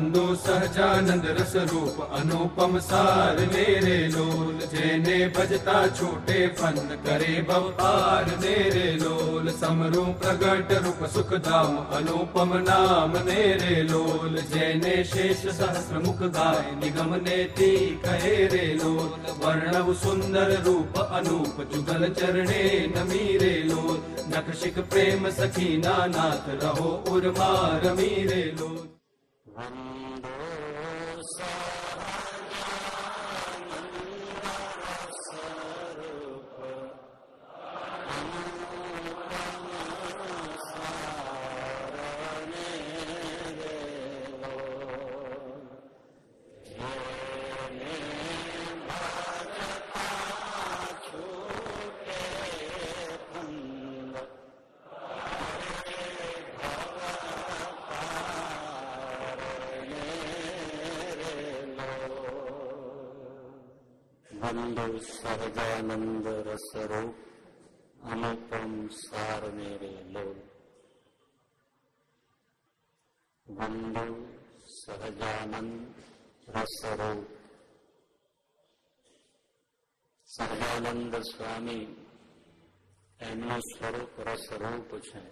બંધુ સહજાનંદ રસ રૂપ અનુપમ સાર ને રે લોલ જેને ભજતા છૂટે ફન કરે બપાર ને રે લોલ સમરૂ પ્રગટ રૂપ સુખધામ અનુપમ નામ ને રે લોલ જેને શેષ સહસ્ર મુખ ગાય નિગમ ને તી કહે રે લોલ વર્ણવ સુંદર રૂપ અનુપ જુગલ ચરણે નમી રે લોલ નખશિક પ્રેમ સખી નાનાથ રહો ઉર્મા રમી રે લોલ વંદો વંદો સહજાનંદ રસરો અનુપમ સાર મેરે લોલ વંદો સહજાનંદ રસરો સહજાનંદ સ્વામી એમનું સ્વરૂપ રસરૂપ છે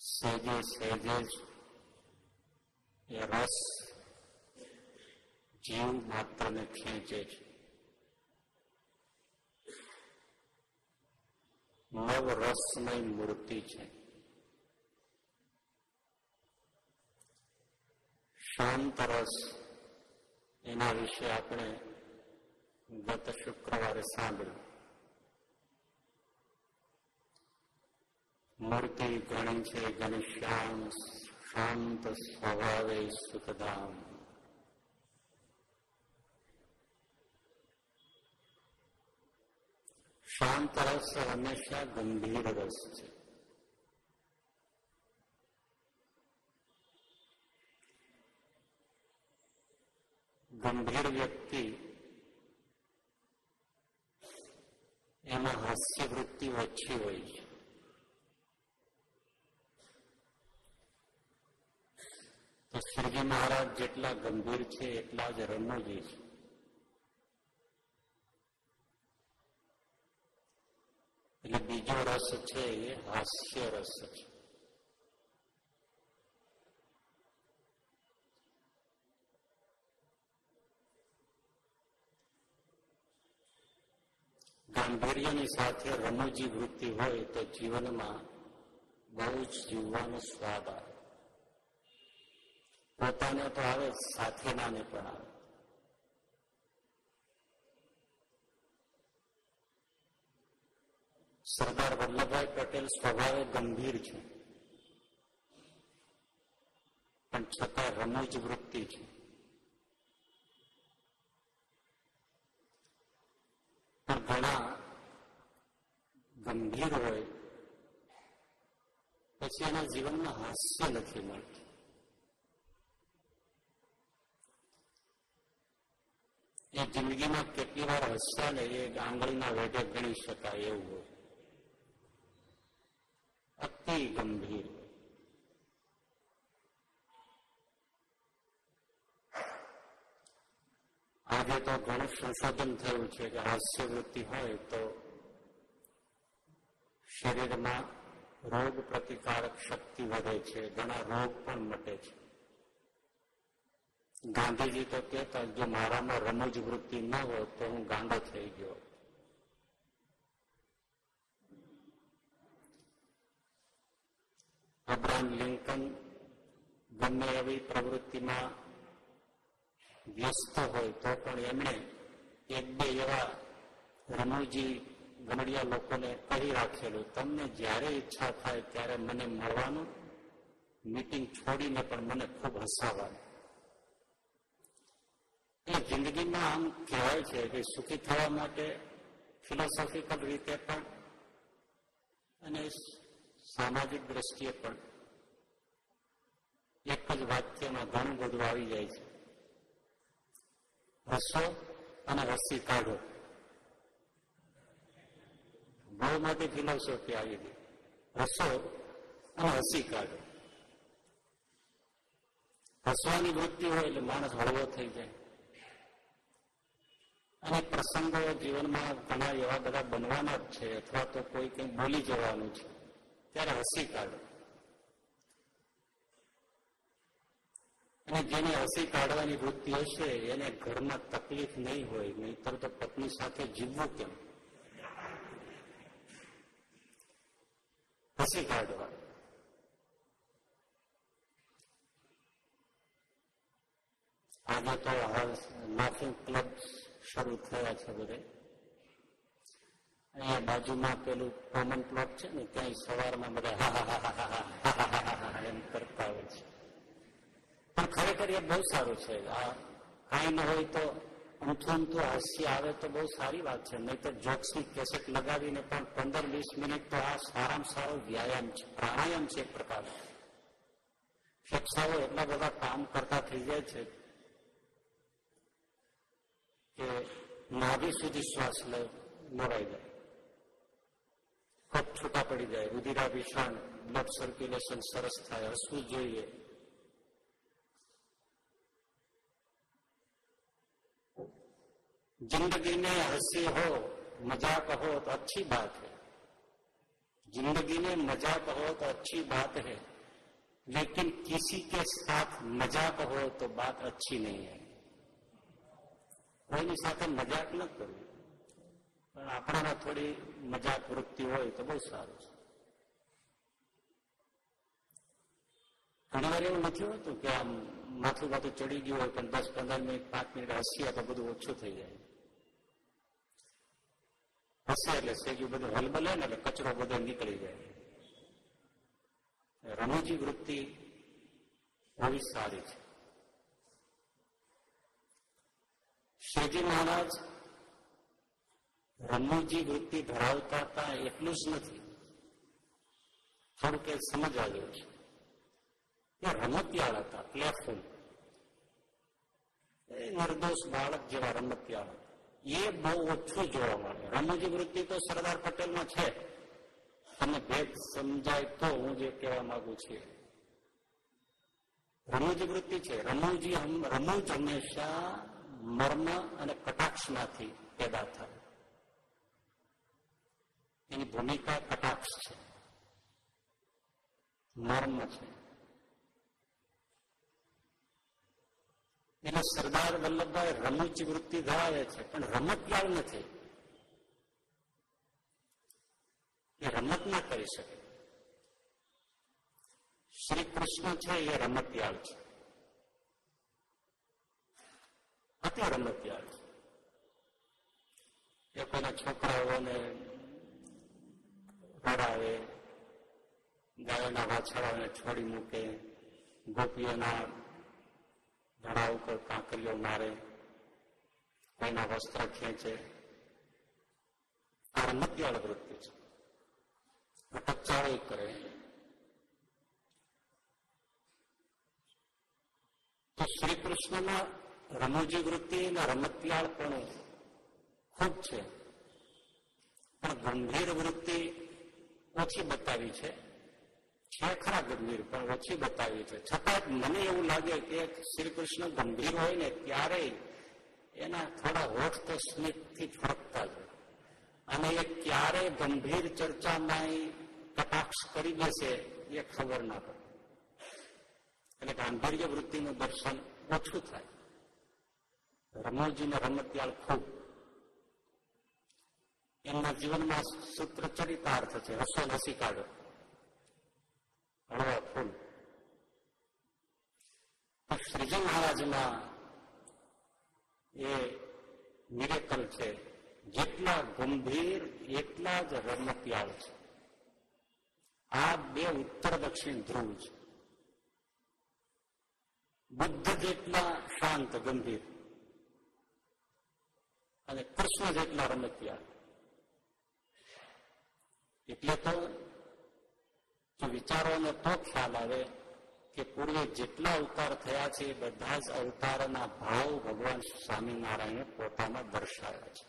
સેજે સેજે જ એ રસ જીવ માત્રને ખેંચે છે. નવ રસમય મૂર્તિ છે. શાંત રસ એના વિશે આપણે ગત શુક્રવારે સાંભળ્યું. મૂર્તિ ઘણી છે, ઘણી શાંત સ્વભાવે સુખધામ શાંત રસ હંમેશા ગંભીર રસ છે ગંભીર વ્યક્તિ એમાં હાસ્ય વૃત્તિ ઓછી હોય છે તો શ્રીજી મહારાજ જેટલા ગંભીર છે, એટલા જ રમૂજી છે. એટલે બીજો રસ છે એ હાસ્ય રસ છે. ગાંભીર્યની સાથે રમૂજી વૃત્તિ હોય તો જીવનમાં બહુ જ જીવવાનો સ્વાદ આવે. પોતાને તો આવે, સાથેનાને પણ આવે. સરદાર વલ્લભભાઈ પટેલ સ્વભાવે ગંભીર છે. પણ છતાં રમૂજ વૃત્તિ છે. પણ ઘણા ગંભીર હોય, પછી એના જીવનમાં હાસ્ય નથી મળતું. એ જિંદગીમાં કેટલી વાર હસતા ને એ આંગળીના વેઢે ગણી શકાય એવું હોય. અતિ ગંભીર. આજે તો ઘણું સંશોધન થયું છે કે હાસ્ય વૃત્તિ હોય તો શરીરમાં રોગ પ્રતિકારક શક્તિ વધે છે, ઘણા રોગ પણ મટે છે. ગાંધીજી તો કહેતા જો મારામાં રમૂજ વૃત્તિ ન હોય તો હું ગાંડો થઈ ગયો. અબ્રાહમ લિંકન ગમે એવી પ્રવૃત્તિમાં વ્યસ્ત હોય તો પણ એમણે એક બે એવા રમૂજી ગમડિયા લોકોને કહી રાખેલું, તમને જ્યારે ઈચ્છા થાય ત્યારે મને મળવાનું, મીટિંગ છોડીને પણ મને ખૂબ હસાવવાનું. એ જિંદગીમાં આમ કહેવાય છે કે સુખી થવા માટે ફિલોસોફિકલ રીતે પણ અને સામાજિક દ્રષ્ટિએ પણ એક જ વાક્યમાં ઘણું બધું આવી જાય છે. હસો અને રસી કાઢો. બહુ મોટી ફિલોસોફી આવી હતી હસો અને હસી કાઢો. હસવાની વૃત્તિ હોય એટલે માણસ હળવો થઈ જાય. અને પ્રસંગો જીવનમાં ઘણા એવા બધા બનવાના જ છે, અથવા તો કોઈ કંઈ બોલી જવાનું છે. ત્યારે હસી કાઢો. અને જેને હસી કાઢવાની વૃત્તિ હશે, એને ઘરમાં તકલીફ નહીં હોય, નહીતર તો પત્ની સાથે જીવવું કેમ? હસી કાઢવા. આજે તો લાફિંગ ક્લબ શરૂ થયા છે બધે અહીંયા બાજુમાં પેલું કોમન પ્લોટ છે ને ત્યાં સવારમાં બધા એમ કરતા હોય છે પણ ખરેખર એ બહુ સારું છે આ કાંઈ ન હોય તો ઊંથું ઊંથું હાસ્ય આવે તો બહુ સારી વાત છે નહીં તો જોક્સની કેસેટ લગાવીને પણ પંદર વીસ મિનિટ તો આ સારામાં સારો વ્યાયામ છે પ્રાણાયામ છે એક પ્રકાર ફેફસાઓ એટલા બધા કામ કરતા થઈ જાય છે કે નાભી સુધી શ્વાસને મોડાઈ જાય કપ છૂટા પડી જાય રુધિરાભિષાણ બ્લડ સર્ક્યુલેશન સરસ થાય હસવું જોઈએ زندگی میں ہنسی ہو، مذاق ہو تو اچھی بات ہے۔ زندگی میں مذاق ہو تو اچھی بات ہے، لیکن کسی کے ساتھ مذاق ہو تو بات اچھی نہیں ہے۔ કોઈની સાથે મજાક ન કરવી. પણ આપણામાં થોડી મજાક વૃત્તિ હોય તો બહુ સારું છે. ઘણી વાર એવું નથી હોતું કે આમ માથું માથું ચડી ગયું હોય પણ દસ પંદર મિનિટ પાંચ મિનિટ હસીએ તો બધું ઓછું થઈ જાય. હસે એટલે સેજું બધું હલબલે ને એટલે કચરો બધો નીકળી જાય. રમૂજી વૃત્તિ હોવી સારી છે. શ્રીજી મહારાજ, રમૂજી વૃત્તિ ધરાવતા હતા, એટલું જ નથી. થોડુંક એ સમજવા જેવું છે. એ રમતિયાળ હતા પ્લેફુલ એ નિર્દોષ બાળક જેવા રમતિયાળ એ બહુ ઓછું જોવા મળે રમૂજી વૃત્તિ તો સરદાર પટેલમાં છે. તમને ભેદ સમજાય તો હું જે કહેવા માંગુ છું. રમૂજી વૃત્તિ છે. રમૂજી રમૂજ હંમેશા મર્મ અને કટાક્ષમાંથી પેદા થયો. એની ભૂમિકા કટાક્ષ છે. મર્મ છે. એટલે સરદાર વલ્લભભાઈ રમૂચ વૃત્તિ ધરાવે છે, પણ રમતયાળ નથી. એ રમત ના કરી શકે. શ્રી કૃષ્ણ છે એ રમતિયાળ છે. અતિ રમતિયાળ છે. એ કોઈના છોકરાઓને રડાવે ગાયોના વાછડાઓને છોડી મૂકે, ગોપીઓના ધડા ઉપર કાંકરીઓ મારે, કોઈના વસ્ત્ર ખેંચે. આ રમતિયાળ વૃત્તિ છે. અટકચાળો કરે. તો શ્રી કૃષ્ણના રમૂજી વૃત્તિ અને પણ ખૂબ છે. પણ ગંભીર વૃત્તિ ઓછી બતાવી છે. છે ખરા ગંભીર, પણ ઓછી બતાવી છે. છતાં મને એવું લાગે કે શ્રી કૃષ્ણ ગંભીર હોય ને ત્યારે એના થોડા હોઠ તો સ્મિતથી ફરકતા જ અને એ ક્યારે ગંભીર ચર્ચામાં કટાક્ષ કરી દેશે એ ખબર ના પડે. એટલે ગાંભીર્ય વૃત્તિનું દર્શન ઓછું થાય. રમણજીને રમતિયાળ ખૂબ. એમના જીવનમાં સૂત્ર ચરિતાર્થ છે રસો નસી કાઢો હળવા ફૂલ. શ્રીજી મહારાજના એ મિરેકલ છે, જેટલા ગંભીર, એટલા જ રમતિયાળ છે. આ બે ઉત્તર દક્ષિણ ધ્રુવ છે. બુદ્ધ જેટલા શાંત, ગંભીર. અને કૃષ્ણ જેટલા રમતિયા એટલે તો વિચારોને તો ખ્યાલ આવે કે પૂર્વે જેટલા અવતાર થયા છે, એ બધા જ અવતારના ભાવ ભગવાન સ્વામિનારાયણે પોતામાં દર્શાવ્યા છે.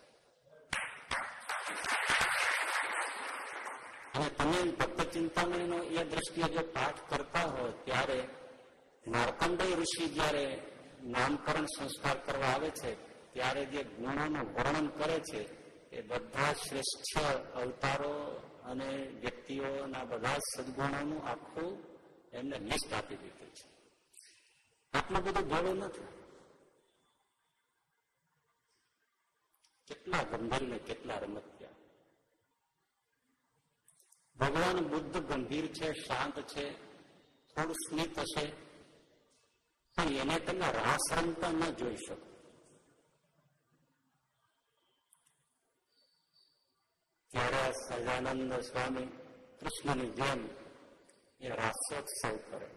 અને તમે ભક્ત ચિંતામણીનો એ દ્રષ્ટિએ જો પાઠ કરતા હો ત્યારે માર્કંડેય ઋષિ જયારે નામકરણ સંસ્કાર કરવા આવે છે ત્યારે જે ગુણોનું વર્ણન કરે છે, એ બધા શ્રેષ્ઠ અવતારો અને વ્યક્તિઓના બધા સદગુણોનું આખું એમને લિસ્ટ આપી દીધું છે. આટલું બધું ભેળું નથી. કેટલા ગંભીર ને કેટલા રમત્યા. ભગવાન બુદ્ધ ગંભીર છે, શાંત છે, થોડું સ્મિત હશે, પણ એને તમે રાસ રમતા ન જોઈ શકો. ત્યારે સહજાનંદ સ્વામી કૃષ્ણની જેમ એ રાસોત્સવ કરે.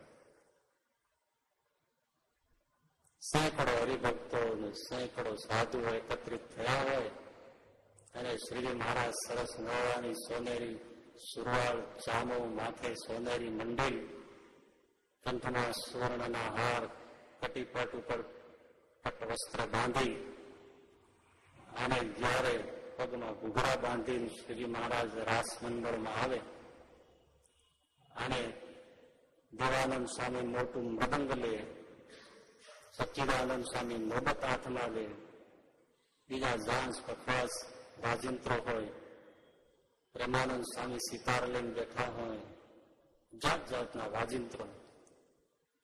સેંકડો હરિભક્તો સેંકડો સાધુઓ એકત્રિત થયા હોય અને શ્રીજી મહારાજ સરસ નવાની સોનેરી સુરવાળ ચામો માથે સોનેરી મંડળ કંઠમાં સુવર્ણના હાર કટીપટ ઉપર પટ વસ્ત્ર બાંધી અને જ્યારે પગમાં ઘૂઘરા બાંધીને શ્રી મહારાજ રાસ મંડળમાં આવે. અને દેવાનંદ સ્વામી મોટું મૃદંગ લે, સચ્ચિદાનંદ સ્વામી નોબત હાથમાં લે, બીજા જાંસ પખવાસ વાજિંત્રો હોય, પ્રેમાનંદ સ્વામી સિતાર લઈને બેઠા હોય, જાત જાતના વાજિંત્રો.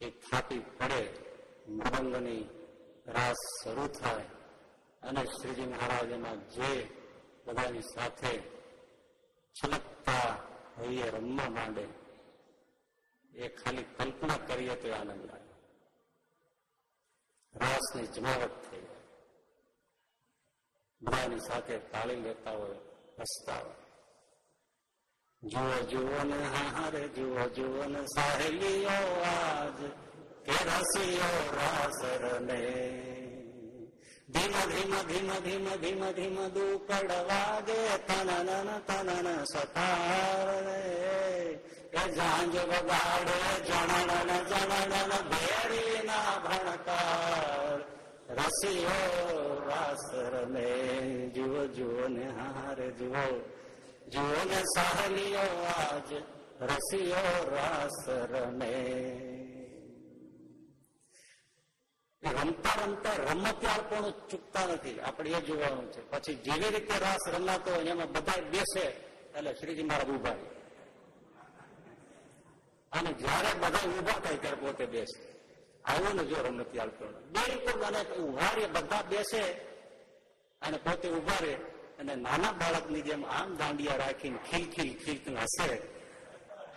એ થાપી પડે, મૃદંગની રાસ શરૂ થાય અને શ્રીજી મહારાજ એમાં જે બધાની સાથે છલકતા હૈયે રમવા માંડે, એ ખાલી કલ્પના કરીએ તો આનંદ લાગે રાસની જમાવટ થઈ બધાની સાથે તાળી લેતા હોય, હસતા હોય. જુઓ જુઓ ને હારે, જુઓ જુઓ ને સહેલીઓ આજ, કે રસીઓ રાસ રને ધીમ ધીમ ધીમ ધીમ ધીમ ધીમ દુકડ વાગે તનન તનન સતાર એ ઝાંઝ વગાડે જણણ જણણ ભેરી ના ભણકાર રસીઓ રાસ રમે જુઓ જુઓ ને હારે જુઓ જુઓ ને સાહલીઓ આજ રસીઓ રાસ રમે રમતા રમતા રમત્યાર પણ ચૂકતા નથી. આપણે એ જોવાનું છે. પછી જેવી રીતે રાસ રમાતો હોય એમાં બધા બેસે, એટલે શ્રીજી મહારાજ ઊભા અને જયારે બધા ઊભા થાય ત્યારે પોતે બેસે. આવું ને જો રમતિયાળ પણ બિલકુલ અને ઊભા રે બધા બેસે અને પોતે ઊભા રહે. અને નાના બાળકની જેમ આમ દાંડિયા રાખીને ખીલખીલ ખીલ હશે.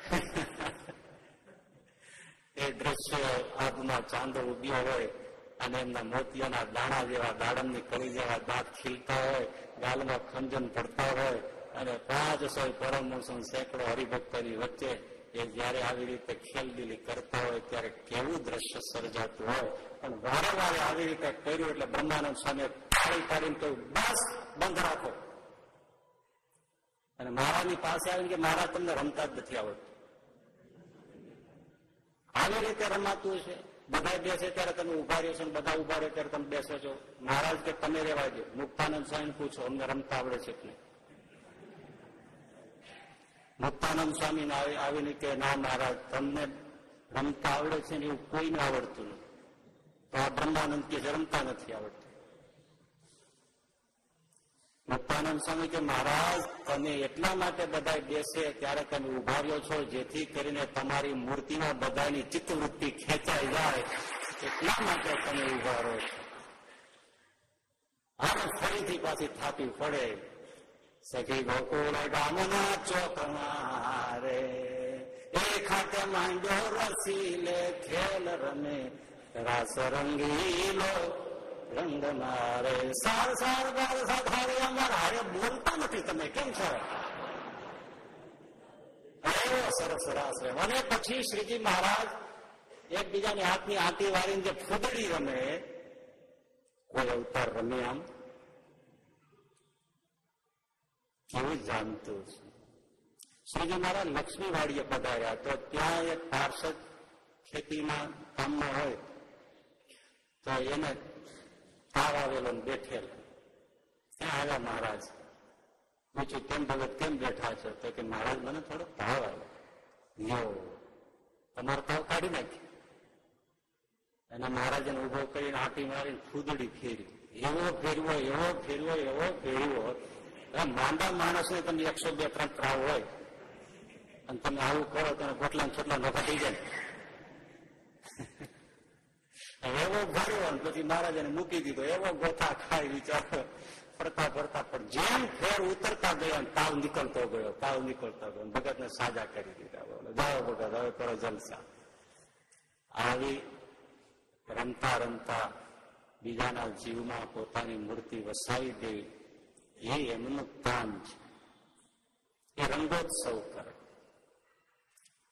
એ દ્રશ્ય આબમાં ચાંદો ઉગ્યો હોય. અને એમના મોતિયાના દાણા જેવા દાડમની કળી જેવા દાંત ખીલતા હોય, ગાલમાં ખંજન પડતા હોય અને પાંચ સો પરમ સેંકડો હરિભક્તોની વચ્ચે એ જયારે આવી રીતે ખેલદીલી કરતા હોય, ત્યારે કેવું દ્રશ્ય સર્જાતું હોય. પણ વારે આવી રીતે કર્યું એટલે બ્રહ્માનંદ સ્વામી પાડી પાડીને કહ્યું, બસ, બંધ રાખો. અને મારાની પાસે આવીને કે મારા તમને રમતા જ નથી આવડતું. આવી રીતે રમાતું છે બધા બેસે ત્યારે તમે ઊભા રહ્યો છો બધા ઊભા રહ્યો ત્યારે તમે બેસો છો. મહારાજ કે તમે રેવા દો મુક્તાનંદ સ્વામી પૂછો, અમને રમતા આવડે છે કે નહીં? મુક્તાનંદ સ્વામી આવીને કે, ના મહારાજ, તમને રમતા આવડે છે ને એવું કોઈને આવડતું નથી. તો આ બ્રહ્માનંદ કે રમતા નથી આવડતું. મુક્તાનંદ સ્વામી કે મહારાજ, તમે એટલા માટે બધા બેસે ત્યારે તમે ઊભા છો, જેથી કરીને તમારી મૂર્તિમાં બધાની ચિત્તવૃત્તિ ખેંચાઈ જાય. એટલા માટે તમે ઊભા છો. આને ફરીથી પાછી થાપી પડે સખી ગોકુળ ગામના ચોકમારે એ ખાતે માંડ્યો રસી લે, ખેલ રમે, રાસ રંગીલો રંગ મારે સાર સાર બાર સાધારે અમારા હારે બોલતા નથી તમે. કેમ છો? સરસ રાસ અને પછી શ્રીજી મહારાજ એકબીજાની હાથની આંટી વાળીને જે ફૂદડી રમે, કોઈ અવતાર રમે આમ? કેવું જાણતું છે. શ્રીજી મહારાજ લક્ષ્મીવાડીએ પધાર્યા તો ત્યાં એક પાર્ષદ ખેતીમાં કામમાં હોય. તો એને તાવ આવેલો બેઠેલ. ત્યાં આવ્યા મહારાજ. પૂછ્યું કેમ ભગત કેમ બેઠા છો. તો કે મહારાજ, મને થોડો તાવ આવ્યો યો તમારો તાવ કાઢી નાખી. અને મહારાજને ઊભો કરીને આટી મારીને ફૂદડી ફેરી. એવો ફેરવો એવો ફેરવો એવો ફેરવો. માંદા માણસને તમે એકસો બે ત્રણ ત્રાવ હોય. અને તમે આવું કરો તો ગોટલા છોટલા નોખા થઈ જાય. એવો ભર્યો અને પછી મહારાજાને મૂકી દીધો. એવો ગોથા ખાઈ વિચાર ફરતા ફરતા પણ જેમ ફેર ઉતરતા ગયા તાવ નીકળતો ગયો. તાવ નીકળતો ગયો. ભગત ને સાજા કરી દીધા. બોલો, જાઓ ભગત, હવે કરો જલસા. આવી રમતા રમતા બીજાના જીવમાં પોતાની મૂર્તિ વસાવી દેવી. એ એમનું કામ છે. એ રંગોત્સવ કરે.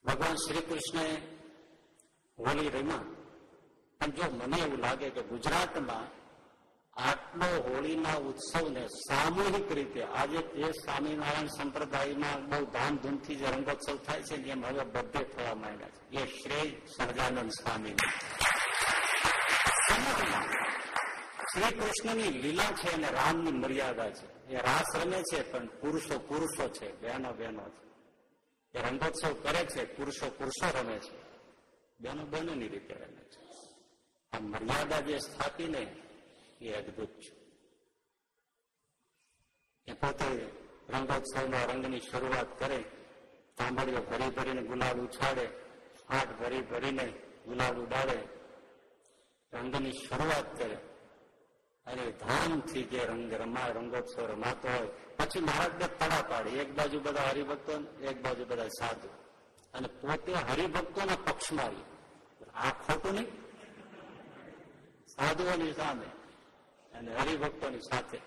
ભગવાન શ્રી કૃષ્ણએ હોલી રમ્યા પણ જો મને એવું લાગે કે ગુજરાતમાં આટલો હોળીના ઉત્સવને સામૂહિક રીતે આજે જે સ્વામિનારાયણ સંપ્રદાયમાં બહુ ધામધૂમથી જે રંગોત્સવ થાય છે એમ હવે બધે થવા માંડ્યા છે. એ શ્રેય સહજાનંદ સ્વામી શ્રી કૃષ્ણની લીલા છે અને રામની મર્યાદા છે. એ રાસ રમે છે પણ પુરુષો પુરુષો છે, બહેનો બહેનો છે. એ રંગોત્સવ કરે છે, પુરુષો પુરુષો રમે છે. બહેનો બહેનોની રીતે રમે છે. આ મર્યાદા જે સ્થાપીને એ અદભુત છે. એ પોતે રંગોત્સવમાં રંગની શરૂઆત કરે, તાંબડીઓ ભરી ભરીને ગુલાબ ઉછાળે, હાથ ભરી ભરીને ગુલાબ ઉડાડે, રંગની શરૂઆત કરે. અને ધામથી જે રંગ રમાય રંગોત્સવ રમાતો હોય, પછી મહારાજને તડા પાડે. એક બાજુ બધા હરિભક્તો, એક બાજુ બધા સાધુ. અને પોતે હરિભક્તોના પક્ષમાં આ ખોટું નહીં. સાધુઓની સામે અને હરિભક્તોની સાથે.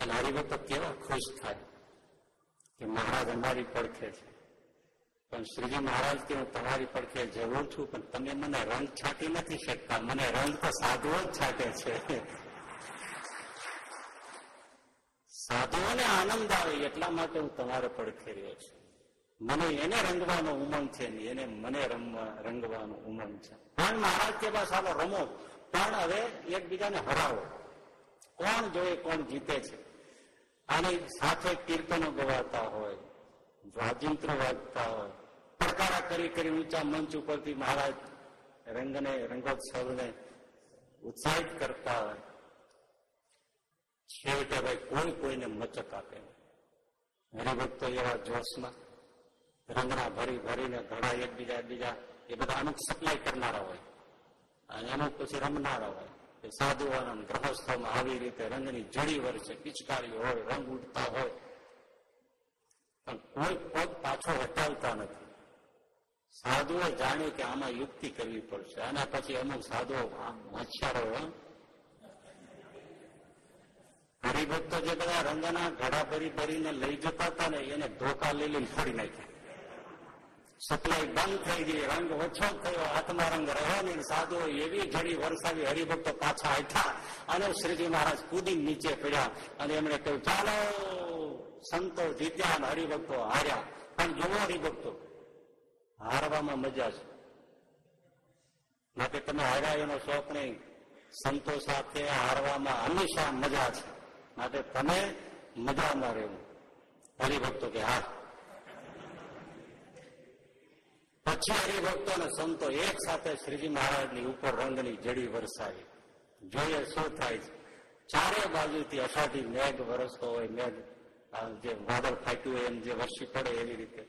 અને હરિભક્તો કેવા ખુશ થાય કે મહારાજ અમારી પડખે છે. પણ શ્રીજી મહારાજ કે હું તમારી પડખે જરૂર છું, પણ તમે મને રંગ છાંટી નથી શકતા. મને રંગ તો સાધુઓ જ છાંટે છે. સાધુઓને આનંદ આવે એટલા માટે હું તમારે પડખે રહ્યો છું. મને એને રંગવાનો ઉમંગ છે ને એને મને રંગવાનો ઉમંગ છે. પણ મહારાજ કે બસ હાલો રમો. પણ હવે એકબીજાને હરાવો. કોણ જોઈએ, કોણ જીતે છે? અને સાથે કીર્તનો ગવાતા હોય, વાજિંત્ર વાગતા હોય, પડકારા કરી કરી ઊંચા મંચ ઉપરથી મહારાજ રંગને, રંગોત્સવને ઉત્સાહિત કરતા હોય. છેવટે ભાઈ, કોઈ કોઈને મચક આપે હરિભક્તો એવા જોશમાં રંગના ભરી ભરીને ઘડા એકબીજા એકબીજા એ બધા અમુક સપ્લાય કરનારા હોય. અને અમુક પછી રમનારો હોય. કે સાધુઓના ગ્રહસ્થોમાં આવી રીતે રંગની જડી વર્ષે પિચકારી હોય, રંગ ઉડતા હોય. પણ કોઈ પગ પાછો હટાવતા નથી. સાધુઓ જાણ્યું કે આમાં યુક્તિ કરવી પડશે. અને પછી અમુક સાધુઓ હોશિયારો હરિભક્તો જે બધા રંગના ઘડા ભરી ભરીને લઈ જતા હતા ને, એને ધોકા લઈ લઈને છોડી નાખ્યા. સપ્લાય બંધ થઈ ગઈ, રંગ ઓછો થયો, હાથમાં રંગ રહ્યો નહીં સાધુ એવી ઘડી વરસાવી હરિભક્તો પાછા આઠા અને શ્રીજી મહારાજ કૂદી નીચે પડ્યા અને એમણે કહ્યું, ચાલો, સંતો જીત્યા અને હરિભક્તો હાર્યા. પણ જુઓ હરિભક્તો, હારવામાં મજા છે. માટે તમે હાર્યા એનો શોખ નહીં. સંતો સાથે હારવામાં હંમેશા મજા છે. માટે તમે મજામાં રહેવું. હરિભક્તો કે હા. પછી હરિભક્તો અને સંતો એક સાથે શ્રીજી મહારાજની ઉપર રંગની જડી વરસાવી. જોઈએ શું થાય છે? ચારે બાજુથી અષાઢી મેઘ વરસતો હોય, મેઘ જે વાદળ ફાટ્યું હોય, એમ જે વરસી પડે એવી રીતે.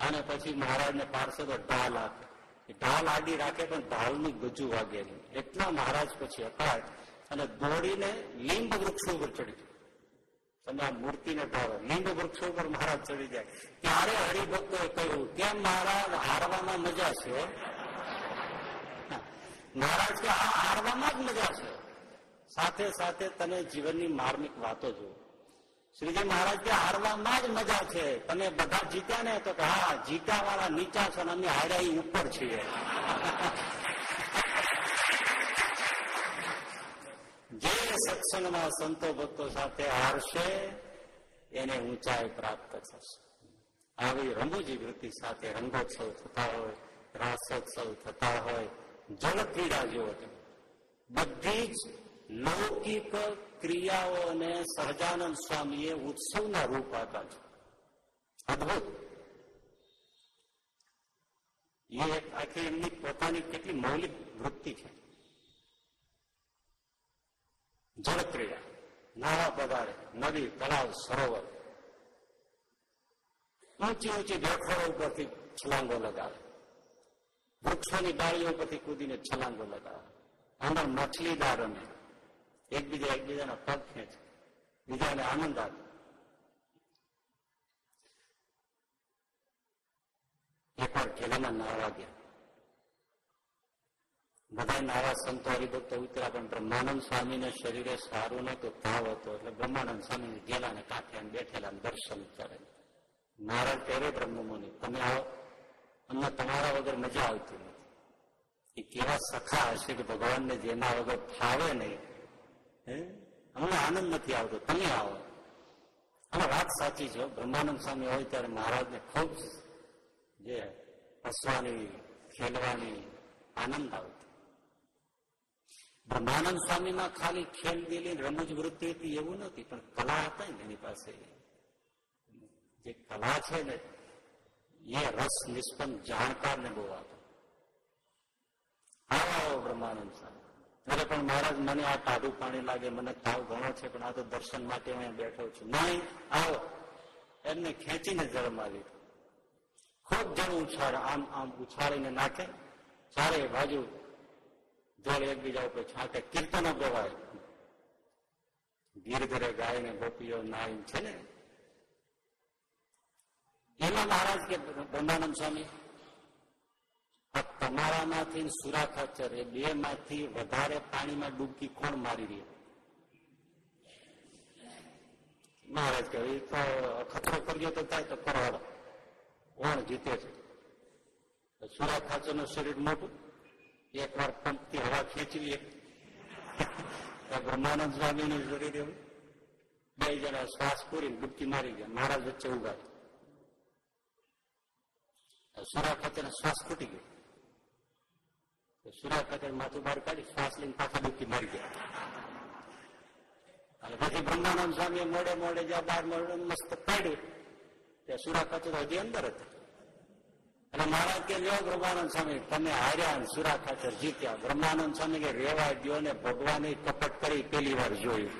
અને પછી મહારાજને પાર્ષદો ઢાલ આપે. ઢાલ આડી રાખે પણ ઢાલની ગજુ વાગે એટલા મહારાજ પછી અકળાય અને દોડીને લીંબ વૃક્ષો ઉપર ચડી તમે મૂર્તિને ભાવે. લીંબ વૃક્ષો પર મહારાજ ચડી જાય. ત્યારે હરિભક્તોએ કહ્યું, કેમ મહારાજ, હારવામાં મજા છે? મહારાજ કે આ હારવામાં જ મજા છે. સાથે સાથે તમે જીવનની માર્મિક વાતો જુઓ શ્રીજી મહારાજ કે, હારવામાં જ મજા છે. તમે બધા જીત્યા ને? તો કે, હા જીત્યા વાળા નીચા છે અમે હાર્યા ઉપર છીએ. જે સત્સંગમાં સંતો ભક્તો સાથે હારશે, એને ઊંચાઈ પ્રાપ્ત થશે. આવી રમૂજી વૃત્તિ સાથે રંગોત્સવ થતા હોય, રાસોત્સવ થતા હોય જળ ક્રીડા જેવો બધી જ લૌકિક ક્રિયાઓને સહજાનંદ સ્વામીએ ઉત્સવના રૂપ આપ્યા છે. અદભુત. એ આખી એમની પોતાની કેટલી મૌલિક વૃત્તિ છે. જળક્રિયા નાવા પધારે નદી, તળાવ, સરોવર. ઊંચી ઊંચી ભેખોળો ઉપરથી છલાંગો લગાવે. વૃક્ષોની ડાળીઓ પરથી કૂદીને છલાંગો લગાવે. અંદર મછલીદાર રમે. એકબીજા એકબીજાના પગ ખેંચે. બીજાને આનંદ આપે. એકવાર ખેલામાં નાવા ગયા. બધા નાવા સંતો હરિભક્તો ઉતર્યા, પણ બ્રહ્માનંદ સ્વામીને શરીરે સારું નતું ભાવ હતો. એટલે બ્રહ્માનંદ સ્વામી ગેલાને કાંઠે બેઠેલા દર્શન કરે. મહારાજ કહે બ્રહ્મમુનિ, તમે આવો. અમને તમારા વગર મજા આવતી નથી. એ કેવા સખા હશે કે ભગવાનને જેના વગર ફાવે નહીં. અમને આનંદ નથી આવતો. તમે આવો. અને વાત સાચી છે બ્રહ્માનંદ સ્વામી હોય ત્યારે મહારાજને ખૂબ જે હસવાની, ખેલવાની આનંદ આવતો બ્રહ્માનંદ સ્વામીમાં ખાલી ખેલ દિલી રમૂજ વૃત્તિ હતી એવું નથી, પણ કલા હતા ને એની પાસે. જે કલા છે ને, એ રસ નિષ્પન્ન જાણકાર ને બહુ આપે. આવો બ્રહ્માનંદ સ્વામી. અરે પણ મહારાજ, મને આ ટાઢું પાણી લાગે, મને તાવ ઘણો છે, પણ આ તો દર્શન માટે હું બેઠો છું. નહીં, આવો. એમને ખેંચીને જળમાં લીધું. ખૂબ જણ ઉછાળ, આમ આમ ઉછાળીને નાખે. ચારે બાજુ જળ એકબીજા ઉપર છાંટે, કીર્તનો ગવાય ગીરધરે ગાયને ગોપીઓ નાઈ છે ને? એમાં મહારાજ કે, બ્રહ્માનંદ સ્વામી તમારામાંથી સુરા ખાચર એ બે માંથી વધારે પાણીમાં ડૂબકી કોણ મારી રહી? મહારાજ કહે તો ખતરો કર્યો તો થાય તો કરવાડો કોણ જીતે છે? સુરા ખાચરનું શરીર મોટું? એક વાર પંપથી હવા ખેંચવી બ્રહ્માનંદ સ્વામી નું શરીર એવું બે જણા શ્વાસ પૂરી ડૂબકી મારી ગયા. મહારાજ વચ્ચે ઊભા સુરા ખાતે શ્વાસ ખૂટી ગયો. સુરા ખાતે માથું બહાર કાઢી શ્વાસ લઈને પાછા ડૂબકી મારી ગયા. અને પછી બ્રહ્માનંદ સ્વામી મોડે મોડે જ્યાં બાર મોડે મસ્ત કાઢ્યું, ત્યાં સુરા ખાતે હજી અંદર હતા. અને મહારાજ કે, લ્યો બ્રહ્માનંદ સ્વામી, તમે હાર્યા સુરા ખાતર જીત્યા. બ્રહ્માનંદ સ્વામી કે રેવા ગયો ને ભગવાને કપટ કરી પેલી વાર જોયું.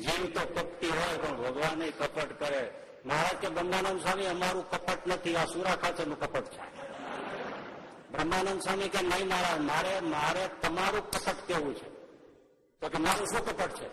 જીવ તો કપટી હોય, પણ ભગવાને કપટ કરે. મહારાજ કે, બ્રહ્માનંદ સ્વામી, અમારું કપટ નથી, આ સુરા ખાતરનું કપટ છે. બ્રહ્માનંદ સ્વામી કે, નહીં મહારાજ, મારે મારે તમારું કપટ કેવું છે? તો કે, મારું શું કપટ છે?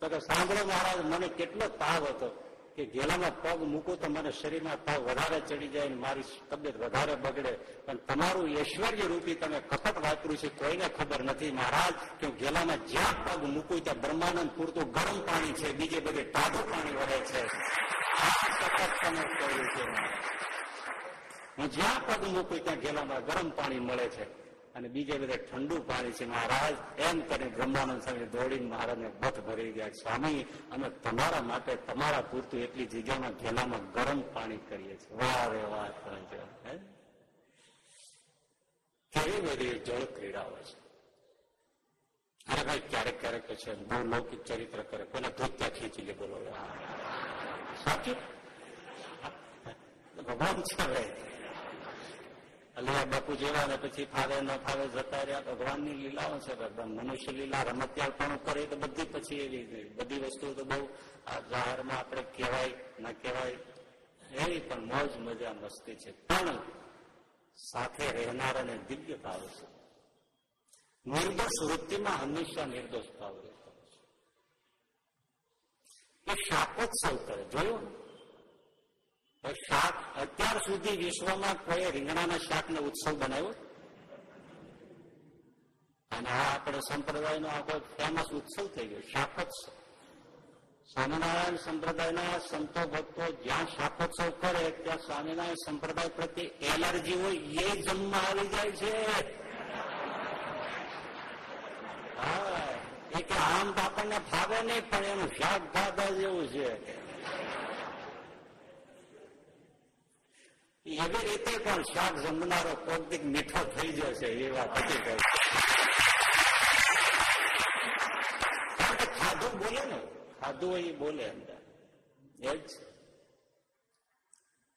તો કે, સાંભળો મહારાજ, મને કેટલો તાવ હતો. કે ગેલામાં પગ મૂકો તો મને શરીરમાં તાવ વધારે ચડી જાય મારી તબિયત વધારે બગડે. પણ તમારું ઐશ્વર્ય રૂપી તમે કપટ વાપર્યું છે, કોઈને ખબર નથી મહારાજ, કે ગેલામાં જ્યાં પગ મૂકું ત્યાં બ્રહ્માનંદ પૂરતું ગરમ પાણી છે, બીજે બધે તાજું પાણી વળે છે. છે. હું જ્યાં પગ મૂકું ત્યાં ગેલામાં ગરમ પાણી મળે છે. અને બીજે બધે ઠંડુ પાણી છે મહારાજ, એમ કરીને બ્રહ્માનંદ સ્વામી દોડીને મહારાજને બથ ભરી ગયા, સ્વામી, અમે તમારા માટે તમારા પૂરતું એટલી જગ્યામાં ઘેલામાં ગરમ પાણી કરીએ છીએ. વાહ રે કેવી બધી જળ ક્રીડાઓ છે. અરે ભાઈ, ક્યારેક ક્યારેક છે, બહુ લૌકિક ચરિત્ર કરે પેલા ધોત્યા ખેંચી લે બોલો. સાચું? ભગવાન છે અલિયા બાપુ જેવા ને પછી ફાવે, ન ફાવે જતા રહ્યા. ભગવાનની લીલાઓ છે મનુષ્ય લીલા રમતિયાળ પણ કરે તો બધી પછી એવી બધી વસ્તુ તો બહુ જાહેરમાં આપણે કહેવાય, ના કહેવાય, એવી પણ મોજ મજા મસ્તી છે. પણ સાથે રહેનારાને દિવ્ય ભાવ છે. નિર્દોષ વૃત્તિમાં હંમેશા નિર્દોષ ભાવ રહેતો છે. એ શાપોત્સવ કરે. જોયું? શાક અત્યાર સુધી વિશ્વમાં કોઈ રીંગણાના શાકનો ઉત્સવ બનાવ્યો? અને આ આપણે સંપ્રદાયનો આખો ફેમસ ઉત્સવ થઈ ગયો શાકોત્સવ સ્વામિનારાયણ સંપ્રદાયના સંતો ભક્તો જ્યાં શાકોત્સવ કરે, ત્યાં સ્વામિનારાયણ સંપ્રદાય પ્રત્યે એલર્જી હોય, એ જમવા આવી જાય છે. હા, એ કે આમ તો આપણને ફાવે નહીં, પણ એનું શાક ભાગા જેવું છે. એવી રીતે પણ શાક જમનારો કોકદીક મીઠો થઈ જશે એ વાત હતી ખાધું બોલે ને, ખાધું એ બોલે અંદર. એ જ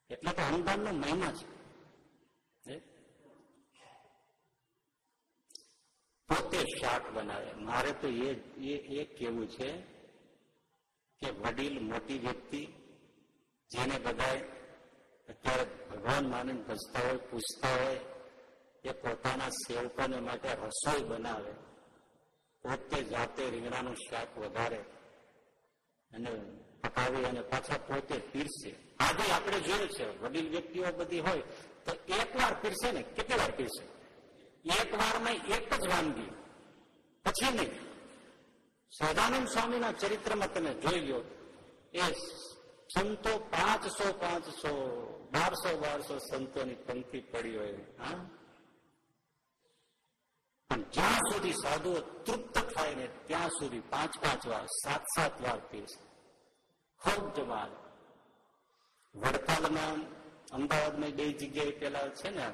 એટલે તો હનુમાનનો મહિમા છે. પોતે શાક બનાવે. મારે તો એ એ કેવું છે કે વડીલ મોટી વ્યક્તિ, જેને બધાય અત્યારે ભગવાન માનીને ભજતા હોય, પૂછતા હોય, એ પોતાના સેવકોને માટે રસોઈ બનાવે, પોતે જાતે રીંગણાનું શાક વધારે અને પકાવી અને પાછા પોતે પીરસે. આજે આપણે જોયું છે, વડીલ વ્યક્તિઓ બધી હોય, તો એક વાર પીરસે ને કેટલી વાર પીરસે? એક વારમાં એક જ વાનગી. પછી નહીં. સદાનંદ સ્વામીના ચરિત્રમાં તમે જોઈ લો, એ સંતો પાંચસો પાંચસો બારસો બારસો સંતોની પંક્તિ પડી હોય હા? પણ જ્યાં સુધી સાધુઓ તૃપ્ત થાય ને ત્યાં સુધી પાંચ પાંચ વાર, સાત સાત વાર પીરસે. ખૂબ જમાલ વડતાલમાં અમદાવાદમાં બે જગ્યાએ પેલા છે ને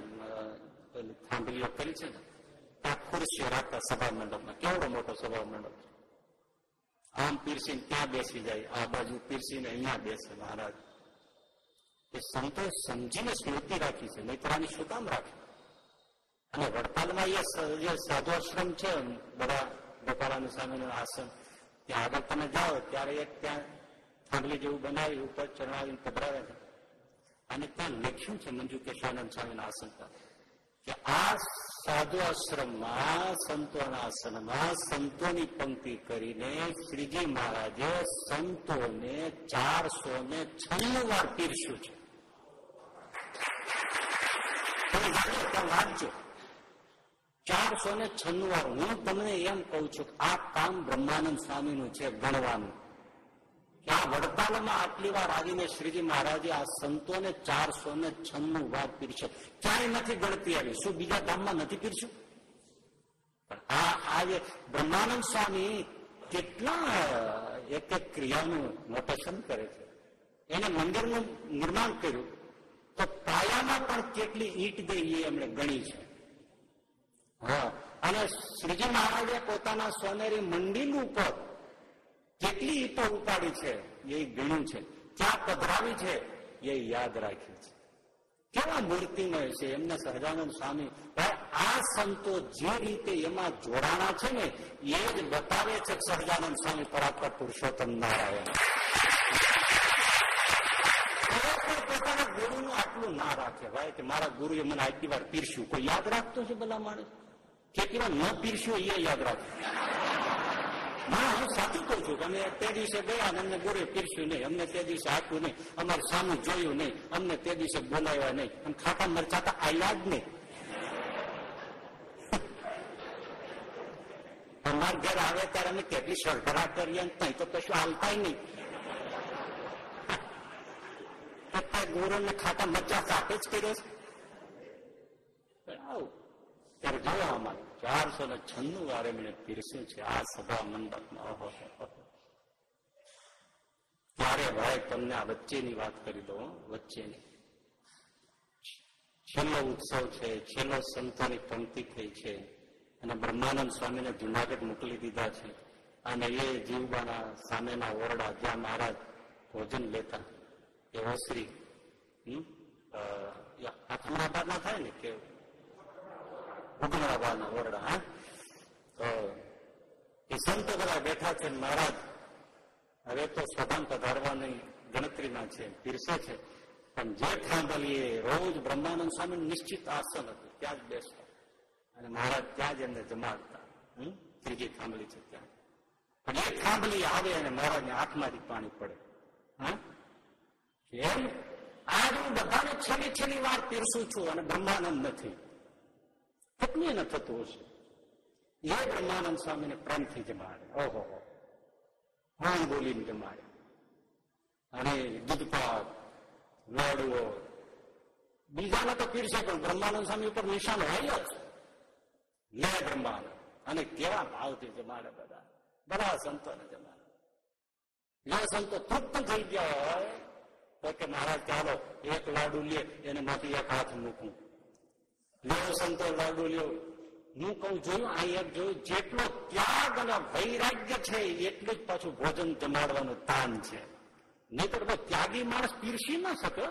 થાંભલીઓ કરી છે ને, ત્યાં ખુરશીઓ રાખતા સભા મંડપમાં. કેવડો મોટો સભા મંડપ આમ પીરસીને ત્યાં બેસી જાય, આ બાજુ પીરસીને અહીંયા બેસે મહારાજ. એ સંતો સમજીને સ્મૃતિ રાખી છે મિત્રાની શું કામ રાખી? અને વડતાલમાં જે સાધુ આશ્રમ છે, બધા ગોપાલાની સામેનું આસન ત્યાં આગળ તમે જાઓ, ત્યારે એક ત્યાં થાંભલી જેવું બનાવી ઉપર ચઢાવીને પધરાવે છે. અને ત્યાં લખ્યું છે મંજુ કેશવાનંદ સ્વામીના આસન પર કે આ સાધુ આશ્રમમાં, સંતોના આસનમાં સંતોની પંક્તિ કરીને શ્રીજી મહારાજે સંતોને ચારસો ને છન્નું વાર પીરસ્યું છે. વાંચજો ચારસો ને છન્નું વાર હું તમને એમ કહું છું, આ કામ બ્રહ્માનંદ સ્વામીનું છે ગણવાનું આ વડતાલમાં આટલી વાર આવીને શ્રીજી મહારાજે આ સંતોને ચારસો ને છન્નું વાર પીરશે ક્યાંય નથી ગણતી આવી. શું બીજા ગામમાં નથી પીરશું પણ આ આજે બ્રહ્માનંદ સ્વામી કેટલા એક એક ક્રિયાનું નોટેશન કરે છે. એને મંદિરનું નિર્માણ કર્યું. તો પાયામાં પણ કેટલી ઈટ ગઈ એ એમણે ગણી છે. હા, અને શ્રીજી મહારાજે પોતાના સોનેરી મંદિર ઉપર કેટલી ઈટો ઉપાડી છે એ ગણ્યું છે. ક્યાં પધરાવી છે એ યાદ રાખ્યું છે. કેવા મૂર્તિમય છે એમને સહજાનંદ સ્વામી. આ સંતો જે રીતે એમાં જોડાણા છે ને, એ જ બતાવે છે સહજાનંદ સ્વામી પરાત્પર પુરુષોત્તમ નારાયણ. આટલું ના રાખે ભાઈ કે મારા ગુરુએ મને આટલી વાર પીરસ્યું. કોઈ યાદ રાખતો છે ભલા માણસ? કેટલી વાર ન પીરસ્યું એ યાદ રાખે? ના હું સાચું કહું છું અમે તે દિવસે ગયા અને અમને ગુરુએ પીરસ્યું નહીં. અમને તે દિવસે આપ્યું નહીં. અમારે સામું જોયું નહીં. અમને તે દિવસે બોલાવ્યા નહીં. અને ખાતા મરચાતા આવ્યા જ નહીં. અમારા ઘર આવે ત્યારે અમે કેટલી સરભરા કરીએ નહીં તો કશું હાલતાય નહીં. ગુરુને ખાતા મરચા સાથે જ કર્યો છે. આવું ત્યારે જોવા અમારે ચારસો ને છન્નું વારે મને પીરસ્યું છે. આ સભા મંડપમાં. ઓહો ત્યારે ભાઈ તમને આ વચ્ચેની વાત કરી દો વચ્ચેની. છેલ્લો ઉત્સવ છે, છેલ્લો સંતોની પંક્તિ થઈ છે. અને બ્રહ્માનંદ સ્વામીને જુનાગઢ મોકલી દીધા છે. અને એ જીવબાના સામેના ઓરડા જ્યાં મહારાજ ભોજન લેતા, એ ઓસરી આત્માબાદ ના થાય ને કે ઉગમણાબાના ઓરડા હા? તો એ સંત બધા બેઠા છે મહારાજ. હવે તો સ્વધાન પધારવાની ગણતરીમાં છે, પીરસે છે. પણ જે ખાંભલીએ રોજ બ્રહ્માનંદ સ્વામી નિશ્ચિત આસન હતું, ત્યાં જ બેસતા. અને મહારાજ ત્યાં જ એમને જમાડતા ત્રીજી ખાંભલી છે ત્યાં. પણ એ ખાંભલી આવે અને મહારાજને આંખમાંથી પાણી પડે, હા? એમ આજ હું બધાને છેલ્લી છેલ્લી વાર પીરસું છું અને બ્રહ્માનંદ નથી. કેટલી ન થતું હશે. એ બ્રહ્માનંદ સ્વામીને પ્રેમથી જમાડે. ઓહો. હોણ બોલીને જમાડે. અને દૂધપાક, લાડુઓ, બીજાને તો પીરસે પણ બ્રહ્માનંદ સ્વામી ઉપર નિશાન હોય જ. લે બ્રહ્માનંદ. અને કેવા ભાવથી જમાડે બધા. બધા સંતોને જમાડે. જે સંતો તૃપ્ત થઈ ગયા હોય તો કે મહારાજ ચાલો, એક લાડુ લે, એને માથી એક હાથ મૂકું. લેવો સંતો લાડુ લ્યો. હું કઉ જોયું આ એક જોયું, જેટલો ત્યાગ અને વૈરાગ્ય છે, એટલું જ પાછું ભોજન જમાડવાનું તાન છે. નહીં તો ત્યાગી માણસ પીરસી ના શકે.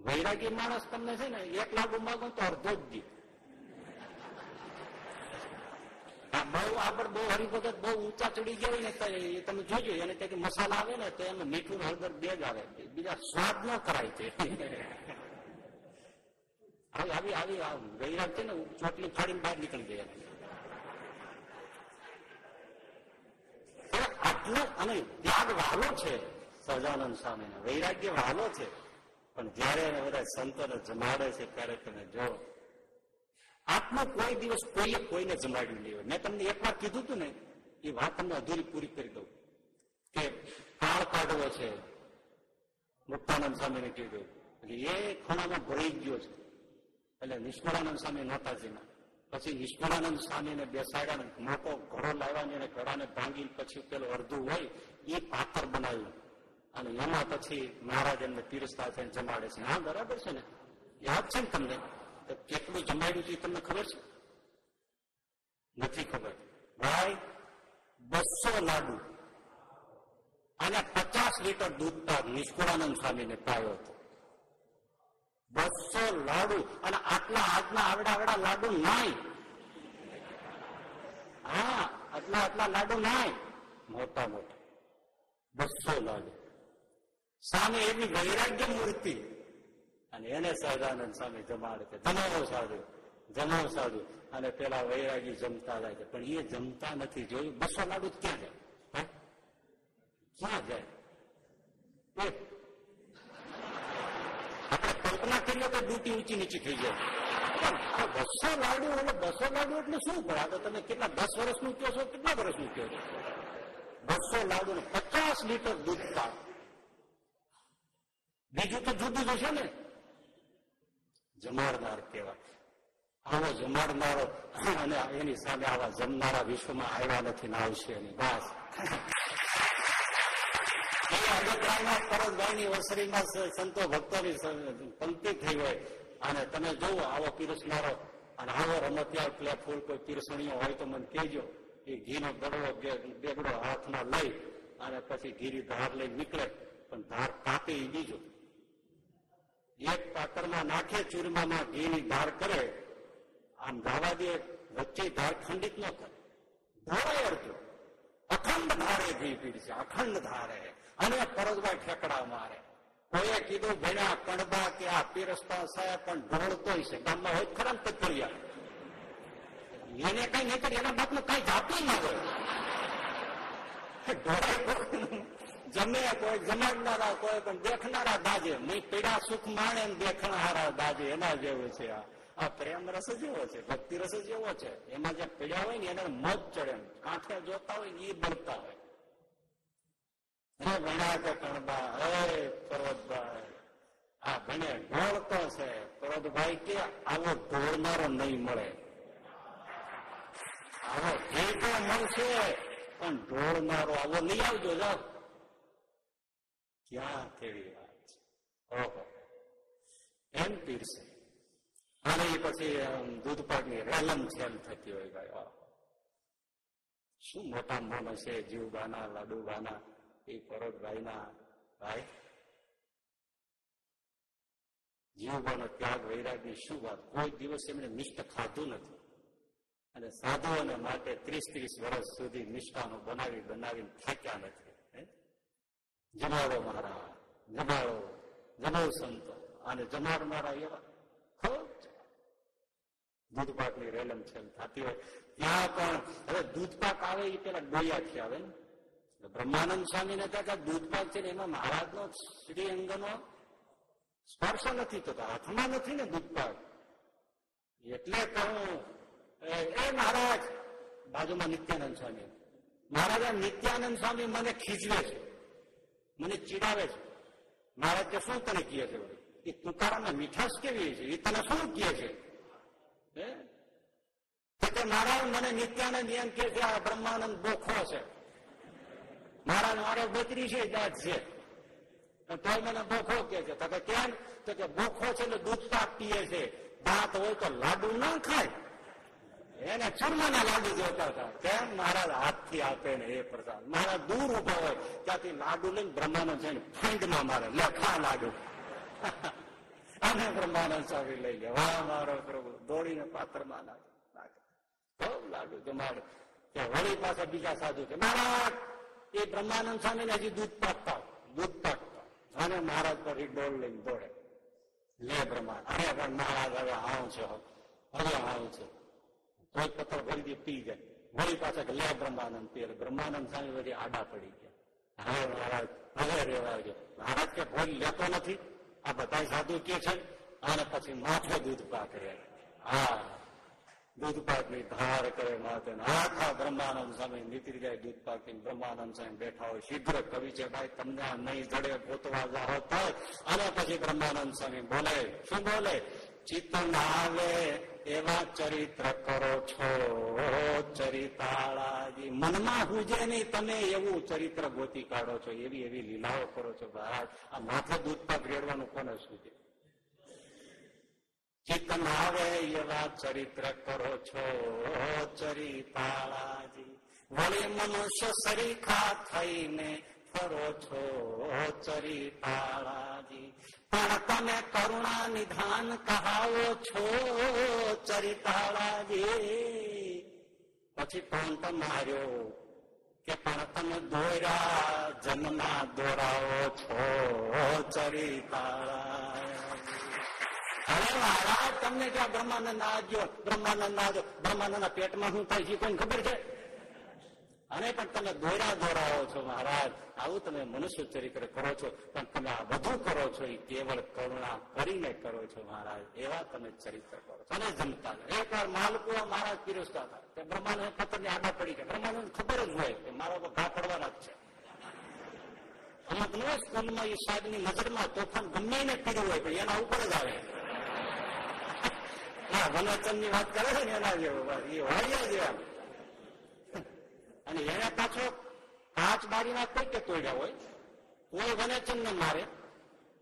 વૈરાગી માણસ તમને છે ને, એક લાડુ માગો તો અડધો જ દી. બહુ આગળ બહુ હરિભગત, બહુ ઊંચા ચડી ગયા હોય એ તમે જોજો, એને ત્યાંથી મસાલા આવે ને તો એમાં મીઠું હળદર બે જ આવે. બીજા સ્વાદ ન કરાય છે આવી આવી આવી વૈરાગ છે ને, ચોટલી ફાડીને બહાર નીકળી ગયા. આટલો અને ત્યાગ વાલો છે સહજાનંદ સ્વામી વૈરાગ્ય વાલો છે. પણ જયારે એને બધા સંતોને જમાડે છે ત્યારે તમે જો આત્મા કોઈ દિવસ કોઈએ કોઈને જમાડ્યું નહીં મેં તમને એક વાર કીધું હતું ને, એ વાત તમને અધૂરી પૂરી કરી દઉં. કે કાળ કાઢવો છે, મુક્તાનંદ સ્વામીને કીધું. એ ખૂણામાં ભરાઈ ગયો છે. એટલે નિષ્ફળાનંદ સ્વામી નહોતાજીના પછી નિષ્ફળાનંદ સ્વામીને બેસાડ્યા મોટો ઘડો લાવવાની અને ઘડાને ભાંગી પછી પેલું અડધું હોય, એ પાત્ર બનાવ્યું. અને એમાં પછી મહારાજ એમને પીરસતા છે જમાડે છે. હા, બરાબર છે ને? યાદ છે ને તમને? કેટલું જમાડ્યું છે તમને ખબર છે? નથી ખબર. ભાઈ, બસો લાડુ. અને પચાસ લીટર દૂધ પાક નિષ્કુળાનંદ સ્વામીને પાયો હતો. બસો લાડુ અને આટલા હાથના આવડા આવડા લાડુ નાય. હા, આટલા આટલા લાડુ નાય. મોટા મોટા. બસો લાડુ. સામે એવી વૈરાગ્ય મૂર્તિ. અને એને સહજાનંદ સ્વામી જમાડે છે જમાવો સાધુ, જમાવ સાધુ. અને પેલા વૈરાગી જમતા જાય છે. પણ એ જમતા નથી જોયું. બસો લાડુ ક્યાં જાય? ક્યાં જાય? આપણે કલ્પના કરીએ તો ડૂટી ઊંચી નીચી થઈ જાય. બસો લાડુ એટલે બસો લાડુ એટલે શું? પડે તો તમે કેટલા દસ વર્ષનું કહો છો? કેટલા વર્ષનું કહો છો? બસો લાડુ પચાસ લીટર દૂધ પાક બીજું તો જુદું જ હશે ને. જમાડનાર કહેવાય. આવો જમાડનારો અને એની સામે આવા જમનારા વિશ્વમાં આવ્યા નથી, ને આવશે એની બસ પરસભાઈની વસરીમાં સંતો ભક્તોની પંક્તિ થઈ હોય. અને તમે જોવો, આવો પીરસનારો અને આવો રમતિયાળ પેલા ફૂલ કોઈ પીરસણીઓ હોય તો મને કહેજો. એ ઘીનો દડો બેગડો હાથમાં લઈ અને પછી ઘીરી ધાર લઈ નીકળે. પણ ધાર કાપે એ બીજો. એક પાત્રમાં નાખે, ચૂરમામાં ઘીની ધાર કરે. આમ ધાવા દે વચ્ચે ધાર ખંડિત ન કરે. ધારે અડધો અખંડ ધારે ઘી પીડશે અખંડ ધારે. અને પરસભાઈ ઠેકડા મારે. કોઈએ કીધું ભણ્યા કણબા કે આ પીરસતા સાહેબ પણ ઢોળતો છે. ગામમાં હોય ખરા ને પથરિયા એને કઈ નહીં કરે, એના બાપનું કઈ જાતું ના હોય. જમે કોઈ જમાડનારા કોઈ, પણ દેખનારા દાજે. મેં પીડા સુખ માણે દેખનારા દાજે. એના જેવું છે આ. પ્રેમ રસ જેવો છે, ભક્તિ રસ જેવો છે. એમાં જે પીડા હોય ને, એને મત ચડે કાંઠે જોતા હોય ને એ બળતા હોય. હે ભણા કે કણબા, હે પર્વતભાઈ આ ભણે ઢોળતો છે. પર્વતભાઈ કે, આવો ઢોળનારો નહીં મળે. આવો ભેગો મળશે, પણ ઢોળનારો આવો નહીં આવજો, જાઓ. ક્યાં કેવી વાત છે ઓહો એમ પીરસે અને પછી દૂધપાકની રેલમ છેલ થતી હોય ભાઈ શું મોટા માણસ છે જીવબાના લાડુબાના એ પરોજભાઈના ભાઈ જીવબાનો ત્યાગ વૈરાગની શું વાત કોઈ દિવસ એમણે નિષ્ઠ ખાધું નથી અને સાધુઓને માટે ત્રીસ ત્રીસ વર્ષ સુધી નિષ્ઠાનો બનાવી બનાવીને થાક્યા નથી જમાડો મારા, જમાડો જમાવ સંતો. અને જમાડનારા એવા ખૂબ દૂધપાકની રેલમ છેલ થતી હોય. ત્યાં પણ, હવે દૂધપાક આવે એ પેલા ડોયાથી આવે ને. બ્રહ્માનંદ સ્વામી ને ત્યાં દૂધપાક છે ને એમાં મહારાજનો શ્રી અંગ નો સ્પર્શ નથી થતો. હાથમાં નથી ને દૂધપાક. એટલે કહું એ મહારાજ, બાજુમાં નિત્યાનંદ સ્વામી. મહારાજા નિત્યાનંદ સ્વામી મને ખીચવે છે. મને ચીડાવે છે. મહારાજ કે શું તને કહે છે એ તુકારામાં મીઠાશ કેવી છે? એ તને શું કહે છે? મહારાજ મને નિત્યાનંદ એમ કે છે, આ બ્રહ્માનંદ બોખો છે. મહારાજ મારો બત્રી છે, દાંત છે. તો મને બોખો કે છે. તો કેમ? તો કે બોખો છે એટલે દૂધ પાક પીએ છે. દાંત હોય તો લાડુ ના ખાય. એને ચૂરમાના લાડુ જોતા હતા. કેમ? મહારાજ હાથથી આપે ને એ પ્રસાદ. મહારાજ દૂર ઊભા હોય, ત્યાંથી લાડુ લઈને બ્રહ્માનંદ છે ફંડમાં મારે. લખા લાડુ. અને બ્રહ્માનંદ સ્વામી લઈ લે. વાહ, મારો પ્રભુ. દોડીને પાત્રમાં ખૂબ લાડુ જમાડે. કે વળી પાસે બીજા સાધુ છે મહારાજ, એ બ્રહ્માનંદ સ્વામી ને હજી દૂધ પાકતા. દૂધ પાકતા. અને મહારાજ પર ડોલ લઈને દોડે. લે બ્રહ્મા અરે પણ મહારાજ, હવે આવું છે હવે આવું છે. કોઈ પથ્થર ભરી દે પી જાય વળી પાછા કે લે બ્રહ્માનંદ પીએ બ્રહ્માનંદ સ્વામી બધી આડા પડી ગયા હવે મહારાજ હવે રેવા ગયો મહારાજ કે ભોલ લેતો નથી આ બધા સાધુ કે છે અને પછી માથે દૂધ પાક રે હા દૂધ પાકની ધાર કરે માથે આખા બ્રહ્માનંદ સ્વામી નીકળી જાય દૂધ પાક બ્રહ્માનંદ સ્વામી બેઠા હોય શીઘ્ર કવિ છે ભાઈ તમને આ નહીં જડે ગોતવા જાઓ થાય અને પછી બ્રહ્માનંદ સ્વામી બોલે શું બોલે ચિત્તન આવે એવા ચરિત્ર કરો છો ચરિતાળાજી મનમાં હુજે નહીં, તમે એવું ચરિત્ર ગોતી કાઢો છો, એવી એવી લીલાઓ કરો છો, મહારાજ. આ માથે દૂધ પર રેડવાનું કોને સૂજે? ચિત્તન આવે એવા ચરિત્ર કરો છો ચરિતાળાજી વળી મનુષ્ય સરીખા થઈને ફરો છો ચરિતાળાજી પણ તમે કરુણા નિધાન કહાવો છો ચરિતાળાજી પછી પણ તમાર્યો કે પણ તમે દોર્યા જન્મના દોરાવો છો ચરિતાળા હવે તમને ક્યાં બ્રહ્માનંદ આજો બ્રહ્માનંદ આજો બ્રહ્માનંદના પેટમાં શું થાય છે કોઈને ખબર છે? અને પણ તમે દોરા દોરાવો છો મહારાજ. આવું તમે મનુષ્ય ચરિત્ર કરો છો, પણ તમે આ બધું કરો છો એ કેવળ કરુણા કરીને કરો છો મહારાજ. એવા તમે ચરિત્ર કરો છો. અને જમતા એક વાર માલકો મહારાજ પીરસતા હતા. કે બ્રહ્માનંદ પત્રની આગળ પડી ગયા. બ્રહ્માનંદ ખબર જ હોય કે મારા તો ઘા પડવાના જ છે. અમુક નો સ્કૂલમાં એ સાહેબની નજરમાં તોફાન ગમે ને પીડ્યું હોય, પણ એના ઉપર જ આવે. હા વનવચનની વાત કરે છે ને એના જેવું. એ હોય જેવા. અને એને પાછો કાચ બારીના કે તોડ્યા હોય, કોઈ વનેચન ને મારે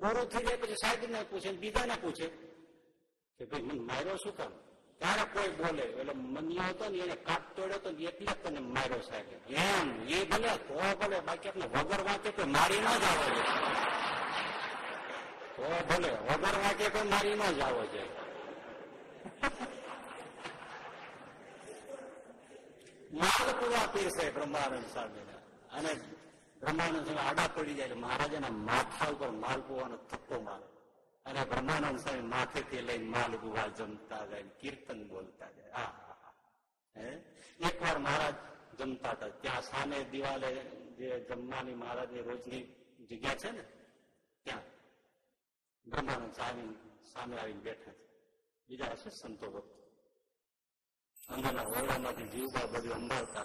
પૂરું થઈ જાય પછી સાહેબ ને પૂછે બીજાને પૂછે કે ભાઈ, મને માર્યો શું કામ? ત્યારે કોઈ બોલે, એટલે મનીયો હતો ને એને કાપ તોડ્યો તો એટલે તને માર્યો સાહેબ. એમ, એ ભલે તો ભલે, બાકી આપણે વગર વાંચે કોઈ મારી ના જ આવે તો ભલે, વગર વાંચે કોઈ મારી ના જ આવો માલપુવા પીરસે બ્રહ્માનંદ સ્વામી અને બ્રહ્માનંદ સ્વામી આડા પડી જાય મહારાજાના માથા ઉપર માલપુવાનો થપ્પો મારે. અને બ્રહ્માનંદ સ્વામી માથેથી લઈને માલપુવા જમતા જાય કીર્તન બોલતા જાય. આ એક વાર મહારાજ જમતા હતા. ત્યાં સામે દિવાલે જે જમવાની મહારાજની રોજની જગ્યા છે ને, ત્યાં બ્રહ્માનંદ સ્વામી સામે આવીને બેઠા છે. બીજા હશે સંતો ભક્તો. અંદરના ઓરડામાંથી જીવતા બધું અંબાવતા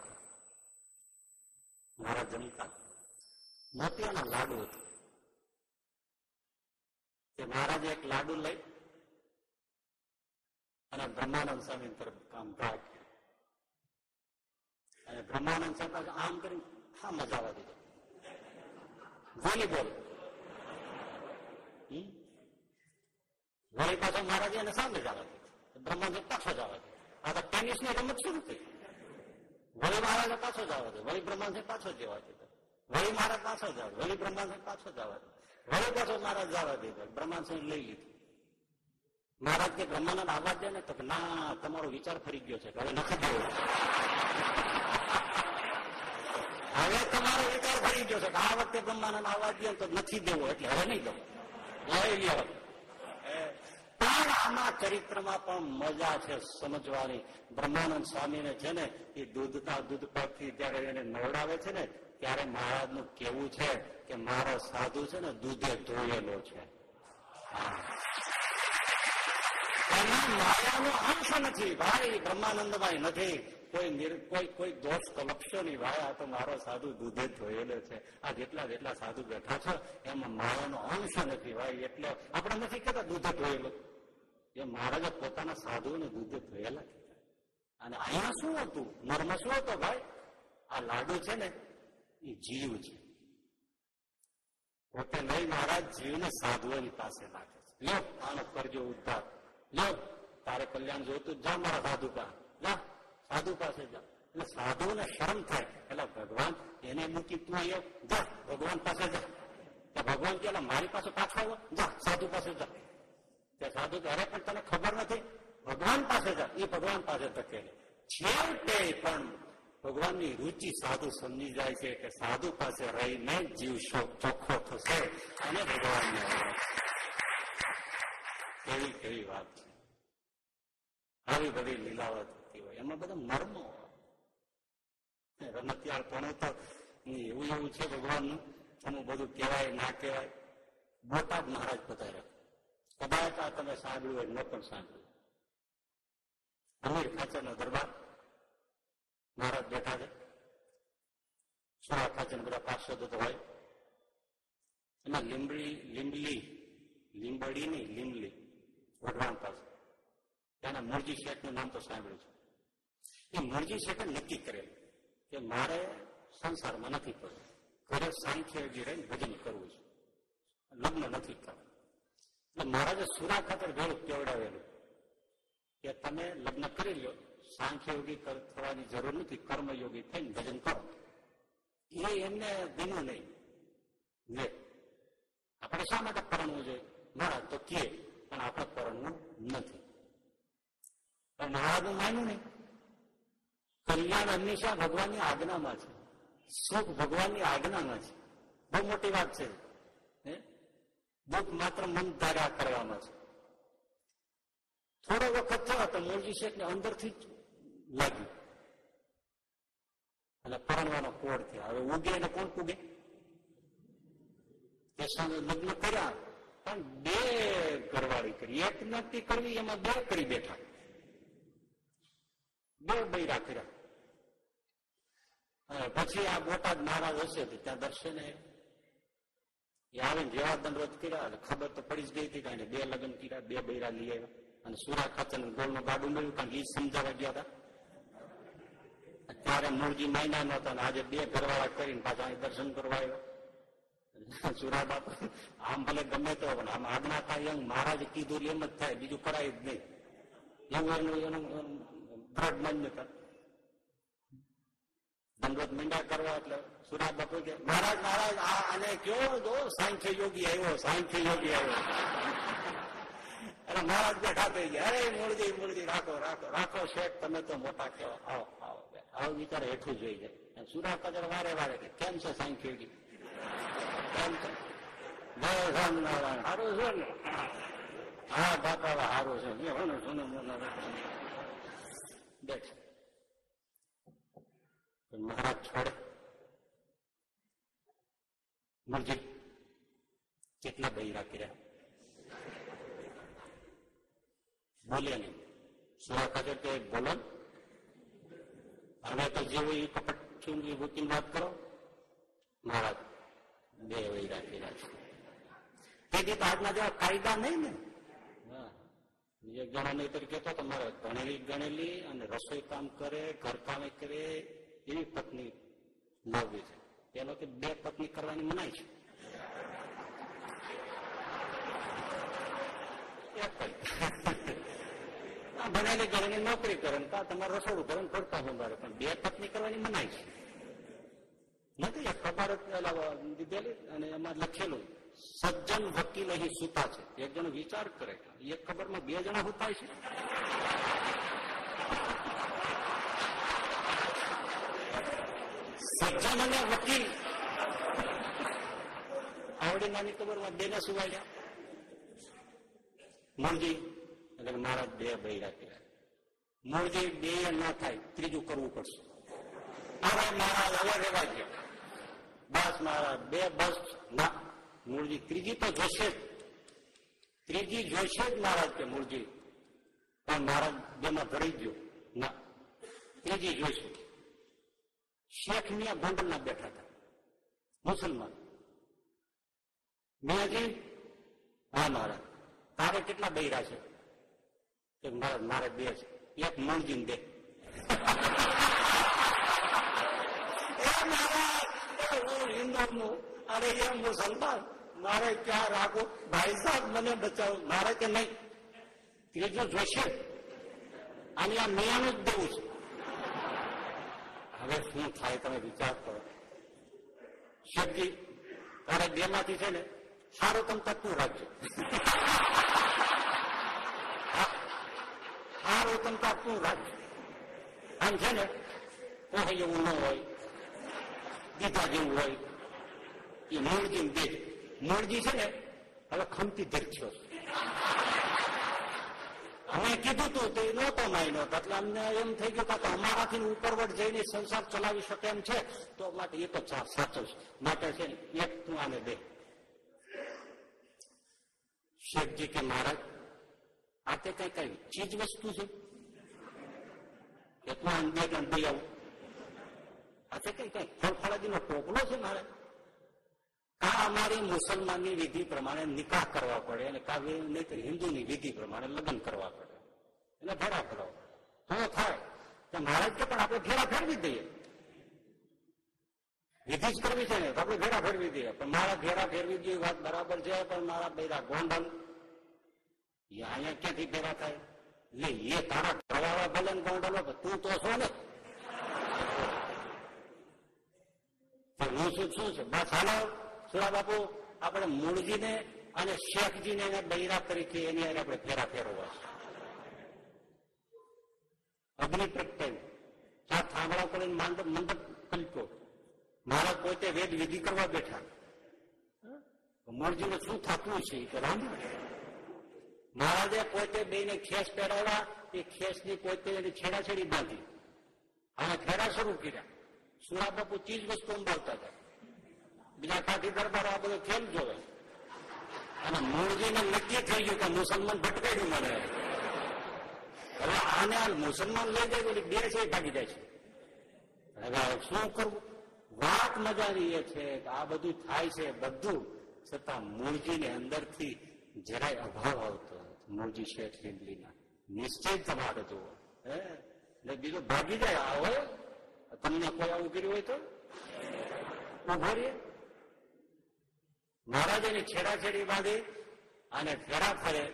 મારા જમતા મોતિયાના લાડુ હતું. તે મહારાજે એક લાડુ લઈ અને બ્રહ્માનંદ સ્વામી તરફ કામ રાખ્યું અને બ્રહ્માનંદ સ્વામી આમ કરી હા મજા આવવા દીધો વોલીબોલ વળી પાછો મહારાજે એને સામે જવા દીધો. બ્રહ્માનંદ પાછો જવા દીધો. આ તો ટેનિસની રમત શરૂ થઈ વળી મહારાજે પાછો જવા દે, વળી બ્રહ્માંડ પાછો જવા દીધો વળી મહારાજ પાછો જવા વળી બ્રહ્માંડ પાછો જવા દે. વળી પાછો મહારાજ જવા દીધો બ્રહ્માંડ લઈ લીધું. મહારાજ કે બ્રહ્માનંદ આવવા દે ને, તો ના, તમારો વિચાર ફરી ગયો છે હવે નથી દેવો હવે તમારો વિચાર ફરી ગયો છે, કે આ વખતે બ્રહ્માનંદ આવવા દે તો નથી દેવો, એટલે હવે નહીં દઉં લઈ લ્યો આના ચરિત્રમાં પણ મજા છે સમજવાની. બ્રહ્માનંદ સ્વામીને છે ને, એ દૂધના દૂધ પરથી જયારે એને નવડાવે છે ને, ત્યારે મહારાજનું કેવું છે કે મારો સાધુ છે ને, દૂધે ધોયેલો છે. માયાનો અંશ નથી. ભાઈ બ્રહ્માનંદભાઈ નથી. કોઈ કોઈ કોઈ દોષ કલપશો નહીં. ભાઈ, આ તો મારો સાધુ દૂધે ધોયેલો છે. આ જેટલા જેટલા સાધુ બેઠા છે, એમાં માયાનો અંશ નથી. ભાઈ, એટલે આપણે નથી કહેતા દૂધે ધોયેલો. એ મહારાજે પોતાના સાધુઓને દૂધે ધોયેલા અને અહીંયા શું હતું? મર્મ શું હતો ભાઈ? આ લાડુ છે ને, એ જીવ છે. પોતે લઈ મહારાજ, જીવને સાધુઓની પાસે નાખે છે. લ્યો, આનો કરજો ઉદ્ધાર. લ્યો, તારે કલ્યાણ જોતું જા મારા સાધુ પા જા સાધુ પાસે જા. એટલે સાધુને શરમ થાય. એટલે ભગવાન એને મૂકી તું અહીંયા જા. ભગવાન પાસે જા. ભગવાન કે મારી પાસે પાછો આવ્યો જા, સાધુ પાસે જા. ત્યાં સાધુ કે અરે પણ તને ખબર નથી. ભગવાન પાસે જા. એ ભગવાન પાસે તકે છેવટે પણ ભગવાનની રુચિ સાધુ સમજી જાય છે કે સાધુ પાસે રહીને જીવ ચોખ્ખો થશે અને ભગવાનને કેવી કેવી વાત છે. આવી બધી લીલાઓ થતી હોય. એમાં બધા મર્મો રમતિયાળ પણ તો એવું એવું છે ભગવાનનું. અમુક બધું કહેવાય, ના કહેવાય. બોટાદ મહારાજ પધાર્યા કદાચ આ તમે સાંભળ્યું હોય ન પણ સાંભળ્યું. અમીર ખાચર નો દરબાર, મહારાજ બેઠા છે. સોળા ખાચર બધા પાર્ષદો તો હોય. એમાં લીંબડી, લીંબલી, લીંબડી નહીં, લીંબલી, વઢવાણ પાસે. ત્યાંના મુરજી શેઠનું નામ તો સાંભળ્યું છે. એ મુરજી શેઠે નક્કી કરેલું કે મારે સંસારમાં નથી પડવું ઘરે સાંખ્યજી રહીને ભજન કરવું છે. લગ્ન નથી કરવું. એટલે મહારાજે સુરા ખાતર ભેળું કેવડાવેલું કે તમે લગ્ન કરી લો સાંખ્યયોગી થવાની જરૂર નથી, કર્મયોગી થઈને ભજન કરો. એ એમને ગમ્યું નહીં. લે, આપણે શા માટે પરણવું જોઈએ? મહારાજ તો કે પણ આપણે પરણવું નથી. પણ મહારાજનું માન્યું નહીં. કલ્યાણ હંમેશા ભગવાનની આજ્ઞામાં છે. સુખ ભગવાનની આજ્ઞામાં છે. બહુ મોટી વાત છે. દુઃખ માત્ર મન ધાર્યા કરવામાં છે. થોડો વખત થયો તો મોરજી શેઠ ને અંદરથી જ લાગ્યું. એટલે પરણવાનો કોડ થયો. હવે ઉગે એને કોણ પૂગે તે લગ્ન કર્યા, પણ બે ઘરવાળી કરી. એક નક્કી કરવી, એમાં બે કરી બેઠા. બે બૈરા કર્યા. પછી આ બોટાદ મહારાજ હશે ત્યાં દર્શને એ આવીને જેવા દંડવત કર્યા એટલે ખબર તો પડી જ ગઈ હતી કારણ બે લગ્ન કર્યા, બે બૈરા લઈ આવ્યા. અને સુરા ખાતર ગોળનું ગાડું મળ્યું કારણ કે એ સમજાવવા ગયા હતા. ત્યારે મૂળજી માયના નહોતા આજે બે ઘરવાળા કરીને પાછા અહીં દર્શન કરવા આવ્યા. સુરા બાપ, આમ ભલે ગમે તો, પણ આમ આજ્ઞા થાય એમ, મહારાજ કીધું એમ જ થાય, બીજું કરાય જ નહીં. એવું એનું એનું દ્રઢ માન્યતા. દંડવત મીંડા કરવા એટલે સુરા બાપુ કે, મહારાજ મહારાજ, આ અને કયો જો સાંખ્ય યોગી આવ્યો, સાંખ્ય યોગી આવ્યો. અને મહારાજ બેઠા થઈ ગયા, અરે, મૂળજી મૂળજી, રાખો રાખો રાખો શેઠ, તમે તો મોટા કહેવા આવો આવો. આવો વિચાર હેઠું જોઈ જાય સુરા કચર વારે વારે કે, કેમ છે સાંખ્ય યોગી? કેમ છે? જય સ્વામિનારાયણ. સારું છે ને? હા, બાપા સારું છે. બેઠ. મહારાજ છોડે. મરજી. કેટલા બૈરા કર્યા. બોલ્યા નહીં. સુરા ખાતે કે બોલો. હવે તો જેવું એ કપટ ચૂંટણી વકીલ વાત કરો. મહારાજ, બે વૈરા કર્યા છે. તેથી તો આજના જેવા કાયદા નહીં ને. એક જણા નહીં કેતો તમારે ગણેલી ગણેલી અને રસોઈ કામ કરે ઘરકામે કરે, એવી પત્ની લાવવી છે. પેલો કે બે પત્ની કરવાની મનાય છે. ભણેલી ઘરેની નોકરી કરે ને તમારે રસોડું કરે પડતા સંભાળે પણ બે પત્ની કરવાની મનાય છે. નથી, એક ખબર દીધેલી અને એમાં લખેલું, સજ્જન વકીલ અહીં સુતા છે. એક જણો વિચાર કરે એક ખબરમાં બે જણા સુતા છે? સજ્જન અને વકીલ. આવડી નાની ખબરમાં બેને સુવાડ્યા. મૂળજી એટલે મારા બે ભાઈ રાખ્યા મૂળજી, બે ના થાય, ત્રીજું કરવું પડશે. અરે મારા હવે રેવા ગયો બસ મારા બે બસ. ના, મૂળજી, ત્રીજી તો જોશે જ. ત્રીજી જોશે જ મહારાજ કે મૂળજી. પણ મહારાજ બેમાં ભરી ગયો ના, ત્રીજી જોઈશું. શેખ મિયા ગોંડલના બેઠા હતા મુસલમાન મિયાજી હા મહારાજ તારે કેટલા બૈરા છે કે મહારાજ મારે બે છે એક મૂળજી દે હિન્દુ અરે એ મુસલમાન મારે ક્યાં રાખો ભાઈ સાહેબ મને બચાવો મારે કે નહીં ત્રીજું જોશે અને આ મિયાનું જ દેવું છે હવે શું થાય તમે વિચાર કરો. શેઠજી તારે બે માંથી છે ને સારું તમ તકવું રાખજો. સારું તમ તકવું રાખજો. આમ છે ને, કોઈ એવું ન હોય, દીધા જેવું હોય, એ મૂળજી બે મૂળજી છે ને, હવે ખમતી ધરછો અમે કીધું તું તો એ નહોતો માન્યો. એટલે અમને એમ થઈ ગયું કે અમારાથી ઉપરવટ જઈને સંસાર ચલાવી શકે એમ છે, તો માટે એ તો સાચો છે. માટે છે એક તું આને દે શેખજી કે મહારાજ આ તે કઈ કઈ ચીજ વસ્તુ છે? એટલું બે ગણ દઈ આવું. આ તે કઈ કઈ ફળફળાદીનો ટોપલો છે મારે? આ અમારી મુસલમાનની વિધિ પ્રમાણે નિકાહ કરવા પડે અને કાવ્ય નહીં હિન્દુની વિધિ પ્રમાણે લગ્ન કરવા પડે. એટલે ફેરા ફેરાવો તો થાય. તો મહારાજ કે પણ આપણે ફેરા ફેરવી દઈએ. વિધિ જ કરવી છે ને, તો આપણે ફેરા ફેરવી દઈએ. પણ મારા ફેરા ફેરવી દઈએ વાત બરાબર છે, પણ મારા બેરા ગોંડલ, એ અહીંયા ક્યાંથી ફેરા થાય? લે, એ તારા ઘરવાળા ભલે ને ગોંડલો તું તો છો ને. હું શું શું છે બસ હાલો. સુરા બાપુ, આપણે મૂળજીને અને શેખજીને એને બૈરા તરીકે એની આપણે ફેરા ફેરવવા અગ્નિ પ્રગટાયું ચાર થાંભળા કરીને મંડપ કલ્પ્યો મારા પોતે વેદ વિધિ કરવા બેઠા. મૂળજીને શું થતું છે? કે રામ મહારાજે પોતે બે ને ખેસ પહેરાવ્યા. એ ખેસની પોતે એની છેડાછેડી બાંધી. અને ફેરા શરૂ કર્યા. સુરા બાપુ ચીજ વસ્તુ અંબાવતા હતા. બીજા કાઠી દરબાર આ બધો કેમ જોવે અને મૂળજીને નક્કી થઈ ગયું કે મુસલમાન ભટકાડ્યું મને હવે આને આ મુસલમાન લઈ જાય એટલે બે છે ભાગી જાય છે. હવે શું કરવું? વાત મજાની એ છે કે આ બધું થાય છે, બધું. છતાં મૂળજીને અંદરથી જરાય અભાવ આવતો મૂળજી શેઠ હિન્દલીના નિશ્ચય તમારે જુઓ હે? એટલે બીજું ભાગી જાય. આ હોય? તમને કોઈ આવું કર્યું હોય તો? ઊભો રહીએ. મહારાજ એની છેડાછેડી બાંધી અને ફેરા ફરે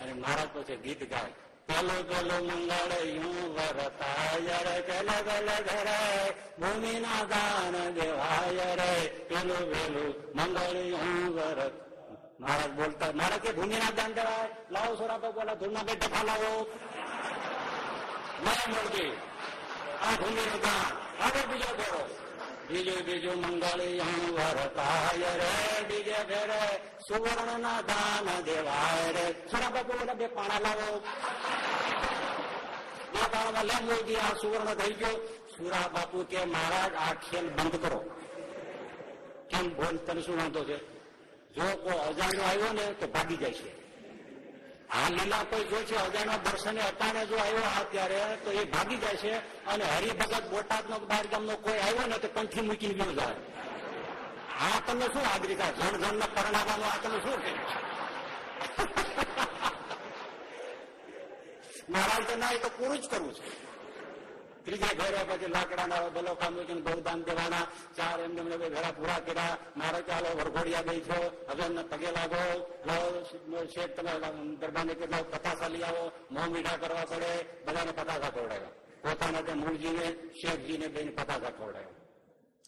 અને મહારાજ પછી ગીત ગાય. પેલો પેલો મંગળ યુ વરતાય રે પેલો પેલો ઘરે ભૂમિના દાન દેવાય રે. પેલું પેલું મંગળ યુ વરત મહારાજ બોલતા, મહારાજ, કે ભૂમિના દાન દેવાય? લાવો સોરા તો બોલા ધૂમના બે ટફા લાવો. મારા મળતી. આ ભૂમિનું દાન. આગળ બીજો ફેરો. બીજું બીજું મંગળી વરતાય રે બીજે ફેરે સુવર્ણ ના દાન દેવાય રે. સુરા બાપુ બધા બે પાણા લાવો. બે પાણામાં લે મોદી આ સુવર્ણ થઈ ગયો. સુરા બાપુ કે, મહારાજ, આ ખેલ બંધ કરો. કેમ બોલ, તને શું વાંધો છે? જો કોઈ અજાણ્યો આવ્યો ને, તો ભાગી જાય છે. આ લીલા કોઈ જો છે અજાણ્યા દર્શને અટાણે જો આવ્યો આ ત્યારે, તો એ ભાગી જાય છે અને હરિભગત બોટાદ નો બાર ગામનો કોઈ આવ્યો ને તો કંઠી મૂકી ગયો જાય. આ તમે શું આગ્રિકા જણ જણ ને પરણાવવાનું આ તમે શું મહારાજ ના, એ તો પૂરું જ કરવું છે. ત્રીજા ઘેરા પછી લાકડાના ભલો કામ મૂકીને બહુદાન દેવાના. ચાર એમને એમને ઘેરા પૂરા કર્યા. મારે ચાલો વરઘોડિયા ગઈ છો. હવે પગે લાગો. શેઠ, તમે દરબારને કેટલા પતાસા લઈ આવો. મોં મીઠા કરવા પડે. બધાને પતાસા ખવડાવ્યા. પોતાના તે મૂળજીને, શેઠજીને બેન પતાસા ખવડાવ્યા.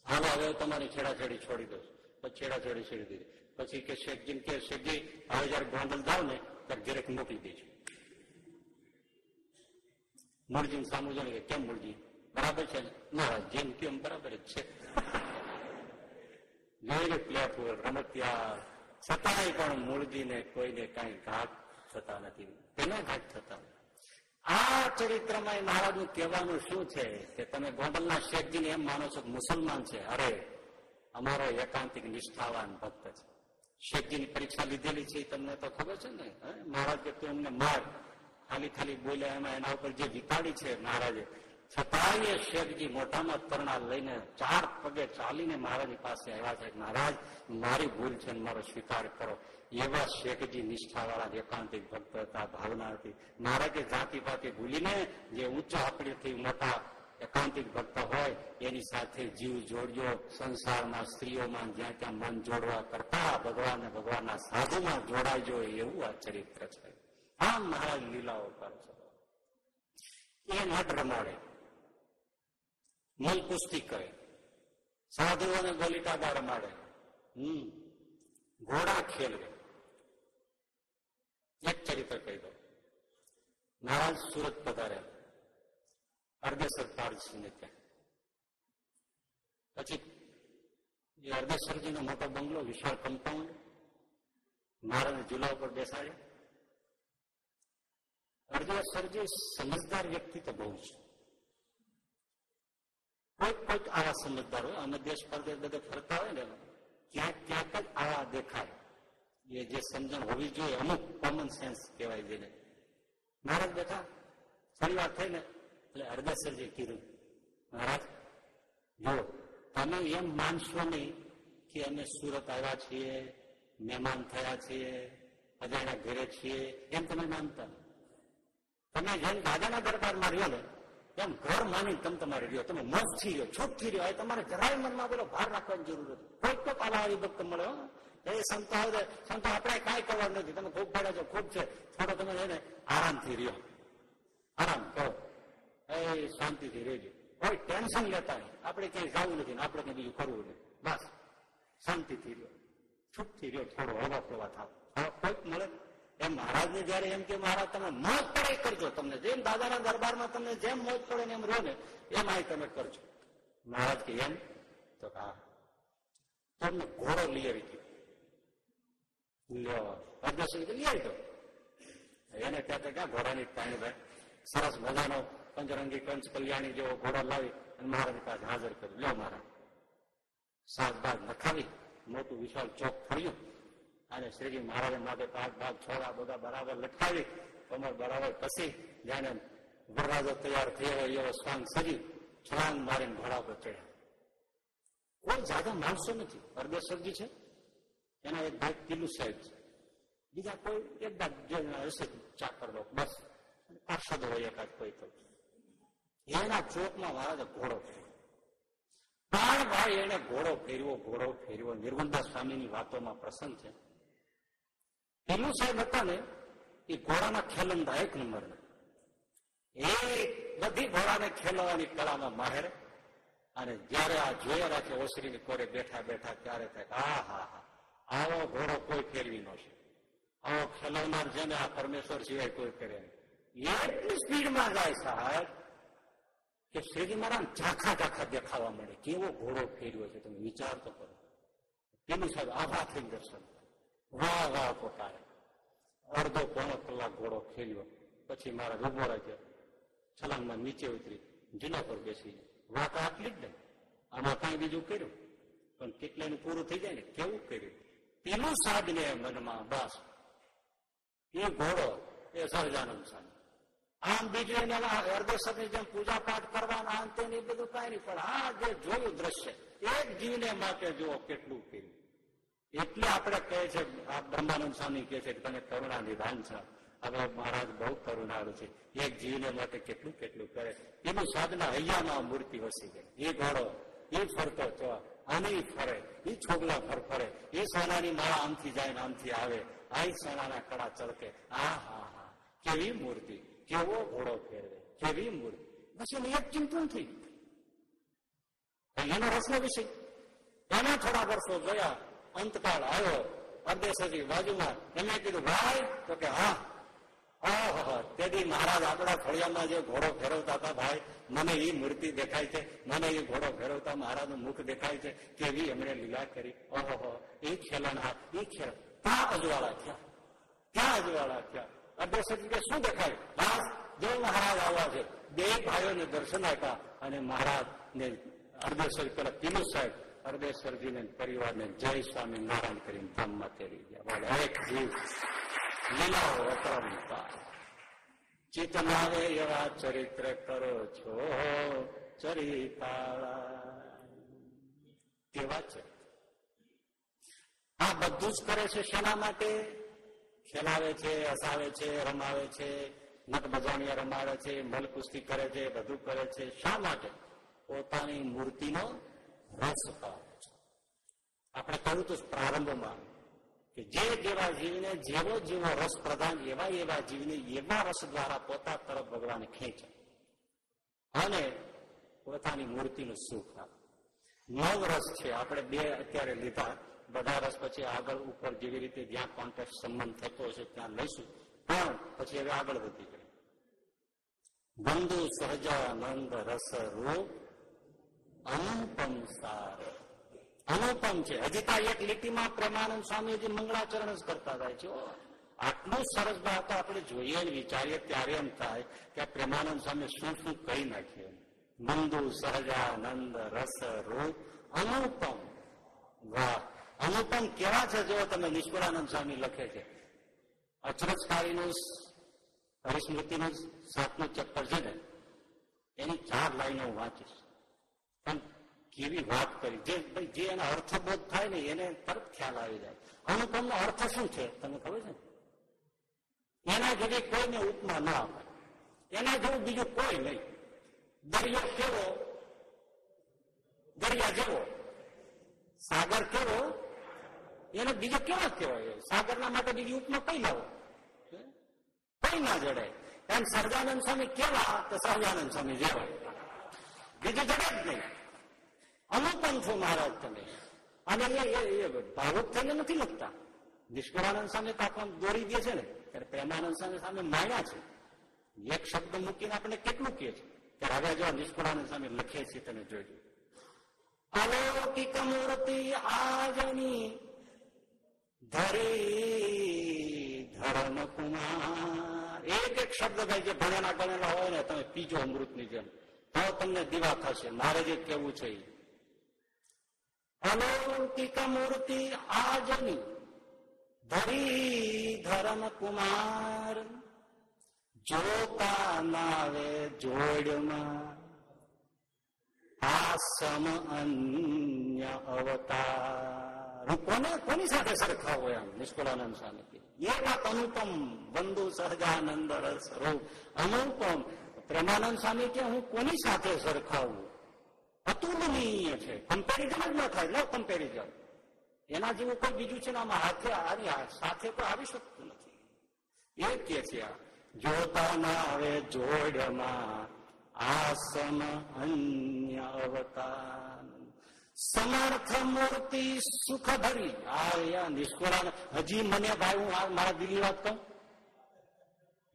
હાલો, હવે તમારી છેડાછેડી છોડી દો પછી છેડાછેડી છોડી દીધી. પછી કે શેઠજી કે, શેઠજી હવે જયારે ગોંડલ જાવ ને ત્યારે જરાક મોકલી દેજો. મૂળજી સામુ જાણે કેમ મૂળજી? બરાબર છે? ના, જેમ કેમ બરાબર જ છે. વેરી પ્લેફુલ રમતિયા. છતાંય પણ મૂળજીને કોઈને કઈ ઘાટ થતા નથી. તેના ઘાટ થતા આ ચરિત્રમાં મહારાજનું કહેવાનું શું છે કે તમે ગોંડલના શેઠજીને એમ માનો છો મુસલમાન છે? અરે, અમારો એકાંતિક નિષ્ઠાવાન ભક્ત છે. શેઠજીની પરીક્ષા લીધેલી છે તમને તો ખબર છે ને? મહારાજ કે તું અમને માર. ખાલી ખાલી બોલ્યા એમાં એના ઉપર જે વિતાડી છે મહારાજે છતાંય શેખજી મોટામાં તરણા લઈને ચાર પગે ચાલીને મહારાજની પાસે આવ્યા છે. મહારાજ, મારી ભૂલ છે મારો સ્વીકાર કરો. એવા શેખજી નિષ્ઠાવાળા એકાંતિક ભક્ત હતા, ભાવના હતી. મહારાજે જાતિ પાતિ ભૂલીને જે ઉચ્ચ આપણીથી મોટા એકાંતિક ભક્ત હોય, એની સાથે જીવ જોડ્યો, સંસારમાં સ્ત્રીઓમાં જ્યાં ત્યાં મન જોડવા કરતા ભગવાન ભગવાનના સાધુમાં જોડાજો એવું આ ચરિત્ર છે. આમ મહારાજ લીલાઓ છે. એ નટ રમાડે મન કુસ્તી કરે. સાધુઓને ગોલીટા રમાડે હમ, ઘોડા ખેલવે. એક ચરિત્ર કહી દો મહારાજ સુરત પધારે. અર્ધેશ્વર પારસીને ત્યાં. પછી એ અર્ધેશ્વરજીનો મોટો બંગલો, વિશાળ કમ્પાઉન્ડ મહારાજ ઝુલા ઉપર બેસાડ્યા અર્ધેસરજી સમજદાર વ્યક્તિ તો બહુ છે. કોઈક કોઈક આવા સમજદાર હોય અમે દેશ પરદેશ બધે ફરતા હોય ને, ક્યાંક ક્યાંક જ આવા દેખાય. એ જે સમજણ હોવી જોઈએ, અમુક કોમન સેન્સ કહેવાય જેને. મહારાજ બેઠા, શનિવાર થઈને, એટલે અરદાસરજી કીધું, મહારાજ જો તમે એમ માનશો નહીં કે અમે સુરત આવ્યા છીએ, મહેમાન થયા છીએ, અજાણ્યા ઘરે છીએ, એમ તમે માનતા તમે જેમ દાદાના દરબારમાં રહ્યો ને, એમ ઘર માની તમે તમારે રહ્યો. તમે મસ્તથી રહ્યો, છૂટથી રહ્યો. એ તમારે જરાય મનમાં બોલો ભાર રાખવાની જરૂર નથી. કોઈક તો પાલા ભક્ત મળે એ સંતો આવે, સંતો આપણે કાંઈ કરવાનું નથી. તમે ખૂબ પડે છો, ખૂબ છે. થોડો તમે એને આરામથી રહ્યો. આરામ કરો. એ શાંતિથી રહેજો. કોઈ ટેન્શન લેતા નહીં. આપણે ક્યાંય જવું નથી આપણે કંઈ બીજું કરવું નથી. બસ. શાંતિથી રહ્યો. છૂટથી રહ્યો. થોડો હવા ફરવા થાવ કોઈક મળે એમ મહારાજને જયારે એમ કે, મહારાજ, તમે મોજ પડે કરજો. તમને જેમ દાદાના દરબારમાં તમને જેમ મોજ પડે ને એમ રહો ને, એમ આ તમે કરજો. મહારાજ કે, એમ? તો હા. તમને ઘોડો લઈ આવી ગયો. લ્યો અર્ધસું લઈ આવી દો એને કહેતા ક્યાં ઘોડાની પાણી ભાઈ, સરસ મજાનો પંચરંગી કંચ કલ્યાણી જેવો ઘોડો લાવી અને મહારાજ પાસે હાજર કર્યો. લ્યો મહારાજ. સાત બાદ નખાવી, મોટું વિશાળ ચોક ફર્યું અને શ્રીજી મહારાજ માટે પાંચ ભાગ છોડા બધા બરાબર લટકાવી. કમર બરાબર પછી જાણે વરરાજો તૈયાર થયો હોય એવો સ્વાંગ સજી છલાંગ મારીને ઘોડા પર ચડ્યા. કોઈ જાદા માણસો નથી. અર્ધેશ્વરજી છે. એના એક ભાઈ કિલ્લુ સાહેબ છે. બીજા કોઈ એક હશે ચાકર લોક, બસ. પાર્ષદ હોય એકાદ કોઈ તો. એના ચોકમાં મહારાજે ઘોડો ફેર્યો. પણ ભાઈ એને ઘોડો ફેરવો ઘોડો ફેરવો નિર્ગુણદાસ સ્વામીની વાતોમાં પ્રસંગ છે કિલ્લુ સાહેબ હતા ને, એ ઘોડાના ખેલંદા એક નંબરના. એ બધી ઘોડાને ખેલવાની કળામાં માહેર, અને જયારે આ જોયા રાખે ઓસરીની કોરે બેઠા બેઠા ત્યારે થાય હા હા હા, આવો ઘોડો કોઈ ફેરવી ન છે આવો ખેલવનાર છે ને આ પરમેશ્વર સિવાય કોઈ કરે એટલી સ્પીડમાં જાય સાહેબ કે શ્રીજી મહારાજ ઝાખા ઝાખા દેખાવા મળે કેવો ઘોડો ફેર્યો છે, તમે વિચાર તો કરો. પેલું સાહેબ આભા થઈ દર્શન વાહ વાહ પોતાને અડધો પોણો કલાક ઘોડો ખેલ્યો. પછી મારા ઊભો રાખ્યો છલાંગમાં નીચે ઉતરી જૂના પર બેસી વાત આટલી જ ને આમાં કાંઈ બીજું કર્યું? પણ કેટલાનું પૂરું થઈ જાય ને, કેવું કર્યું? પેલું સાધને મનમાં બસ. એ ઘોડો, એ સહજાનંદ સ્વામી આમ બીજું એને અર્ધસરની જેમ પૂજા પાઠ કરવાના તેની બધું કઈ નહીં, પણ આ જે જોયું દ્રશ્ય, એક જીવને માટે જુઓ કેટલું કર્યું. એટલે આપણે કહે છે બ્રહ્માનંદ સ્વામી કહે છે કે તમે કરુણા નિધાન છો. હવે મહારાજ બહુ કરુણાળુ છે. એક જીવને માટે કેટલું કેટલું કરે. એનું સાધના હૈયામાં મૂર્તિ વસી ગઈ. એ ઘોડો, એ ફરતો છો આને ફરે, એ છોકલા ફર ફરે, એ સોનાની માળા આમથી જાય આમથી આવે. આ સોનાના કડા ચળકે. આ હા હા. કેવી મૂર્તિ, કેવો ઘોડો ફેરવે, કેવી મૂર્તિ. બસ એને એક ચિંતન થઈ એનો રસનો વિષય. એના થોડા વર્ષો ગયા. અંતકાળ આવ્યો અર્ધેશજી બાજુમાં એમને કીધું, ભાઈ, તો કે હા. તેથી મહારાજ આપણા ફળિયામાં જે ઘોડો ફેરવતા હતા, ભાઈ, મને એ મૂર્તિ દેખાય છે, મને એ ઘોડો ફેરવતા મહારાજનું મુખ દેખાય છે, કેવી એમણે લીલા કરી. ઓહો એ ખેલના એ ખેલ ક્યાં અજવાળા થયા ક્યાં અજવાળા થયા. અર્ધેશજી કે, શું દેખાય? બસ, જો મહારાજ આવ્યા છે. બે ભાઈઓને દર્શન આપ્યા અને મહારાજ ને અર્ધેશ્વર પેલા તિલુ સાહેબ અર્ધેશ્વરજીને પરિવારને જય સ્વામી નારાયણ કરીને ધામમાં તેડી ગયા. બોલે એક જીવ લીલાઓ અપરંપાર ચિતનાવે એવા ચરિત્ર કરો છો, ચરિતાળા. કેવા છે આ બધું જ કરે છે શેના માટે? ખેલાવે છે, હસાવે છે, રમાવે છે નટ બજાણિયા રમાવે છે મલ કુસ્તી કરે છે, બધું કરે છે. શા માટે? પોતાની મૂર્તિનો રસ આપણે કહ્યું તો પ્રારંભમાં કે જે જેવા જીવને જેવો જેવો રસ પ્રધાન એવા એવા જીવને એવા રસ દ્વારા પોતા તરફ ભગવાન ખેંચે. અને પોતાની મૂર્તિનું સુખ નવ રસ છે, આપણે બે અત્યારે લીધા. બધા રસ પછી આગળ ઉપર જેવી રીતે જ્યાં કોન્ટેક્ટ સંબંધ થતો હશે ત્યાં લઈશું. પણ પછી હવે આગળ વધી ગઈ બંધુ સહજાનંદ રસ રૂપ અનુપમ સાર અનુપમ છે. હજી તો એક લીટીમાં પ્રેમાનંદ સ્વામીજી મંગળાચરણ જ કરતા થાય છે આટલું સરસ વાત આપણે જોઈએ વિચારીએ ત્યારે એમ થાય કે પ્રેમાનંદ સ્વામી શું શું કહી નાખીએ મંદુ, સહજાનંદ, રસ, રૂપ, અનુપમ. વાહ. અનુપમ કેવા છે જો તમે નિષ્કુળાનંદ સ્વામી લખે છે. અચરજકારીનું હરિસ્મૃતિનું સાતનું ચક્કર છે ને. એની ચાર લાઈનો વાંચીશ. પણ કેવી વાત કરી? જે જે એના અર્થબોધ થાય ને, એને તરત ખ્યાલ આવી જાય. અનુપમ નો અર્થ શું છે? તમને ખબર છે? એના જેવી કોઈને ઉપમા ના આપે એના જેવું બીજું કોઈ નહીં. દરિયો કેવો? દરિયા જેવો? સાગર કેવો? એને બીજો કેવો કહેવાય? સાગરના માટે બીજી ઉપમા કઈ લાવો કઈ ના જડે. એમ સર્જાનંદ સ્વામી કેવા તો સર્જાનંદ સ્વામી જેવા. બીજું જગત નહીં અનુપમ છો મહારાજ તમે. અને એ ભાવુક થઈને નથી લખતા. નિષ્કળાનંદ સામે તો આપણને દોરી દે છે ને. ત્યારે પ્રેમાનંદ સામે સામે માયા છે. એક શબ્દ મૂકીને આપણે કેટલું કહે છે? ત્યારે હવે જો નિષ્કળાનંદ સામે લખે છે તમે જોજો. અલૌકિક મૂર્તિ આજની ધરી ધર્મ કુમાર એક એક શબ્દ ભાઈ જે ભણેલા ગણેલા હોય ને તમે પીજો અમૃતની જેમ. તો તમને દીવા થશે મારે જે કેવું છે અલૌકિક મૂર્તિ આજની ધરી ધરમ કુમાર. જોતા નાવે જોડમાં. આસમ અન્ય અવતાર. કોને, કોની સાથે સરખાવો એમ નિષ્કુળાનંદ સ્વામી એ વાત અનુપમ, બંધુ સહજાનંદ સ્વરૂપ અનુપમ પ્રેમાનંદ સ્વામી કે હું કોની સાથે સરખાવું? અતુલનીય છે. કમ્પેરિઝન જ ન થાય. નો કમ્પેરિઝન એના જેવું કોઈ બીજું છે ને આમાં હાથે આવી સાથે કોઈ આવી શકતું નથી. એ કે છે જોતા ના આવે જોડમાં આસન અન્ય અવતાર. સમર્થ મૂર્તિ સુખ ભરી આ નિષ્કુળા હજી મને ભાઈ, હું મારા દિલ્હી વાત કહું?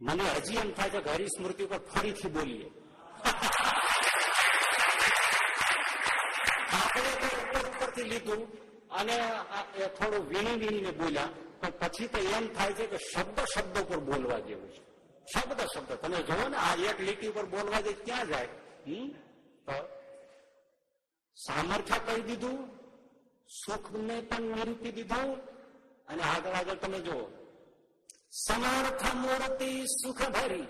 મને હજી એમ થાય છે કે હરિસ્મૃતિ ઉપર ફરીથી બોલીએ. ઉપર ઉપરથી લીધું અને થોડું વીણી વીણીને બોલ્યા, પણ પછી તો એમ થાય છે કે શબ્દ શબ્દ પર બોલવા જેવું છે. શબ્દ શબ્દ. તમે જુઓ ને, આ એક લીટી પર બોલવા જાય ક્યાં જાય? તો સામર્થ્ય કહી દીધું, સુખને પણ નિરૂપી દીધું, અને આગળ આગળ તમે જુઓ. સમર્થ મૂર્તિ સુખ ભરી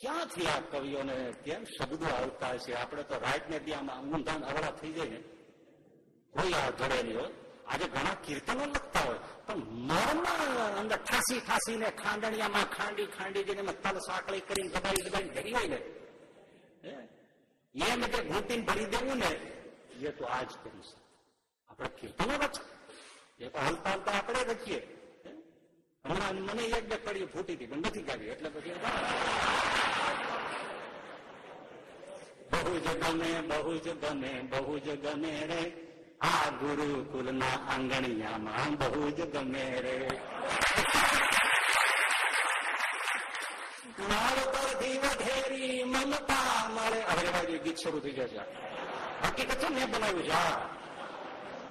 ક્યાંથી આ કવિઓને કેમ શબ્દો આવતા છે? આપણે તો રાઈટ ને ત્યાં ઊંધાન અવળા થઈ જાય ને. કોઈ આ જોડે નહીં હોય આજે ઘણા કીર્તનો લખતા હોય. પણ મનમાં અંદર ઠાસી ઠાસીને ખાંડણિયામાં ખાંડી ખાંડી જઈને તલ સાંકળી કરીને દબાઈ દબાઈ ભરી હોય ને. એમ જે ઘૂંટીને ભરી દેવું ને, એ તો આજ કરીશ આપણે કીર્તનો રચ. એ તો હલતા હલતા આપણે રચીએ. હમણાં મને એક બે કડી ફૂટી હતી, પણ નથી કાઢી એટલે પછી બહુ જ ગમે, બહુ જ ગમે, બહુ જ ગમે રે. આ ગુરુકુલ ના આંગણિયામાં બહુ જ ગમે રે. મારો પરથી વધેરી મમતા મળે હવે બાજુ ગીત શરૂ થઈ જશે. હકીકત છે, મેં બનાવ્યું છે, હા.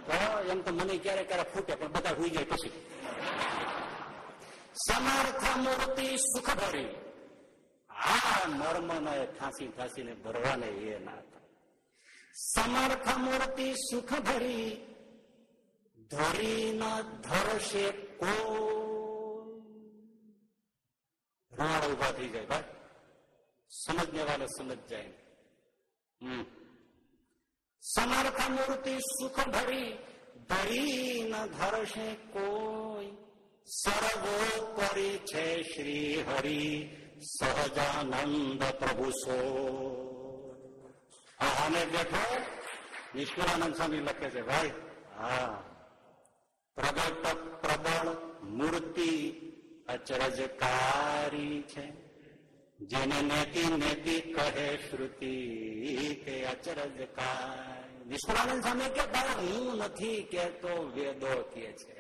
તો એમ તો મને ક્યારે ક્યારે ફૂટે, પણ બધા હોઈ જાય પછી. સમર્થ મૂર્તિ સુખ ભરી આ મર્મ ને ઠાંસી ઠાંસીને ભરવાને એ ના સમર્થ મૂર્તિ સુખ ભરી ધરી ન ધરશે કો રાડ ઊભા થઈ જાય, ભાઈ. સમજને વાલે સમજ જાય હમ. સમર્થ મૂર્તિ સુખ ભરી ધરી ન ધરશે કોઈ. સર્વોપરી છે શ્રી હરિ સહજાનંદ પ્રભુ સો આને બેઠો નિષ્કુળાનંદ સ્વામી લખે છે ભાઈ હા પ્રગટ પ્રબળ મૂર્તિ અચરજકારી છે જેને નેતિ નેતિ કહે શ્રુતિ કે અચરજ કાય નિષ્કુળાનંદ સામે કે ભાઈ હું નથી કેતો વેદો કે છે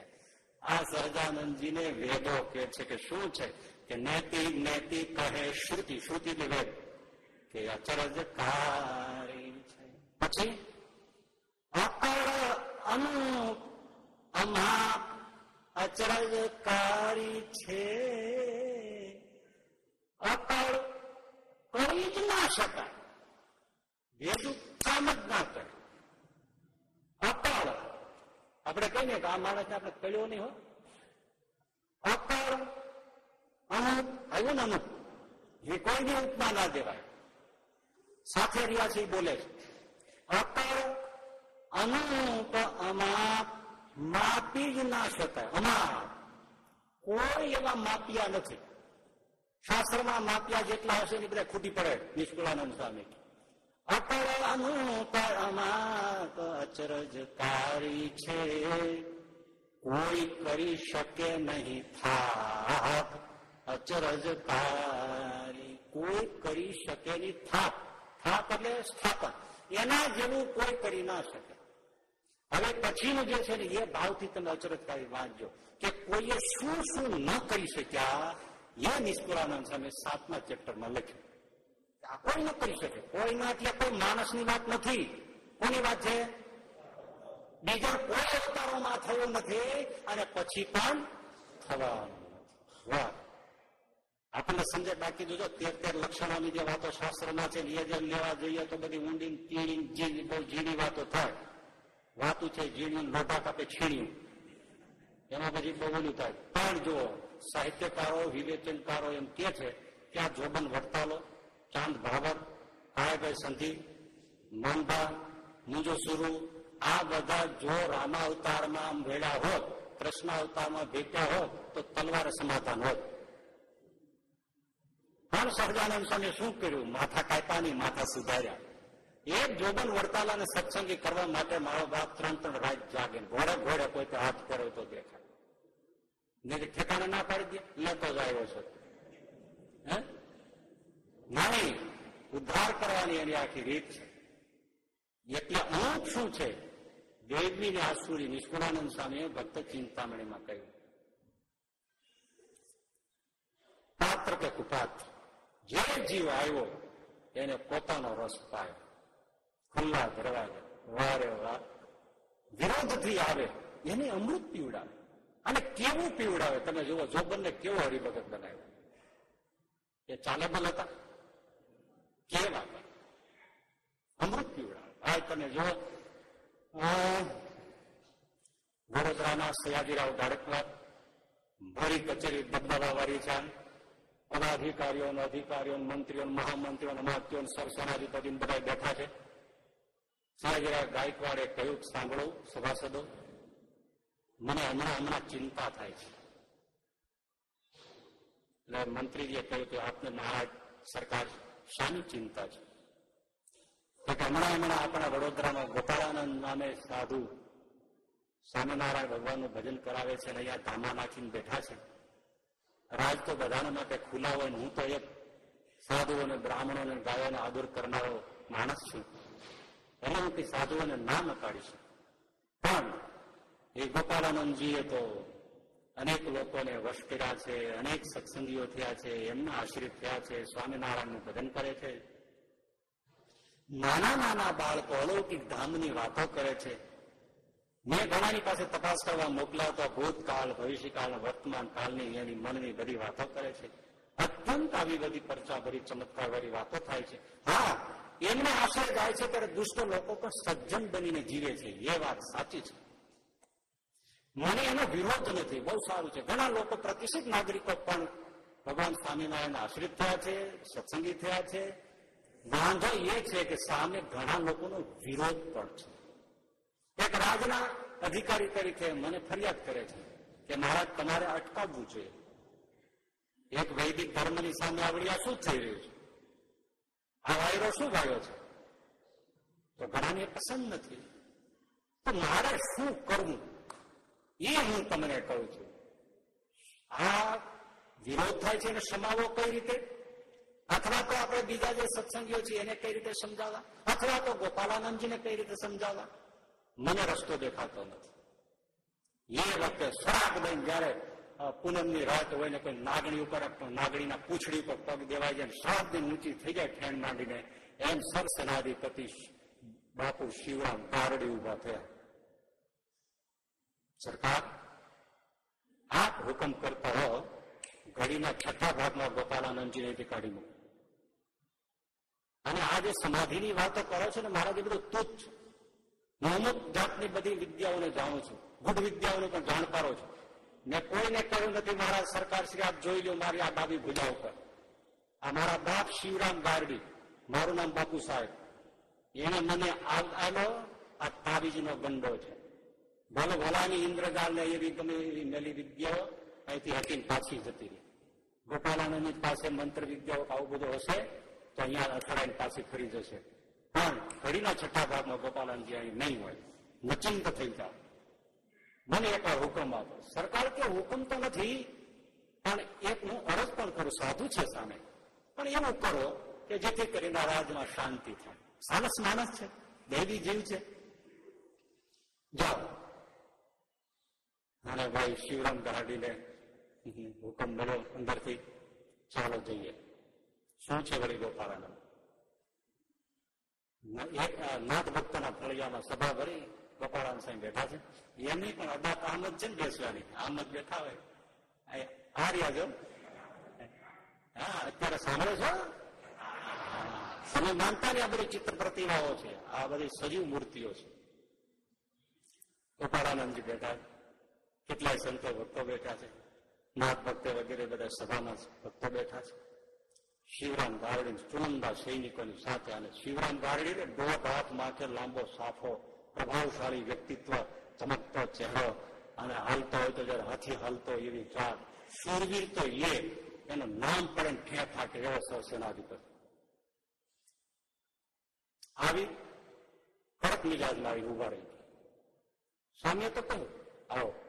આ સહજાનંદજીને વેદો કે છે કે શું છે? કે નેતિ નેતિ કહે શ્રુતિ શ્રુતિ વેદ. કે અચરજ કારી છે. પછી? અકળ અનુપ, અમાપ અચરજકારી છે. અકળ કરી જ ના શકાય. વેદ કામ જ ના કરે. આપણે કહીએ કે આ માણસને આપણે કળ્યો નહીં હો. અકળ, અમુક આવ્યું ને અમુક. એ કોઈને ઉપમા ના દેવાય. સાથે રહ્યા છે બોલે છે. અકળ અનુપ અમાપ માપી જ ના શકાય. અમાપ. કોઈ એવા માપિયા નથી. શાસ્ત્રમાં માપિયા જેટલા હશે બધા ખૂટી પડે નિષ્કુળાનંદ સ્વામી અકળ અનુપ અમાપ અચરજકારી છે. કોઈ કરી શકે નહીં થાક, અચરજકારી. કોઈ કરી શકે નહીં થાક. થાક એટલે સ્થાપન. એના જેવું કોઈ કરી ના શકે. હવે પછીનું જે છે ને, એ ભાવથી તમે અચરજકારી વાંચજો કે કોઈએ શું શું ન કરી શક્યા, એ નિષ્કુરાનંદ સામે સાતમા ચેપ્ટરમાં લખ્યું. કોઈ ન કરી શકે કોઈના એટલે કોઈ માણસની વાત નથી. કોની વાત છે? બીજા કોઈ અવતારોમાં થયું નથી અને પછી પણ થવાનું આપણને સમજે બાકી જોજો તેર તેર લક્ષણોની જે વાતો શાસ્ત્રમાં છે એ લેવા જઈએ તો બધી ઊંડી તીણી ઝીણી બહુ ઝીણી વાતો થાય. વાતું છે ઝીણી લોટા કાપે છીણ્યું. એમાં પછી બહુ થાય. પણ જો સાહિત્યકારો, વિવેચનકારો એમ કે છે કે આ જોબન વડતાલો ચાંદ ભાવર કાયાભાઈ સંધિ મનભા મુંજો સુરુ, આ બધા જો રામાવતારમાં ભેળા હોત કૃષ્ણ અવતારમાં ભેટ્યા હોત, તો તલવાર સમાધાન હોત. પણ સહજાનંદ સ્વામી શું કર્યું? માથા કાપ્યા નહીં માથા સુધાર્યા. એક જોબન વડતાલાને સત્સંગી કરવા માટે મારો બાપ ત્રણ ત્રણ રાત જાગે. ઘોડે ઘોડે કોઈ હાથ કરે તો દેખાય. ને ઠેકાણે ના પાડી દે, લેતો જ આવ્યો છે. હે? નહીં ઉદ્ધાર કરવાની એની આખી રીત છે. એટલે અમુક શું છે? દેવની ને આસુરી નિષ્કુળાનંદ સ્વામીએ ભક્ત ચિંતામણીમાં કહ્યું. પાત્ર કે કુપાત્ર, જે જીવ આવ્યો, એને પોતાનો રસ પાયો. ખુલ્લા દરવાજા, વારે વાર વિરોધથી આવે, એને અમૃત પીવડાવે. અને કેવું પીવડાવે? તમે જુઓ જોબનને કેવો હરિભગત બનાવ્યો. એ ચાલેબલ હતા. કેવા? અમૃત પીવડાવે આ તમે જુઓ. વડોદરાના સયાજીરાવ ગાડકવાદ ભરી કચેરી દબદબા વાળી છે પદાધિકારીઓ અધિકારીઓ મંત્રીઓ મહામંત્રીઓ અમાત્યો સરસેનાધિપતિ બધા બેઠા છે. સયાજીરાવ ગાયકવાડે કહ્યું સાંભળો, સભાસદો. મને હમણાં હમણાં ચિંતા થાય છે. એટલે મંત્રીજીએ કહ્યું કે આપને મહારાજ સરકાર શાની ચિંતા છે? તો કે હમણાં હમણાં આપણા વડોદરામાં ગોપાળાનંદ નામે સાધુ સ્વામિનારાયણ ભગવાનનું ભજન કરાવે છે અને અહીંયા ધામા નાખીને બેઠા છે. રાજ તો બધાના માટે ખુલ્લા હોય હું તો એક સાધુઓને, બ્રાહ્મણોને, ગાયોને આદુર કરનારો માણસ છું. એટલે હું કઈ સાધુઓને ના નકારીશ પણ એ ગોપાલાનંદજીએ તો અનેક લોકોને વશ કર્યા છે, અનેક સત્સંગીઓ થયા છે, એમના આશ્રિત થયા છે, સ્વામિનારાયણનું ભજન કરે છે. નાના નાના બાળકો અલૌકિક ધામની વાતો કરે છે. મેં ઘણાની પાસે તપાસ કરવા મોકલાવતા ભૂતકાળ, ભવિષ્યકાળ વર્તમાન કાળની એની મનની બધી વાતો કરે છે. અત્યંત આવી બધી પરચા ભરી ચમત્કાર ભરી વાતો થાય છે. હા, એમને આશય જાય છે ત્યારે દુષ્ટ લોકો પણ સજ્જન બનીને જીવે છે, એ વાત સાચી છે. મને એનો વિરોધ નથી. બહુ સારું છે. ઘણા લોકો પ્રતિષ્ઠિત નાગરિકો પણ ભગવાન સ્વામિનારાયણ આશ્રિત થયા છે, સત્સંગી થયા છે. વાંધો એ છે કે સામે ઘણા લોકોનો વિરોધ પણ છે. એક રાજના અધિકારી તરીકે મને ફરિયાદ કરે છે કે મહારાજ, તમારે અટકાવવું જોઈએ. એક વૈદિક ધર્મની સામે આવડી શું થઈ રહ્યું છે? આ વાયરો શું વાયો છે? તો ઘણાને પસંદ નથી. તો મારે શું કરવું? એ હું તમને કહું છું. આ વિરોધ થાય છે એને સમાવો કઈ રીતે? અથવા તો આપણે બીજા જે સત્સંગીઓ છીએ, એને કઈ રીતે સમજાવવા? અથવા તો ગોપાલાનંદજીને કઈ રીતે સમજાવવા? મને રસ્તો દેખાતો નથી. એ વખતે શ્રાપ બન જયારે પૂનમની રાત હોય ને કોઈ નાગણી ઉપર નાગણીના પૂછડી ઉપર પગ દેવાય જાય શ્રાપ દિન ઊંચી થઈ જાય ઠેણ માંડીને એમ સરસનાધિપતિ બાપુ શિવરામ કારડી ઊભા થયા. સરકાર આપ હુકમ કરતા હો ઘડીના છઠ્ઠા ભાગમાં ગોપાલાનંદજીને કાઢી મૂકો અને આ જે સમાધિની વાતો કરો છો ને, મારા જે બધું તુચ્છ હું જાતની બધી વિદ્યાઓને જાણું છું ગુડ વિદ્યાઓને પણ જાણકારો છું. મેં કોઈને કહ્યું નથી મારા સરકાર શ્રી આપ જોઈ લો મારી આ બાબી ભૂજા ઉપર. આ મારા બાપ શિવરામ ગારડી મારું નામ બાપુ સાહેબ. એને મને આલો આ તાબીજીનો ગંડો છે. ભલે ભલાની ઇન્દ્રગાલ ને એવી ગમે એવી નલી વિદ્યાઓ અહીંથી હટીને પાછી જતી રહી. ગોપાલાનંદ પાસે મંત્ર વિદ્યાઓ આવું બધું હશે તો અહીંયા અથડાઈને પાછી ફરી જશે. પણ ઘડીના છઠ્ઠા ભાગમાં ગોપાલનજી અહીં નહીં હોય. નચિંત થઈ જાવ મને એક હુકમ આપો. સરકાર કે હુકમ તો નથી, પણ એક હું અરજ પણ કરું. સાધુ છે સામે. પણ એવું કરો કે જેથી કરીને રાજમાં શાંતિ થાય. સાલસ માણસ છે. દૈવી જીવ છે. જાઓ. અને ભાઈ શિવરામ દહાડીને હુકમ મળ્યો અંદરથી. ચાલો જઈએ. શું છે વળી ગોપાળાનંદ? નાથ ભક્તના ફળિયામાં સભા ભરી ગોપાળાન સાહેબ બેઠા છે. એમની પણ અદાત આમ જ છે ને બેસવાની. આમ જ બેઠા હોય. આ રહ્યા જો હા, અત્યારે સાંભળો છો? તમે માનતા ને આ બધી ચિત્ર પ્રતિમાઓ છે. આ બધી સજીવ મૂર્તિઓ છે. ગોપાળાનંદજી બેઠા કેટલાય સંતો ભક્તો બેઠા છે. નાથ ભક્તો વગેરે બધા સભામાં ભક્તો બેઠા છે. શિવરામ ગારડી ચુનંદા સૈનિકોની સાથે અને શિવરામ ગારડી દોઢ હાથ માથે લાંબો સાફો, પ્રભાવશાળી વ્યક્તિત્વ, ચમકતો ચહેરો અને હાલતો હોય તો જયારે હાથી હાલતો એવી ચાલ શૂરવીર તો એ, એનું નામ પડે ઠેર થાકે એવો સરસેનાધિપતિ આવી કડક મિજાજ લાવી ઊભા રહી. સ્વામીએ તો કહ્યું, આવો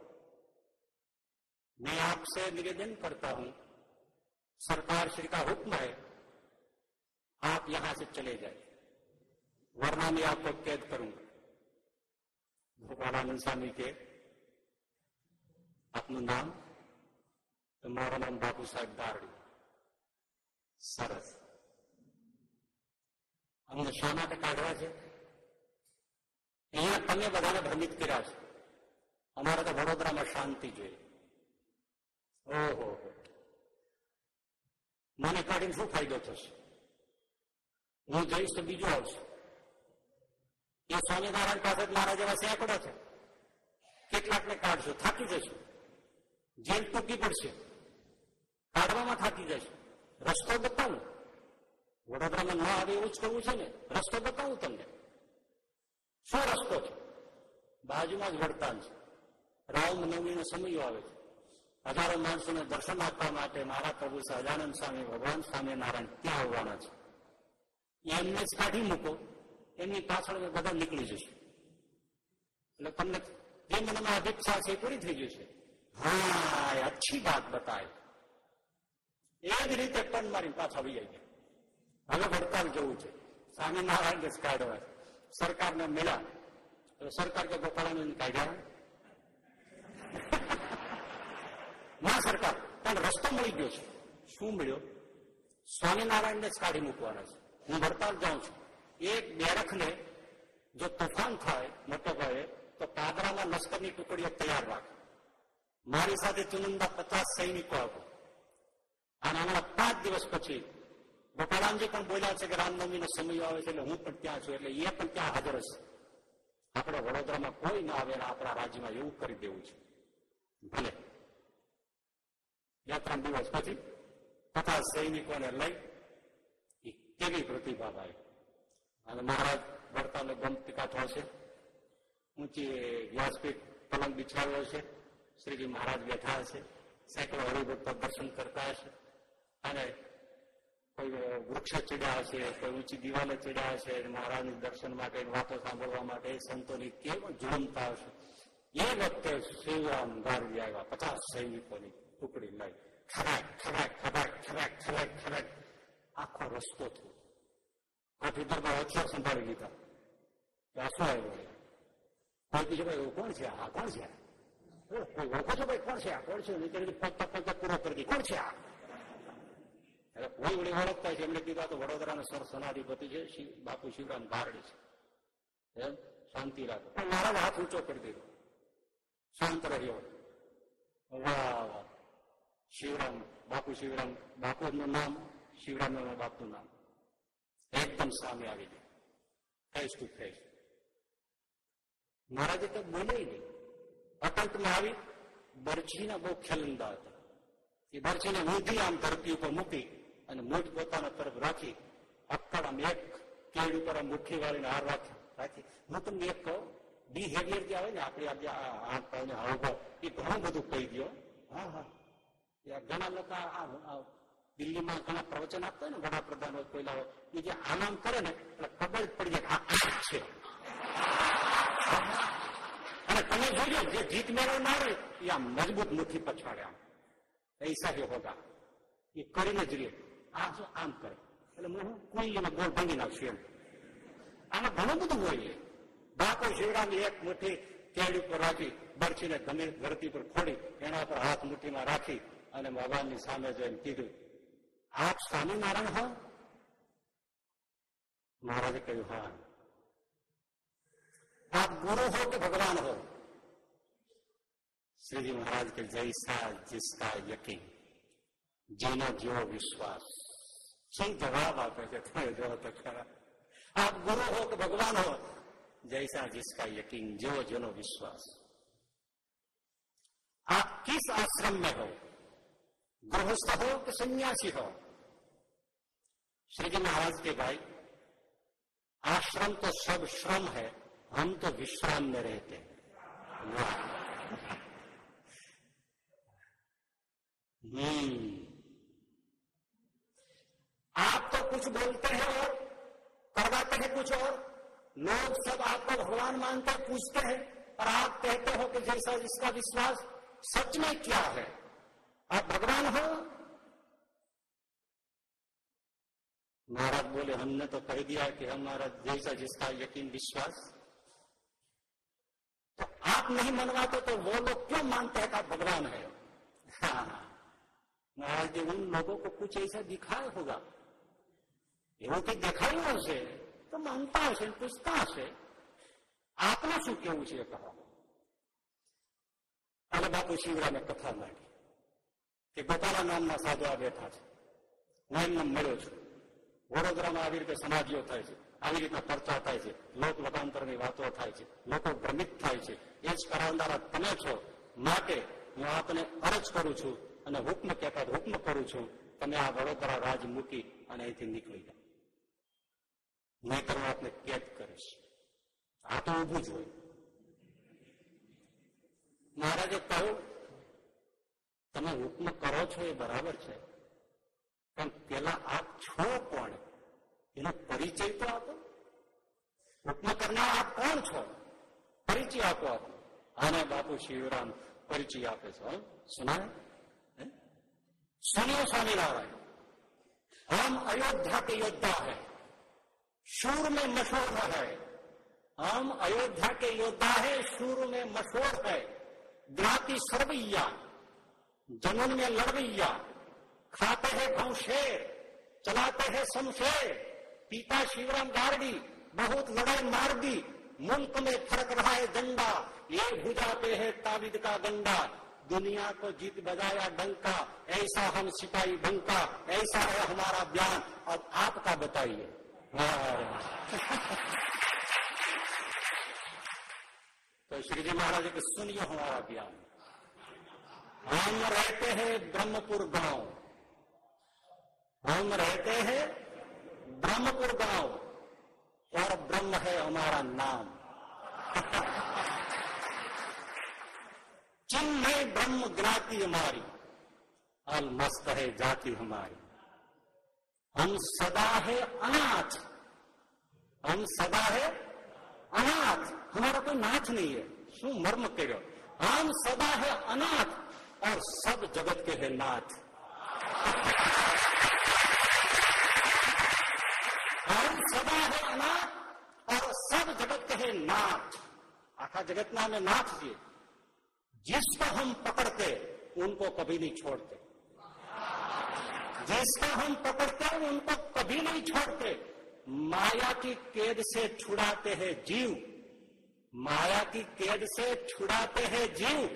मैं आपसे निवेदन करता हूं सरकार श्री का हुक्म है आप यहां से चले जाए वरना मैं आपको कैद करूंगा ગોપાલાનંદ સ્વામી કે આપનું નામ તો મારું નામ બાપુ સાહેબ દારડી સરસ અમને શા માટે કાઢવા છે અહીંયા તમે બધાને ભ્રમિત કર્યા છે અમારે તો વડોદરામાં શાંતિ જોઈએ ઓહો. મને કાઢીને શું ફાયદો થશે? હું જઈશ તો બીજું આવશે. એ સ્વામિનારાયણ પાસે મારા જેવા સેંકડો છે. કેટલાકને કાઢશો? થાકી જશે. જેલ તૂટી પડશે. કાઢવામાં થાકી જશે. રસ્તો બતાવું. વડોદરામાં ન આવે એવું જ કરવું છે ને? રસ્તો બતાવું તમને. શું રસ્તો છે? બાજુમાં જ વડતાલ છે. રામ નવમીનો સમય આવે છે. હજારો માણસોને દર્શન આપવા માટે મારા પ્રભુ સહજાનંદ સ્વામી, ભગવાન સ્વામિનારાયણ ત્યાં આવવાના છે. એમને જ કાઢી મૂકો, એમની પાછળ બધા નીકળી જશે એટલે તમને જે મનમાં અભિપ્સા છે એ પૂરી થઈ જશે હા અચ્છી વાત બતાય. એ જ રીતે પણ મારી પાછા આવી જાય. હવે વડતાલ જવું છે. સ્વામિનારાયણ જ કાઢવા. સરકારને મળ્યા સરકાર કે ગોપાળાનંદ કાઢ્યા. ના સરકાર, પણ રસ્તો મળી ગયો છે. શું મળ્યો? સ્વામિનારાયણને જ કાઢી મૂકવાના છે. હું વડતાલ જાઉં છું. એક બેરખને જો તોફાન થાય, મોટો ભાવે તો પાદરામાં લશ્કરની ટુકડીઓ તૈયાર રાખ. મારી સાથે ચુનંદા પચાસ સૈનિકો આપો અને હમણાં પાંચ દિવસ પછી ગોપાળામજી પણ બોલ્યા છે કે રામનવમીનો સમય આવે છે એટલે હું પણ ત્યાં છું, એટલે એ પણ ત્યાં હાજર હશે. આપણે વડોદરામાં કોઈ ના આવે આપણા રાજ્યમાં એવું કરી દેવું છે. ભલે. બે ત્રણ દિવસ પછી પચાસ સૈનિકોને લઈ કેવી પ્રતિભા ભાઈ? અને મહારાજ વર્તાને ગમતી કાંઠો છે ઊંચી વ્યાસપીઠ પલંગ બિછાવ્યો છે શ્રીજી મહારાજ બેઠા હશે સેંકડો હરિભક્તો દર્શન કરતા હશે, અને કોઈ વૃક્ષ ચડ્યા હશે, કોઈ ઊંચી દિવાલે ચડ્યા હશે મહારાજની દર્શન માટે વાતો સાંભળવા માટે સંતોની કેમ ઝૂમતા હશે. એ વખતે શ્રીરામ ગારવી આવ્યા, પચાસ સૈનિકોની ટુકડી લઈ ખરાક ખરાક ખરાક ખરાક ખરાક ખરાક આખો રસ્તો થયો આઠ ઉતરમાં અક્ષર સંભાળી લીધા આ શું આવ્યો કોઈ બીજું ભાઈ કોણ છે આ કોણ છે ઓળખો છો ભાઈ કોણ છે આ કોણ છે નીચે પગતા પગતા પૂરો કરી દી કોણ છે આ એટલે કોઈ વળી ઓળખતા છે એમને કીધું તો વડોદરાના સર સનાધિપતિ છે બાપુ શિવરામ ભારડી છે એમ શાંતિ રાખો પણ મારા હાથ ઊંચો કરી દીધો શાંત રહ્યો વાહ વાહ શિવરામ બાપુ શિવરામ બાપુનું નામ શિવરામ બાપુનું નામ એકદમ સામે આવી ગયું ફેસ ટુ ફેસ મહારાજે તો બોલે નહીં અટંતમાં આવી બરછીના બહુ ખેલંદા હતા એ બરછીને ઊંધી આમ ધરતી ઉપર મૂકી અને મૂઠ પોતાના તરફ રાખી અક્કડ એક કેડ ઉપર મુઠ્ઠી વાળીને હાર રાખી રાખી હું તમને એક કહું બિહેવિયર જે આવે ને આપણી હાથ પાઈને હાવ એ ઘણું બધું કહી દો હા હા ઘણા લોકો દિલ્હીમાં ઘણા પ્રવચન આપતા હોય ને વડાપ્રધાન હોય કોઈલા હોય, એ જે આનામ કરે ને, એટલે ખબર જ પડી જાય આ છે. અને તમે જોજો, જે જીત મેળવનાર એ આમ મજબૂત મુઠ્ઠી પછાડે આમ. પૈસા જે હોતા એ કરીને જ રહે આ શું આમ કરે. એટલે હું કોઈ એનો ગોળ ભાંગી નાખશું એમ. આમાં ઘણું બધું હોય બાપો શિવરામની એક મુઠ્ઠી કેડી ઉપર રાખી, બરછીને ગમે ધરતી પર ખોડી, એના પર હાથ મુઠ્ઠીમાં રાખી અને બાબાની સામે જઈને કીધું، આપ સ્વામિનારાયણ હો? મહારાજે કહ્યું، હા. આપ ગુરુ હો કે ભગવાન હો? شری جی مہاراج کے جیسا جس کا یقین جینا جو وشواس صحیح جواب آپ خرا آپ گرو ہو کہ بھگوان ہو جیسا جس کا یقین جو جنو وشواس آپ کس آشرم میں ہو گرہستھ ہو کہ سنیاسی ہو۔ شری مہاراج کے بھائی، آشرم تو سب شرم ہے، ہم تو وشرام میں رہتے ہیں۔ آپ تو کچھ بولتے ہیں اور کرواتے ہیں کچھ اور۔ لوگ سب آپ کو بھگوان مانتے پوچھتے ہیں اور آپ کہتے ہو کہ جیسا جس کا وشواس سچ میں کیا ہے؟ آپ بھگوان ہو؟ مہاراج بولے، ہم نے تو کہہ دیا کہ ہمارا جیسا جس کا یقین وشواس۔ تو آپ نہیں منواتے تو وہ لوگ کیوں مانتے ہیں کہ آپ بھگوان ہے ہاں۔ مہاراج جی، نے ان لوگوں کو کچھ ایسا دکھایا ہوگا۔ એવું કંઈક દેખાયું હશે તો માનતા હશે પૂછતા હશે આપને اسے کہا؟ الگ કહો اسی બાપુ میں کتھا માંડી કે ગોપાલા નામના સાધુ આ બેઠા છે. હું એમને મળ્યો છું. વડોદરામાં આવી રીતે સમાધિઓ થાય છે. આવી રીતના ચર્ચા થાય છે. લોક લોકાંતરની વાતો થાય છે. લોકો ભ્રમિત થાય છે. એ જ કરાવનારા તમે છો. માટે હું આપને અરજ કરું છું અને હુકમ કહેતા હુકમ કરું છું, તમે આ વડોદરા રાજ મૂકી અને અહીંથી નીકળી જાઓ. નહીતર હું આપને કેદ કરીશ. આ તો ઊભું જ હોય. મહારાજે કહ્યું تم روپ کرو چو یہ برابر ہے پیلا آ چھو کو باپو شیو رام پریچی آپ سونا سنؤ سومی نارائم اویا کے یو ہے شر میں مشہور ہے یو ہے شور میں مشہور ہے جاتی سر جنگل میں لڑویا کھاتے ہیں گاؤں شیر چلاتے ہیں شمشیر پیتا شیورم گارڈی بہت لڑائی مار دی ملک میں پھڑک رہا ہے جنڈا، یہ بجاتے ہیں تابد کا گنڈا، دنیا کو جیت بجایا ڈنکا، ایسا ہم سپاہی بنکا ایسا ہے ہمارا بیان۔ اب آپ کا بتائیے۔ تو شری جی مہاراج کے سنیے ہمارا بیان۔ ہم رہتے ہیں برہم پور گاؤں۔ ہم رہتے ہیں برہم پور گاؤں۔ اور برہم ہے ہمارا نام۔ چن ہے برہم گراتی ہماری۔ المست ہے جاتی ہماری۔ ہم سدا ہے اناج۔ ہم سدا ہے اناج۔ ہمارا کوئی ناچ نہیں ہے۔ شو مرم کے ہم سدا ہے اناج۔ اور سب جگت کے ہیں نات ہم سدا ہے اناج اور سب جگت کے ہیں نات آخا جگت نام ہے نات جی جس کو ہم پکڑتے، ان کو کبھی نہیں چھوڑتے۔ جس کو ہم پکڑتے، ان کو کبھی نہیں چھوڑتے۔ مایا کی قید سے چھڑاتے ہیں جیو۔ مایا کی قید سے چھڑاتے ہیں جیو۔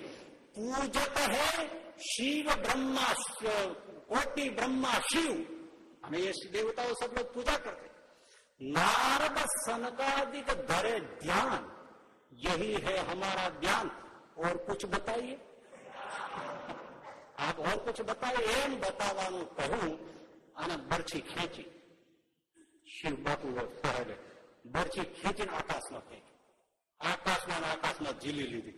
पूजत है शिव ब्रह्मा कोटि ब्रह्मा शिव हमें ये देवताओं सब लोग पूजा करते नारद सनकादिक धरे ध्यान यही है हमारा ज्ञान और कुछ बताइए आप और कुछ बताइए એમ બતાવવાનું કહું અને બરછી ખેંચી શિવ બાપુ સાહેબે બરછી ખેંચીને આકાશમાં ફેંકી આકાશમાં ને આકાશમાં ઝીલી લીધી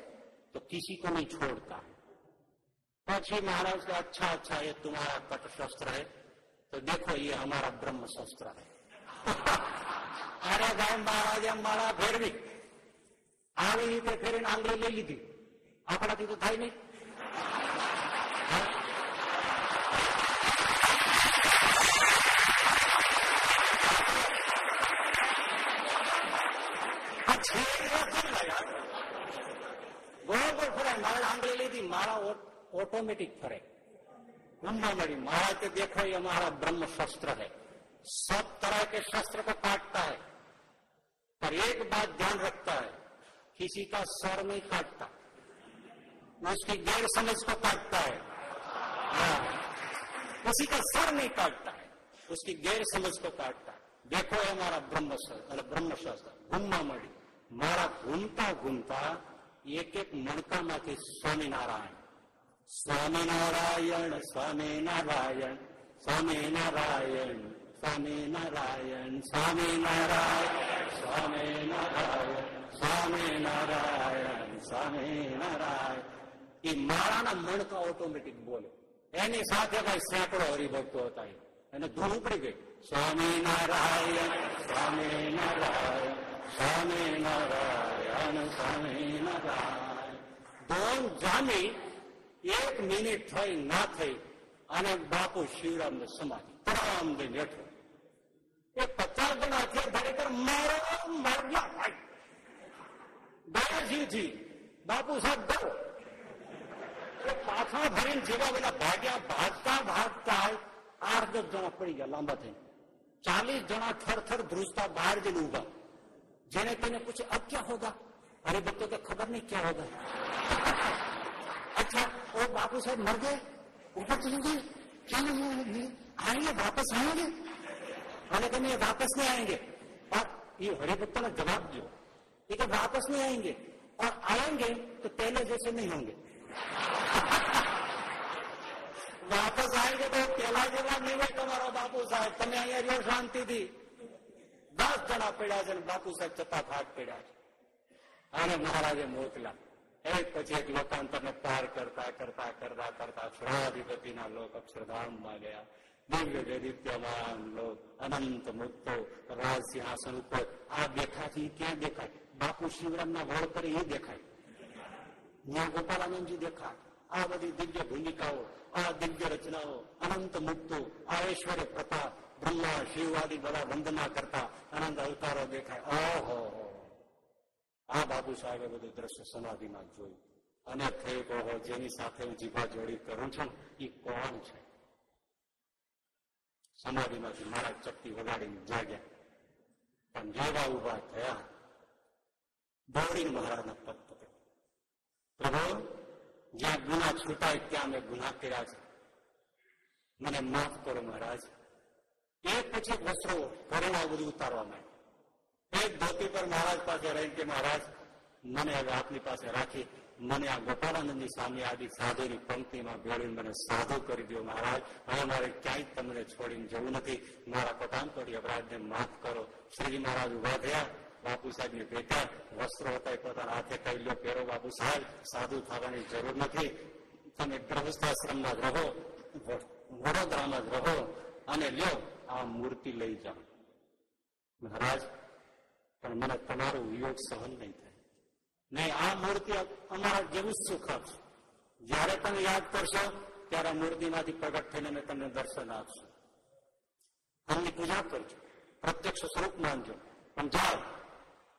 تو کسی کو نہیں چھوڑتا۔ پچھے جی مہاراج کا اچھا اچھا یہ تمہارا کٹ شسر ہے۔ تو دیکھو یہ ہمارا برہم شسر ہے۔ ارے ભાઈ મહારાજે માળા ફેરવી આવી لے لی تھی۔ લઈ تھی تو تھا ہی نہیں۔ لی تھی مارا آٹومیٹک فرق گمی مارا کے دیکھو برہم شسر ہے سب طرح کے شسر کو کاٹتا ہے کسی کا سر نہیں کاٹتا اس کی گیر سمجھ کو کاٹتا ہے کسی کا سر نہیں کاٹتا ہے اس کی گیر سمجھ کو کاٹتا ہے دیکھو ہمارا برہم شاست برہم شاستر گمبا مڑی مارا گھومتا گھومتا એક એક મણકામાંથી સ્વામિનારાયણ સ્વામિનારાયણ સ્વામિનારાયણ સ્વામિનારાયણ સ્વામિનારાયણ સ્વામિનારાયણ સ્વામિનારાયણ સ્વામિનારાયણ સ્વામિનારાયણ એ મારાના મણકા ઓટોમેટિક બોલે એની સાથે ભાઈ સેંકડો હરિભક્તો હતા એને ધૂળ ઉપડી ગઈ સ્વામિનારાયણ સ્વામિનારાયણ સ્વામિનારાયણ સ્વામિનારાયણ ધોન જામી એક મિનિટ થઈ ના થઈ અને બાપુ શિવરામ ને સમાધિ તમામ દઈને હેઠો એ પચાસ જણા છે ખરેખર મારો માર્યા ભાઈ દાદાજીજી બાપુ સાહેબ ડરો એ પાછા ભરીને જેવા બધા ભાગ્યા ભાગતા ભાગતા આઠ દસ જણા પડી ગયા લાંબા થઈને ચાલીસ જણા થર થર ધ્રુજતા બહાર જઈને ઊભા جنے تینے پوچھے، اب کیا ہوگا؟ ارے بچوں کا خبر نہیں کیا ہوگا۔ اچھا وہ باپو صاحب مر گئے، اوپر چلیں گے؟ کیا نہیں آئیں گے واپس؟ آئیں گے؟ میں کہ نہیں، واپس نہیں آئیں گے۔ اور یہ ہری بتوں نے جواب دو یہ کہ واپس نہیں آئیں گے۔ اور آئیں گے تو پہلے جیسے نہیں ہوں گے۔ واپس آئیں گے تو پہلا جواب نہیں ہوئے تمہارا باپو صاحب۔ تمہیں آئیے شانتی تھی દસ જણા પડ્યા છે બાપુ સાહેબ છતાં ભાગ પડ્યા છે. અને મહારાજે મોકલા એક પછી એક લોકાંતર ને પાર કરતા કરતા કરતા કરતા અક્ષરાધિપતિના લોક અક્ષરધામમાં ગયા. દિવ્ય દૈદિત્યમાન લોક અનંત મુક્તો રાજ ઉપર આ દેખાથી ક્યાં દેખાય? બાપુ શિવરામના વળ પર એ દેખાય. ત્યાં ગોપાલાનંદજી દેખાય. આ બધી દિવ્ય ભૂમિકાઓ, આ દિવ્ય રચનાઓ અનંત મુક્તો, આ ઐશ્વર્ય પ્રતાપ બ્રહ્મા શિવ આદિ બધા વંદના કરતા આનંદ અવતારો દેખાય. ઓહો આ બાબુ સાહેબે બધું દ્રશ્ય સમાધિમાં જોયું. અને થયું ઓહો, જેની સાથે હું જીભા જોડી કરું છું એ કોણ છે? સમાધિમાંથી મારા ચપટી વગાડીને જાગ્યા. પણ જેવા ઊભા થયા. દોડીને મહારાજના પગ પકડ્યા. પ્રભુ, જ્યાં ગુના છૂટાય ત્યાં મેં ગુના કર્યા છે. મને માફ કરો મહારાજ. એક પછી એક વસ્ત્રો કરુણા બધું ઉતારવા માંડ્યું એક ધોતી પર મહારાજ પાસે રહીને કે મહારાજ, મને હવે આપની પાસે રાખી, મને આ ગોપાળાનંદની સામે આવી સાધુની પંક્તિમાં ભેળીને મને સાધુ કરી દો મહારાજ. હવે મારે ક્યાંય તમને છોડીને જવું નથી. મારા પટાનકોટી અપરાધને માફ કરો. શ્રીજી મહારાજ ઊભા થયા. બાપુ સાહેબ ને ભેટા વસ્ત્રો હતા પોતાના હાથે કહી લો પહેરો બાપુ સાહેબ. સાધુ થવાની જરૂર નથી. તમે ગ્રહસ્થાશ્રમમાં જ રહો. વડોદરામાં જ રહો. અને લ્યો આ મૂર્તિ લઈ જાઓ. મહારાજ, પણ મને તમારો વિયોગ સહન નહીં થાય. નહીં, આ મૂર્તિ અમારા જેવું જ સુખ આપશે. જયારે તમે યાદ કરશો, ત્યારે મૂર્તિમાંથી પ્રગટ થઈને મેં તમને દર્શન આપશું. અમની પૂજા કરજો. પ્રત્યક્ષ સ્વરૂપ માનજો. પણ જાઓ.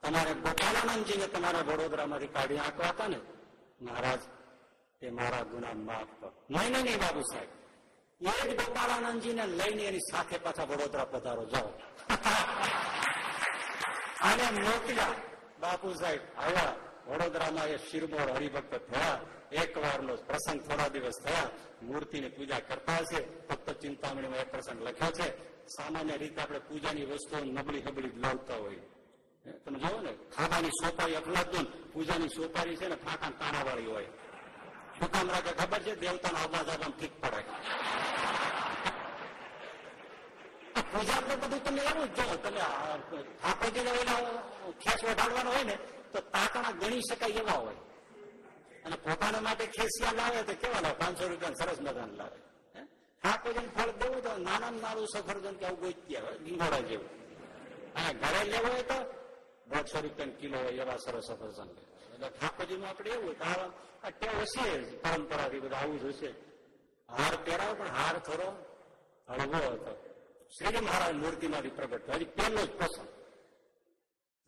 તમારે ગોપાલાનંદજીને તમારા વડોદરામાંથી કાઢી આંકવા હતા ને? મહારાજ, એ મારા ગુના માફ કરો. નહીં નહીં, બાબુ સાહેબ. એ જ ગોપાલાનંદજીને લઈને એની સાથે પાછા વડોદરા પધારો. જાઓ. અને મોકલ્યા. બાપુ સાહેબ આવ્યા વડોદરામાં એ શિરમોર હરિભક્ત થયા. એક વારનો પ્રસંગ થોડા દિવસ થયા. મૂર્તિની પૂજા કરતા હશે. ફક્ત ચિંતામણીમાં એક પ્રસંગ લખ્યો છે. સામાન્ય રીતે આપણે પૂજાની વસ્તુઓ નબળી નબળી લાવતા હોય તમે જોવો ને ખાવાની સોપારી અખલાતું પૂજાની સોપારી છે ને ફાંકા તાણા વાળી હોય. શું કામ રાખે? ખબર છે? દેવતાનો અવાજ આવવામાં ઠીક પડે પર બધું તમે એવું જ જો તમે ઠાકોરજીને એના ખેસ વધારવાનો હોય ને, તો તાકણા ગણી શકાય એવા હોય? અને પોતાના માટે ખેસિયા લાવે તો કેવા લાવે પાંચસો રૂપિયા સરસ મજાનું લાવે ઠાકોરજીને ફળ દેવું તો નાના નાનું સફરજન કે આવું ગોઈતી આવે ગીંગોડા જેવું. અને ઘરે લેવો હોય તો દોઢસો રૂપિયા કિલો હોય એવા સરસ સફરજન એટલે ઠાકોરજીનું આપણે એવું આ ટેવ હશે પરંપરાથી બધા આવું જ હશે હાર પહેરાવો પણ હાર થોડો હળવો હતો. શ્રીજી મહારાજ મૂર્તિમાંથી પ્રગટ હજી પહેલો જ પ્રસંગ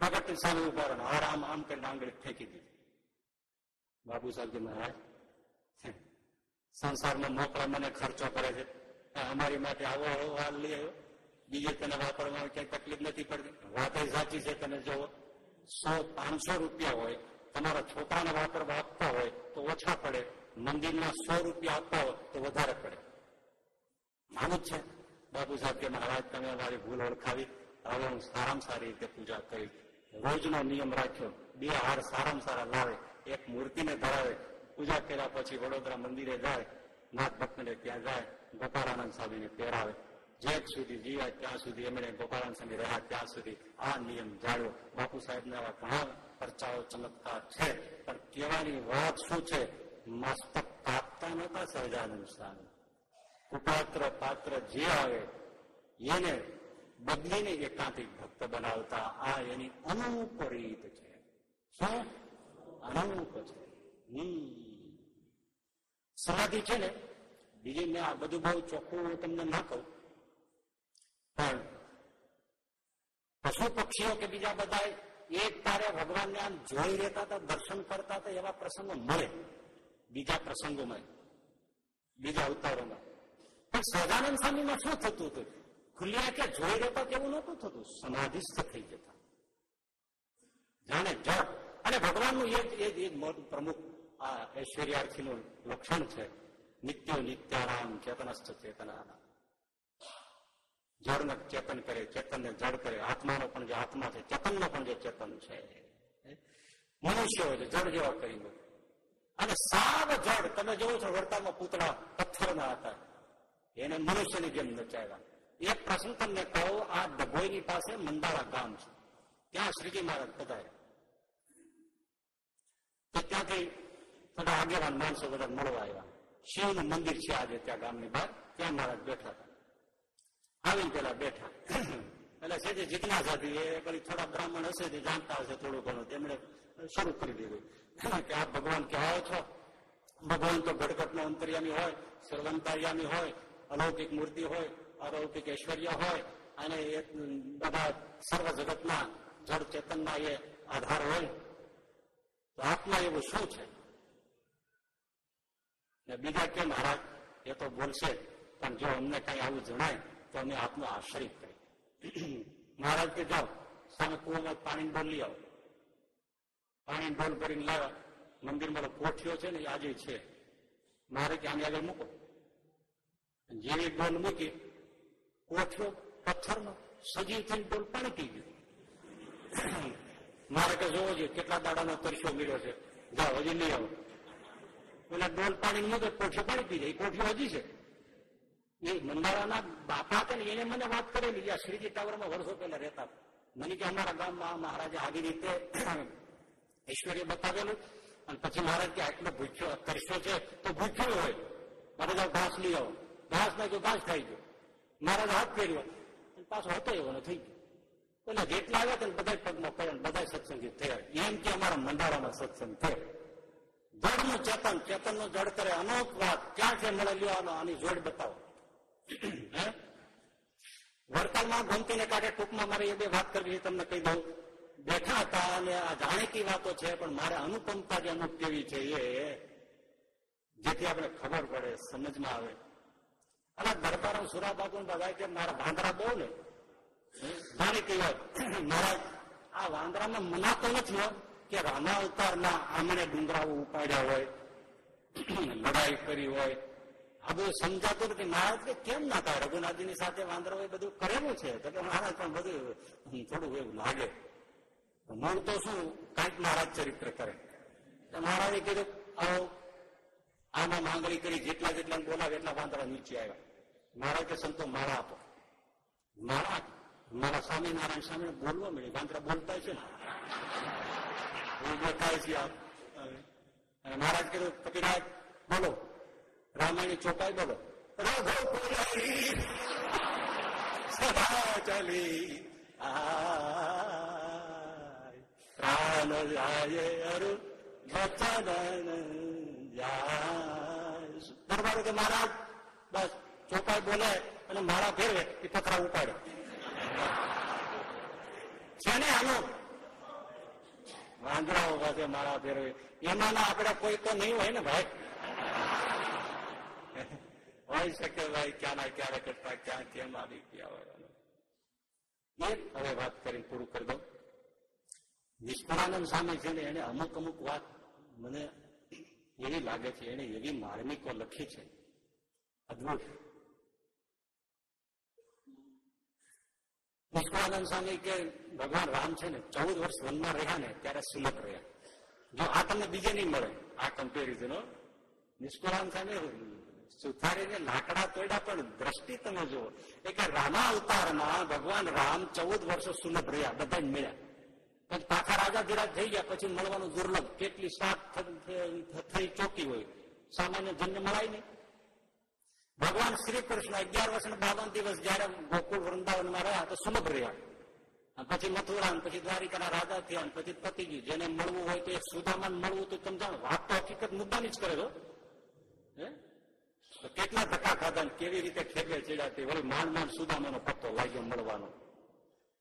પ્રગટ સામે ઊભા રહ્યો હાર આમ કરીને આંગળી ફેંકી દીધી બાબુ સાહેબજી મહારાજ સંસારમાં મોકળા મને ખર્ચો કરે છે અમારી માટે આવો હાલ લઈ આવ્યો બીજે તને વાપરવામાં ક્યાંય તકલીફ નથી પડતી વાત સાચી છે તને જો સો પાંચસો રૂપિયા હોય તમારા છોકરાને વાપરવા આપતા હોય તો ઓછા પડે મંદિરના સો રૂપિયા આપતા હોય તો વધારે પડે માનું છે બાબુ સાહેબ કે મહારાજ તમે અમારી ભૂલ ઓળખાવી. હવે હું સારામાં સારી રીતે પૂજા કરી રોજનો નિયમ રાખ્યો. બે હાર સારામાં સારા લાવે. એક મૂર્તિને ધરાવે. પૂજા કર્યા પછી વડોદરા મંદિરે જાય. નાથ ભક્તને ત્યાં જાય. ગોપાળાનંદ સ્વામીને પહેરાવે. જેક સુધી જીવા ત્યાં સુધી એમણે ગોપાળાનંદ સ્વામી રહ્યા. ત્યાં સુધી આ નિયમ જાળ્યો બાપુ સાહેબના આવા ઘણા પરચાઓ ચમત્કાર છે. પણ કહેવાની વાત શું છે? મસ્તક કાપતા નહોતા સહજાનંદ સ્વામી. કુપાત્ર પાત્ર જે આવે, એને બદલીને એકાંતિક ભક્ત બનાવતા આ એની અનૂપ રીત છે. શું? અનૂપ છે. સમાધિ છે ને, બીજી મેં આ બધું બહુ ચોખ્ખું તમને ના કહું, પણ પશુ પક્ષીઓ કે બીજા બધા એક તારે ભગવાનને આમ જોઈ રહેતા હતા, દર્શન કરતા હતા, એવા પ્રસંગો મળે. બીજા પ્રસંગોમાં, બીજા અવતારોમાં. પણ સહજાનંદ સ્વામીમાં શું થતું હતું? ખુલ્લી કે જોઈ રહેતા તેવું નહોતું થતું? સમાધિસ્થ થઈ જતા. જાણે જળ અને ભગવાનનું એ જ એક પ્રમુખ આ ઐશ્વર્યાર્થીનું લક્ષણ છે. નિત્ય નિત્યારામ ચેતનસ્થ ચેતનારામ જળને ચેતન કરે, ચેતનને જળ કરે. આત્માનો પણ જે આત્મા છે, ચેતનનો પણ જે ચેતન છે. મનુષ્ય હોય જળ જેવા કરી અને સાવ જળ, તમે જોવો છો વર્તામાં પૂતળા પથ્થરના હતા. એને મનુષ્યની જેમ નચાવ્યા. એક પ્રસંગ તમને કહો, આ ડભોઈની પાસે મંદાળા ગામ છે. ત્યાં શ્રીજી મહારાજ પધાર્યા. તો ત્યાંથી થોડા આગેવાન માણસો બધા મળવા આવ્યા. શિવનું મંદિર છે આજે ત્યાં ગામની બહાર. ત્યાં મહારાજ બેઠા હતા. આવી પેલા બેઠા. એટલે છે જે જિજ્ઞાસા હતી એ પેલી થોડા બ્રાહ્મણ હશે તે જાણતા હશે થોડું ઘણું. તેમણે શરૂ કરી દીધું. કે આ ભગવાન કહેવાય છો? ભગવાન તો ઘટઘટનો અંતર્યામી હોય, સર્વંતર્યામી હોય અલૌકિક મૂર્તિ હોય, અલૌકિક ઐશ્વર્ય હોય, અને એ બધા સર્વ જગતના જળ ચેતનના એ આધાર હોય, તો આત્મા એવું શું છે? ને બીજા કે મહારાજ, એ તો બોલશે, પણ જો અમને કઈ આવું જણાય, તો અમે આત્મા આશ્રય કરી મહારાજ કે જાઓ, સામે કુવામાં પાણી ડોલ આવો. પાણી ડોલ કરીને લાવ્યા મંદિરમાં કોઠીઓ છે ને આજે છે. મારે કે આની આગળ મૂકો. જેવી ડોલ મૂકી કોઠીઓ પથ્થરનો, સજીવ થઈને ડોલ પાણી ગયો. મારે કે જોવો જોઈએ કેટલા દાડાનો તરસ્યો મળ્યો છે. જાઓ, હજી લઈ આવો. એટલે ડોલ પાણી મૂકે કોઠીઓ પાણી પી જાય. એ કોઠીઓ હજી છે. એ મંદારાના બાપા હતા ને, એને મને વાત કરેલી આ શ્રીજી ટાવરમાં વર્ષો પહેલા રહેતા મને કે, અમારા ગામમાં મહારાજે આવી રીતે ઐશ્વર્ય બતાવેલું. અને પછી મહારાજ કે આટલો ભૂખ્યો, તરસ્યો છે, તો ભૂખ્યો હોય. મારે જાઓ, ઘાસ લઈ આવો. ઘાસ નાખ્યો ઘાસ ખાઈ ગયો. મહારાજ હાથ ફેર્યો પાછો હતો એવો થઈ ગયો. એટલે જેટલા આવ્યા તેને બધા પગમાં પડ્યા બધા સત્સંગી થયા. એમ કે અમારા મંડાળામાં સત્સંગ થયો. જળનું ચેતન ચેતનનું જળ કરે અનોક વાત. ક્યાં છે મળે લ્યો આની જોડ બતાવો. વડતાલમાં ગમતીને કાઢે ટૂંકમાં મારે એ બે વાત કરવી તમને કહી દઉં. બેઠા હતા અને આ જાણીતી વાતો છે, પણ મારે અનુપમતા જે અનુપ કેવી છે એ, જેથી આપણે ખબર પડે, સમજમાં આવે. અને દરબાર સુરાબાબુ બધા કે મારા વાંદરા બહુ ને. જાણીતી વાત મહારાજ, આ વાંદરામાં મનાતો નથી કે રામા અવતારના આમણે ડુંગરાઓ ઉપાડ્યા હોય, લડાઈ કરી હોય. આ બધું સમજાતું નથી. મહારાજ કે કેમ ના થાય? રઘુનાથજીની સાથે વાંદરો એ બધું કરેલું છે. તો કે મહારાજ, પણ બધું થોડું એવું લાગે. મૂળ તો શું? કાંઈક મહારાજ ચરિત્ર કરે. મહારાજે કીધું, આવો આમાં માંગણી કરી, જેટલા જેટલા બોલાવે એટલા વાંદરા નીચે આવ્યા. મારા કે સંતો મારા આપો. મારા મારા સ્વામિનારાયણ સામે બોલવા મળે. વાંદરા બોલતા છે ને? બોલતા છે મહારાજ કીધું કપિરાજ, બોલો. રામાયણ ચોપાઈ બોલો. રાઘો સદા ચલી. પ્રાણ જાય અરુ વચન દરબાર કે મહારાજ, બસ, ચોપાઈ બોલે અને મારા ફેરવે એ પથરા ઉપાડે. છે આનો વાંદરાઓ પાસે મારા ફેરવે એમાંના આપણે કોઈ તો નહીં હોય ને ભાઈ. હોય શકે ભાઈ ક્યાંના ક્યારે કરતા, ક્યાં કેમ આવી ગયા હોય એક હવે વાત કરીને પૂરું કરી દઉં. નિષ્ફળાનંદ સામે છે ને એને અમુક અમુક વાત મને એવી લાગે છે, એને એવી માર્મિકો લખી છે. અદભુત. નિષ્કળાનંદ સ્વામી કે ભગવાન રામ છે ને, ચૌદ વર્ષ વનમાં રહ્યા ને, ત્યારે સુલભ રહ્યા. જો આ તમને બીજે નહીં મળે, આ કમ્પેરિઝન નિષ્કળાનંદ સ્વામી સુથારીને લાકડા તોડ્યા, પણ દ્રષ્ટિ તમે જુઓ. એ કે રામા અવતારમાં ભગવાન રામ ચૌદ વર્ષો સુલભ રહ્યા બધા જ મળ્યા. પછી પાછા રાજા ધીરાજ થઈ ગયા, પછી મળવાનું દુર્લભ. કેટલી સાત થઈ ચોકી હોય. સામાન્ય જન્મ મળાય નહીં. ભગવાન શ્રી કૃષ્ણ અગિયાર વર્ષના બાવન દિવસ જયારે ગોકુળ વૃંદાવનમાં રહ્યા તો સુલભ રહ્યા. પછી મથુરા પછી દ્વારિકાના રાજા થયા પછી પતી ગયું જેને મળવું હોય તો એક સુદામાન મળવું તો તમે જાણો, વાત તો હકીકત મુદ્દાની જ કરે છો કેટલા ધક્કા ખાધા કેવી રીતે ખેગે ચડ્યા વળી માંડ માંડ સુદામાનો પત્તો લાગ્યો મળવાનો.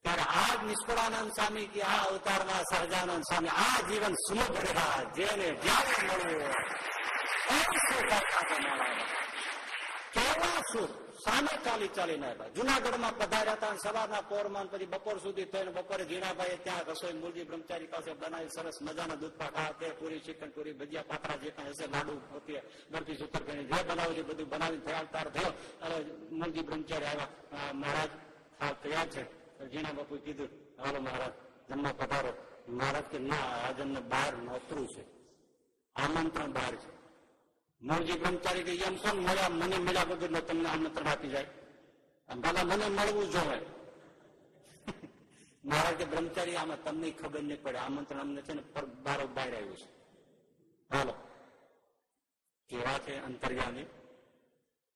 ત્યારે આ નિષ્ફળાનંદ સ્વામી કે આ અવતારના સહજાનંદ સ્વામી, આ જીવન સુલભ રહ્યા જેને જ્યારે મળવું સામે ચાલી ચાલીને આવ્યા જુનાગઢમાં પધાર્યા હતા સવારના પોરમાં પછી બપોર સુધી થઈને બપોરે ઝીણાભાઈ ત્યાં રસોઈ મૂળજી બ્રહ્મચારી પાસે બનાવી સરસ મજાના દૂધ પાકા તે પૂરી ચિકન પૂરી, ભજીયા પાત્રા જે પણ હશે, લાડુ પોતે બરફી સુતરફેણી જે બનાવ્યું છે બધું બનાવી થયા તાર થયો. અને મૂળજી બ્રહ્મચારી આવ્યા. મહારાજ તૈયાર છે. ઝીણા બાપુ કીધું, હાલો મહારાજ, જમવા પધારો. મહારાજ કે, ના આજમને બહાર નોતરું છે. આમંત્રણ બહાર છે. મૂળજી બ્રહ્મચારી કે, એમ કોણ મળ્યા? મને મળ્યા વગર તમને આમંત્રણ આપી જાય. દાદા, મને મળવું જોવે. મહારાજ કે, બ્રહ્મચારી, આમાં તમને ખબર નહીં પડે. આમંત્રણ અમને છે ને બારો બહાર આવ્યું છે. હાલો. કેવા છે અંતર્યામી?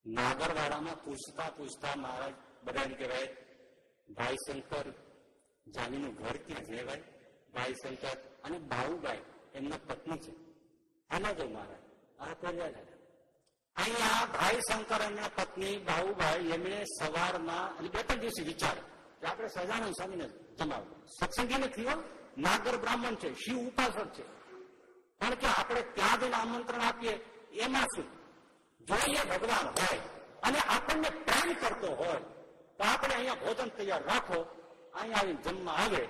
નાગરવાડામાં પૂછતા પૂછતા મહારાજ બધાને કહેવાય ભાઈ શંકર જાનીનું ઘર ત્યાં છે ભાઈ શંકર અને બાહુભાઈ એમના પત્ની છે. એના જો મારા, આ કર્યા અહીંયા ભાઈ શંકર એમના પત્ની બાહુભાઈ એમણે સવારમાં બે ત્રણ દિવસે વિચાર આપણે સજાનંદ સ્વામીને જમાવવું. સત્સંગી નથી નાગર બ્રાહ્મણ છે, શિવ ઉપાસક છે. કારણ કે આપણે ત્યાં જઈને આમંત્રણ આપીએ, એમાં શું? જોઈએ ભગવાન હોય, અને આપણને પ્રેમ કરતો હોય તો આપણે અહીંયા ભોજન તૈયાર રાખો. અહીંયા આવીને જમવા આવે.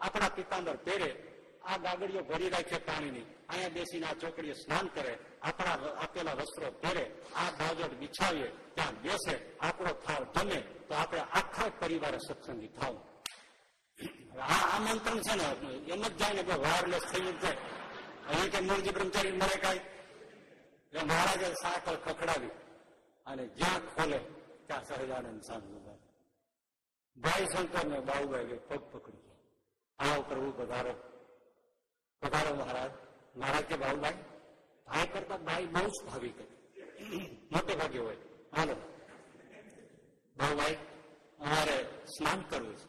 આપણા પિતાંબર પહેરે. આ ગાગડીઓ ભરી રાખે પાણીની. અહીંયા બેસીને આ ચોકડીએ સ્નાન કરે. આપણા આપેલા વસ્ત્રો પહેરે. આ બાજોટ બિછાવીએ. ત્યાં બેસે. આપણો થાળ જમે. તો આપણે આખા પરિવારે સત્સંગી થાવ. આ આમંત્રણ છે ને, એમ જ જાય ને કે વાયરલેસ થઈ જાય. અહીં કે મૂળજી બ્રહ્મચારી મળે કાંઈ? મહારાજે સાકળ ખખડાવી. અને જ્યાં ખોલે, ત્યાં સહજાનંદ સામે ભાઈ શંકર ને બાબુભાઈ પગ પકડી ગયા. આવો કરવું પધારો. પધારો મહારાજ. મહારાજ કે બાબુભાઈ ભાઈ કરતા ભાઈ બહુ જ ભાવિક મોટે ભાગે હોય. હાલો. બાબુભાઈ અમારે સ્નાન કરવું છે.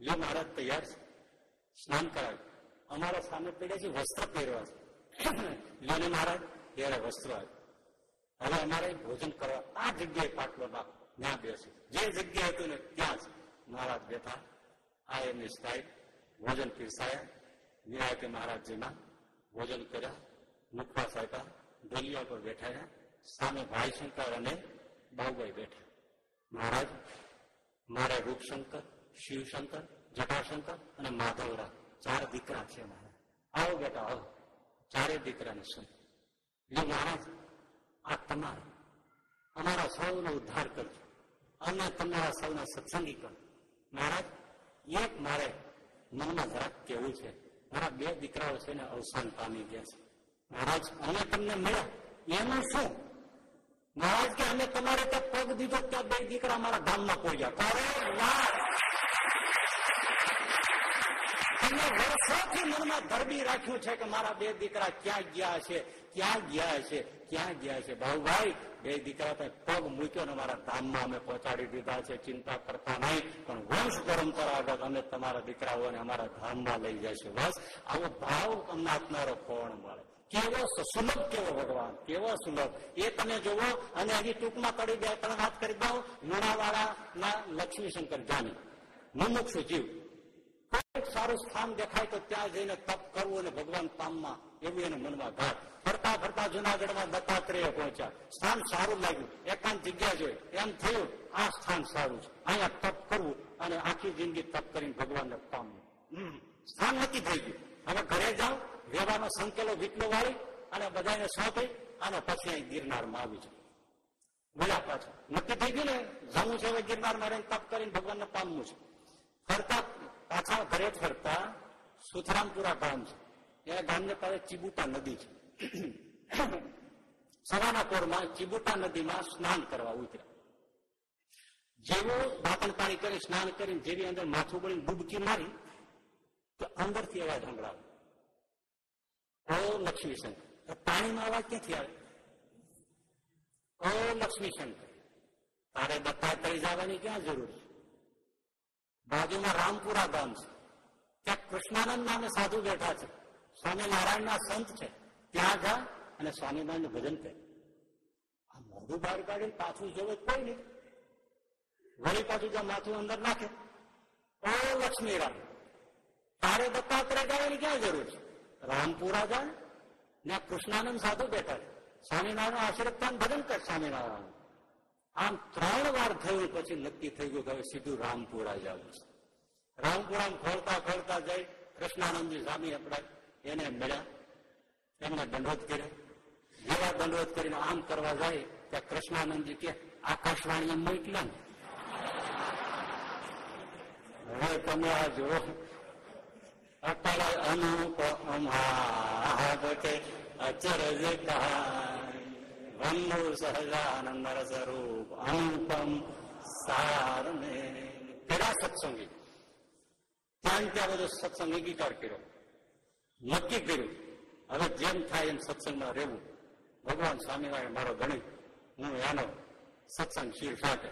લ્યો મહારાજ, તૈયાર છે. સ્નાન કરાવ્યું અમારા સામે પડ્યા છે, વસ્ત્ર પહેરવા છે. જોને મહારાજ, ત્યારે વસ્ત્ર આવ્યું. હવે અમારે ભોજન કરવા આ જગ્યાએ પાટલો નાખો ત્યાં બેસી. જે જગ્યા હતું ને, ત્યાં જ. મહારાજ બેઠા આ એમની સ્ટાઇલ ભોજન પીરસાયા નિરાયતે મહારાજજીના ભોજન કર્યા મુખવાસ આપ્યા ડોલિયા પર બેઠાયા સામે ભાઈ શંકર અને બાબુભાઈ બેઠા મહારાજ મારા રૂપશંકર શિવશંકર જટાશંકર અને માધવરાવ ચાર દીકરા છે મારા આવો બેટા આવો ચારે દીકરાને શું જો મહારાજ આ તમારા અમારા સૌનો ઉદ્ધાર કરજો અને તમારા સૌના સત્સંગી કરો મહારાજ એક મારે મનમાં જરાક કેવું છે. મારા બે દીકરાઓ છે ને અવસાન પામી ગયા છે. મહારાજ, અમે તમને મળ્યા. એનું શું? મહારાજ કે અમે તમારે ત્યાં પગ દીધો ત્યાં બે દીકરા મારા ગામમાં પહોંચ્યા કારણ ના તમે વર્ષોથી મનમાં ધરબી રાખ્યું છે કે મારા બે દીકરા ક્યાં ગયા છે, ક્યાં ગયા છે, ક્યાં ગયા છે? ભાઈ, બે દીકરા પગ મૂક્યો ને મારા ધામમાં અમે પહોંચાડી દીધા છે, ચિંતા કરતા નહીં, પણ વંશ પરંપરાગત અમે તમારા દીકરાઓને અમારા ધામમાં લઈ છે. બસ, આવો ભાવ તમને આપનારો કોણ મળે? કેવો સુલભ કેવો ભગવાન, કેવો સુલભ? એ તમે જુઓ અને હજી ટૂંકમાં પડી બે, ત્રણ વાત કરી દઉં. લુણાવાડા ના લક્ષ્મીશંકર જાની મુમુક્ષુ જીવ કોઈક સારું સ્થાન દેખાય તો ત્યાં જઈને તપ કરવું અને ભગવાન પામમાં એવું એને મનમાં ઘાટ ફરતા ફરતા જુનાગઢમાં દત્તાત્રેય પહોંચ્યા. સ્થાન સારું લાગ્યું. એકાંત જગ્યા જોઈ એમ થયું, આ સ્થાન સારું છે. અહીંયા તપ કરવું અને આખી જિંદગી તપ કરીને ભગવાનને પામવું. સ્થાન નક્કી થઈ ગયું. હવે ઘરે જાઓ વેવામાં સંકેલો વીટલો વાળી અને બધાને સોંપી અને પછી અહીં ગિરનારમાં આવી જાય બોલ્યા પાછા. નક્કી થઈ ગયું ને? જવું છે હવે ગિરનારમાં રહીને તપ કરીને ભગવાનને પામવું છે. ફરતા પાછા ઘરે ફરતા સુથરામપુરા ગામ છે. એના ગામને પાસે ચીબુટા નદી છે. સવાના પોરમાં ચીબુટા નદીમાં સ્નાન કરવા ઉતર્યા. જેવું દાંતણ પાણી કરી સ્નાન કરીને જેવી અંદર માથું બળીને ડૂબકી મારી, તો અંદરથી અવાજ સંભળાવે ઓ લક્ષ્મીશંકર પાણીમાં અવાજ ક્યાંથી આવે? ઓ લક્ષ્મીશંકર તારે તળી જવાની ક્યાં જરૂર છે? બાજુમાં રામપુરા ગામ છે. ત્યાં કૃષ્ણાનંદ નામે સાધુ બેઠા છે. સ્વામિનારાયણના સંત છે. ત્યાં જા અને સ્વામિનારાયણ ભજન કરે. આ મોઢું બહાર કાઢીને પાછું જોવે કોઈ નહીં. વળી પાછું જ્યાં માથું અંદર નાખે. ઓ લક્ષ્મી રામ, તારે દત્તાત્રેય જવાની ક્યાં જરૂર છે? રામપુરા જાય ને કૃષ્ણાનંદ સાધુ બેઠા છે. સ્વામિનારાયણ આશીર્વાદ ભજન કર, સ્વામિનારાયણ. આમ ત્રણ વાર થયું, પછી નક્કી થઈ ગયું કે હવે સીધું રામપુરા જવું છે. રામપુરા ખોલતા ખોલતા જઈ કૃષ્ણાનંદજી સ્વામી આપણે એને મળ્યા. એમને દંડવત કર્યો. જેવા દંડવત કરીને આમ કરવા જાય ત્યાં કૃષ્ણાનંદજી કે આકાશવાણી મોકલા ને. હવે તમે આ જુઓ. અટલ અનુપ અચરજ વંદુ સહજાનંદ સ્વરૂપ અનુપમ સારને પેલા સત્સંગી ત્યાં ત્યાં બધો સત્સંગ અંગીકાર કર્યો નક્કી કર્યું હવે જેમ થાય એમ સત્સંગમાં રહેવું ભગવાન સ્વામિનારાયણ મારો ગણિત હું એનો સત્સંગ શીર સાથે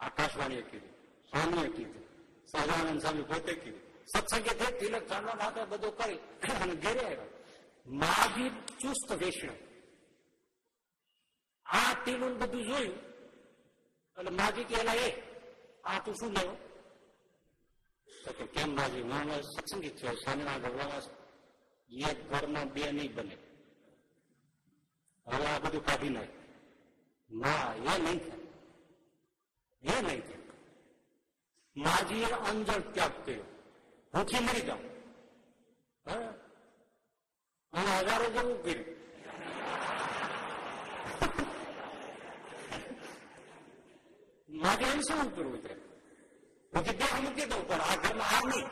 આકાશવાણીએ કીધું સ્વામીએ કીધું સહજાનંદ સ્વામી પોતે કીધું સત્સંગે થઈ તિલક ચાંદલો નાખે બધું કરી અને ઘેરે આવ્યો માજી ચુસ્ત વૈષ્ણવ આ તેનું બધું જોયું. એટલે માજી કે એલા એ, આ તું શું લેવો તો કે, કેમ માજી? હું સત્સંગી થયો, સ્વામિનારાયણ ભગવાન એક ઘરમાં બે નહીં બને. હવે આ બધું કાઢી નાખ. ના, એ નહીં થાય. એ નહીં થાય. માજીએ અંજળ ત્યાગ કર્યો. ભૂખી મરી જાઉં. અને હજારો જેવું કર્યું. એમ શું કરવું છે પછી ત્યાં મૂકી દઉં, પણ આ ઘરમાં આ નહીં.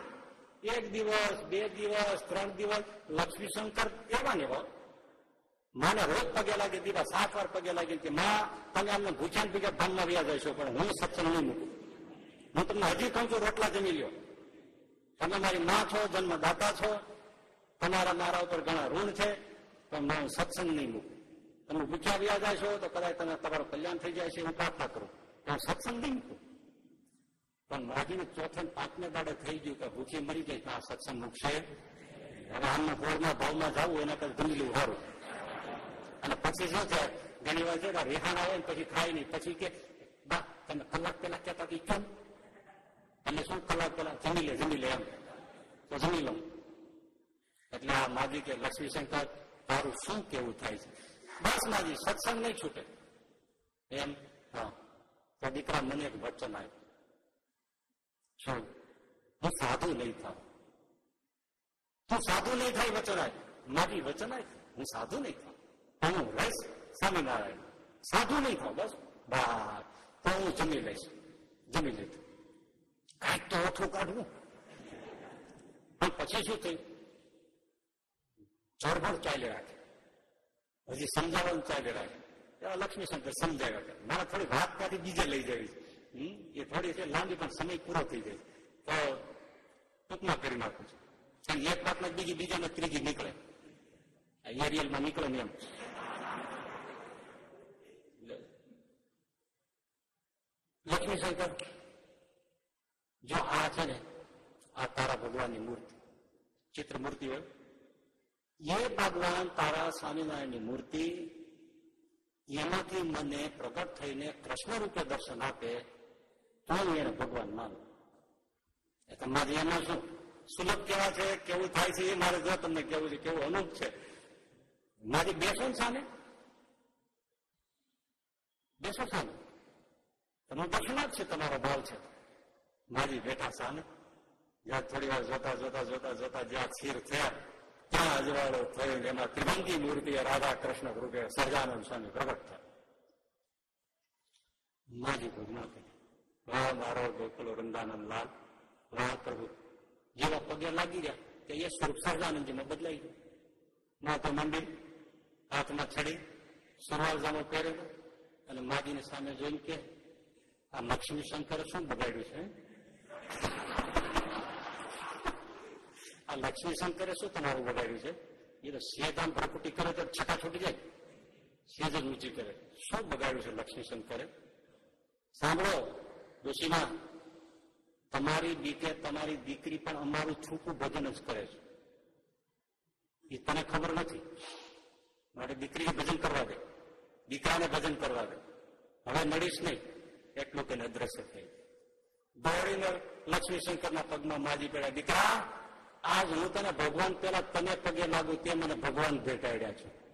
એક દિવસ, બે દિવસ, ત્રણ દિવસ, લક્ષ્મી શંકર એવા ને માને રોજ પગે લાગે, દીવા સાત વાર પગે લાગે કે માં, તમે અમને ભૂચાન ભેગા ધામમાં વ્યા જશો, પણ હું સત્સંગ નહીં મૂકું. હું તમને હજી કહું છું, રોટલા જમી લ્યો. તમે મારી માં છો, જન્મદાતા છો. તમારા મારા ઉપર ઘણા ઋણ છે, પણ હું સત્સંગ નહીં મૂકું. તમે ભૂખ્યા વ્યા જશો, તો કદાચ તમે તમારું કલ્યાણ થઈ જાય છે, હું પ્રાર્થના કરું. હું સત્સંગ નહીં પણ માજીને ચોથે પાંચમે દાડે થઈ ગયું કે ભૂખી મરી તો આ સત્સંગ મૂકશે. હવે આમને ગોળના ભાવમાં જવું, એના કરતા લેવું સારું અને પછી શું છે? ઘણી વાર છે રેહાણ આવે ને પછી ખાય નહીં. પછી કે, બા, તમે કલાક પેલા કહેતા કે કેમ? તમે શું કલાક પેલા જમી લે જમી લે એમ. તો જમી લઉં. એટલે આ માજી કે લક્ષ્મીશંકર, તારું શું કેવું થાય છે? બસ માજી, સત્સંગ નહીં છૂટે. એમ, હા. તો દીકરા મને એક વચન આવ્યું શું હું સાધુ નહીં થાવ તું સાધુ નહીં થાય વચન આય મારી વચન આય હું સાધુ નહીં થાવ હું રહીશ સ્વામિનારાયણ સાધુ નહીં થાવ બસ બા તો હું જમી લઈશ જમી લીધું કાંઈક તો ઓછું કાઢવું પણ પછી શું થયું ચોરભોળ ચાલી રાખે હજી સમજાવવાનું ચાલી રાખે એવા લક્ષ્મીશંકર સમજાવ્યા કે મારે થોડી વાત ત્યાંથી બીજે લઈ જવી છે. એ થોડી છે, લાંબી પણ સમય પૂરો થઈ જાય. તો ટૂંકમાં કરી નાખું છું. અને એક વાતમાં બીજી, બીજામાં ત્રીજી નીકળે. એરિયલમાં નીકળે ને એમ. લક્ષ્મીશંકર જો આ છે ને, આ તારા ભગવાનની મૂર્તિ. ચિત્ર મૂર્તિ હોય. એ ભગવાન તારા સ્વામિનારાયણની મૂર્તિ એમાંથી મને પ્રગટ થઈને કૃષ્ણ રૂપે દર્શન આપે તો હું એને ભગવાન માનું. તમારે એમાં શું? સુલભ કેવા છે, કેવું થાય છે એ મારે જો તમને કેવું છે, કેવું અનુપ છે. મારી બેસો સામે? બેસો સામે. તમે દર્શનાથ છે, તમારો ભાવ છે. મારી બેઠા સામે. જ્યાં થોડી વાર જોતા જોતા જોતા જોતા જ્યાં સ્થિર થયા ત્યાં અજવાળો થયો એમાં ત્રિભંગી મૂર્તિ રાધા કૃષ્ણ રૂપે સહજાનંદ સ્વામી પ્રગટ થયા માજી ભગવાન વાહ મારો ગોકુળ વૃંદાનંદ લાલ વાહ પ્રભુ જેવા પગે લાગી ગયા કે એ સ્વરૂપ સહજાનંદજીમાં બદલાઈ ગયું માથે મંદિર હાથમાં છડી સરવાળ જામો પહેરેલો અને માજીને સામે જોઈને કે આ લક્ષ્મી શંકરે શું બગાડ્યું છે આ લક્ષ્મી શંકરે શું તમારું બગાડ્યું છે? એ તો સેજામ પ્રકૃતિ કરે તો છટા છૂટી જાય. સેજ જ ઊંચી કરે. શું બગાડ્યું છે લક્ષ્મી શંકરે? સાંભળો ડોશીમાં તમારી દીકે તમારી દીકરી પણ અમારું છૂટું ભજન જ કરે છે. એ તને ખબર નથી. મારી દીકરીને ભજન કરવા દે. દીકરાને ભજન કરવા દે. હવે મળીશ નહીં. એટલું તેને અદ્રશ્ય થઈ દોડીને લક્ષ્મીશંકરના પગમાં માજી પડ્યા. દીકરા આજ હું તને ભગવાન પેલા તને પગે લાગુ તે મને ભગવાન ભેટાડ્યા છે.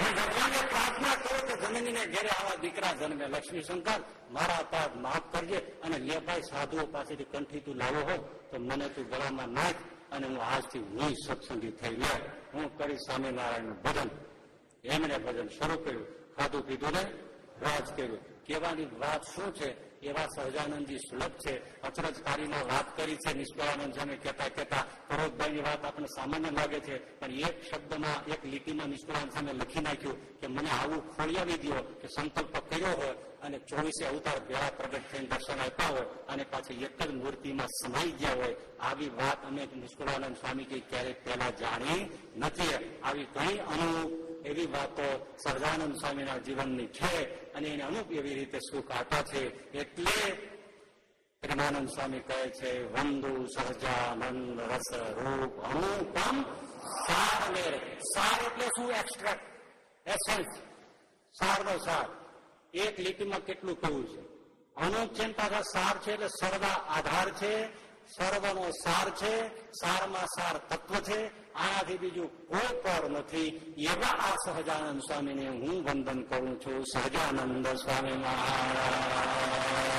હું ભગવાનને પ્રાર્થના કરું કે જનનીને ઘેરે આવા દીકરા જન્મે. લક્ષ્મી શંકર, મારા પાપ માફ કરજે અને લેભાઈ સાધુઓ પાસેથી કંઠી તું લાવો હોય તો મને તું ગળામાં નાખ અને હું આજથી હું સત્સંગી થઈ લે. હું કરી સ્વામિનારાયણનું ભજન. એમણે ભજન શરૂ કર્યું. ખાધું પીધું ને રાજ કર્યું. કહેવાની વાત શું છે? એવા સહજાનંદજી સુલભ છે. અચરજકારીમાં વાત કરી છે નિષ્કળાનંદ સામે કહેતા કહેતા પરોતભાઈની વાત આપણને સામાન્ય લાગે છે, પણ એક શબ્દમાં, એક લીટીમાં નિષ્કળાનંદ સામે લખી નાખ્યું કે મને આવું ખોળિયાવી દો કે સંકલ્પ કર્યો હોય અને ચોવીસે અવતાર ભેળા પ્રગટ થઈને દર્શન આપ્યા હોય અને પાછી એક જ મૂર્તિમાં સમાઈ ગયા હોય, આવી વાત અમે નિષ્કળાનંદ સ્વામીજી ક્યારેક પહેલા જાણી નથી. આવી ઘણી અનુભવ એવી વાતો સહજાનંદ સ્વામીના જીવનની છે અને એને અનુપ એવી રીતે સુખ આપા છે. એટલે પ્રેમાનંદ સ્વામી કહે છે, વંદુ સહજાનંદ રસ રૂપ અનુપમ સાર મેરે સાર એટલે શું એક્સ્ટ્રેક્ટ એસેન્સ સારનો સાર. એક લીટીમાં કેટલું કહેવું છે? અનુપ છે પાછા સાર છે એટલે સર્વ આધાર છે, સર્વનો સાર છે, સારમાં સાર તત્વ છે આનાથી બીજું કોઈ પર નથી એવા આ સહજાનંદ સ્વામીને હું વંદન કરું છું સહજાનંદ સ્વામી મહારાજ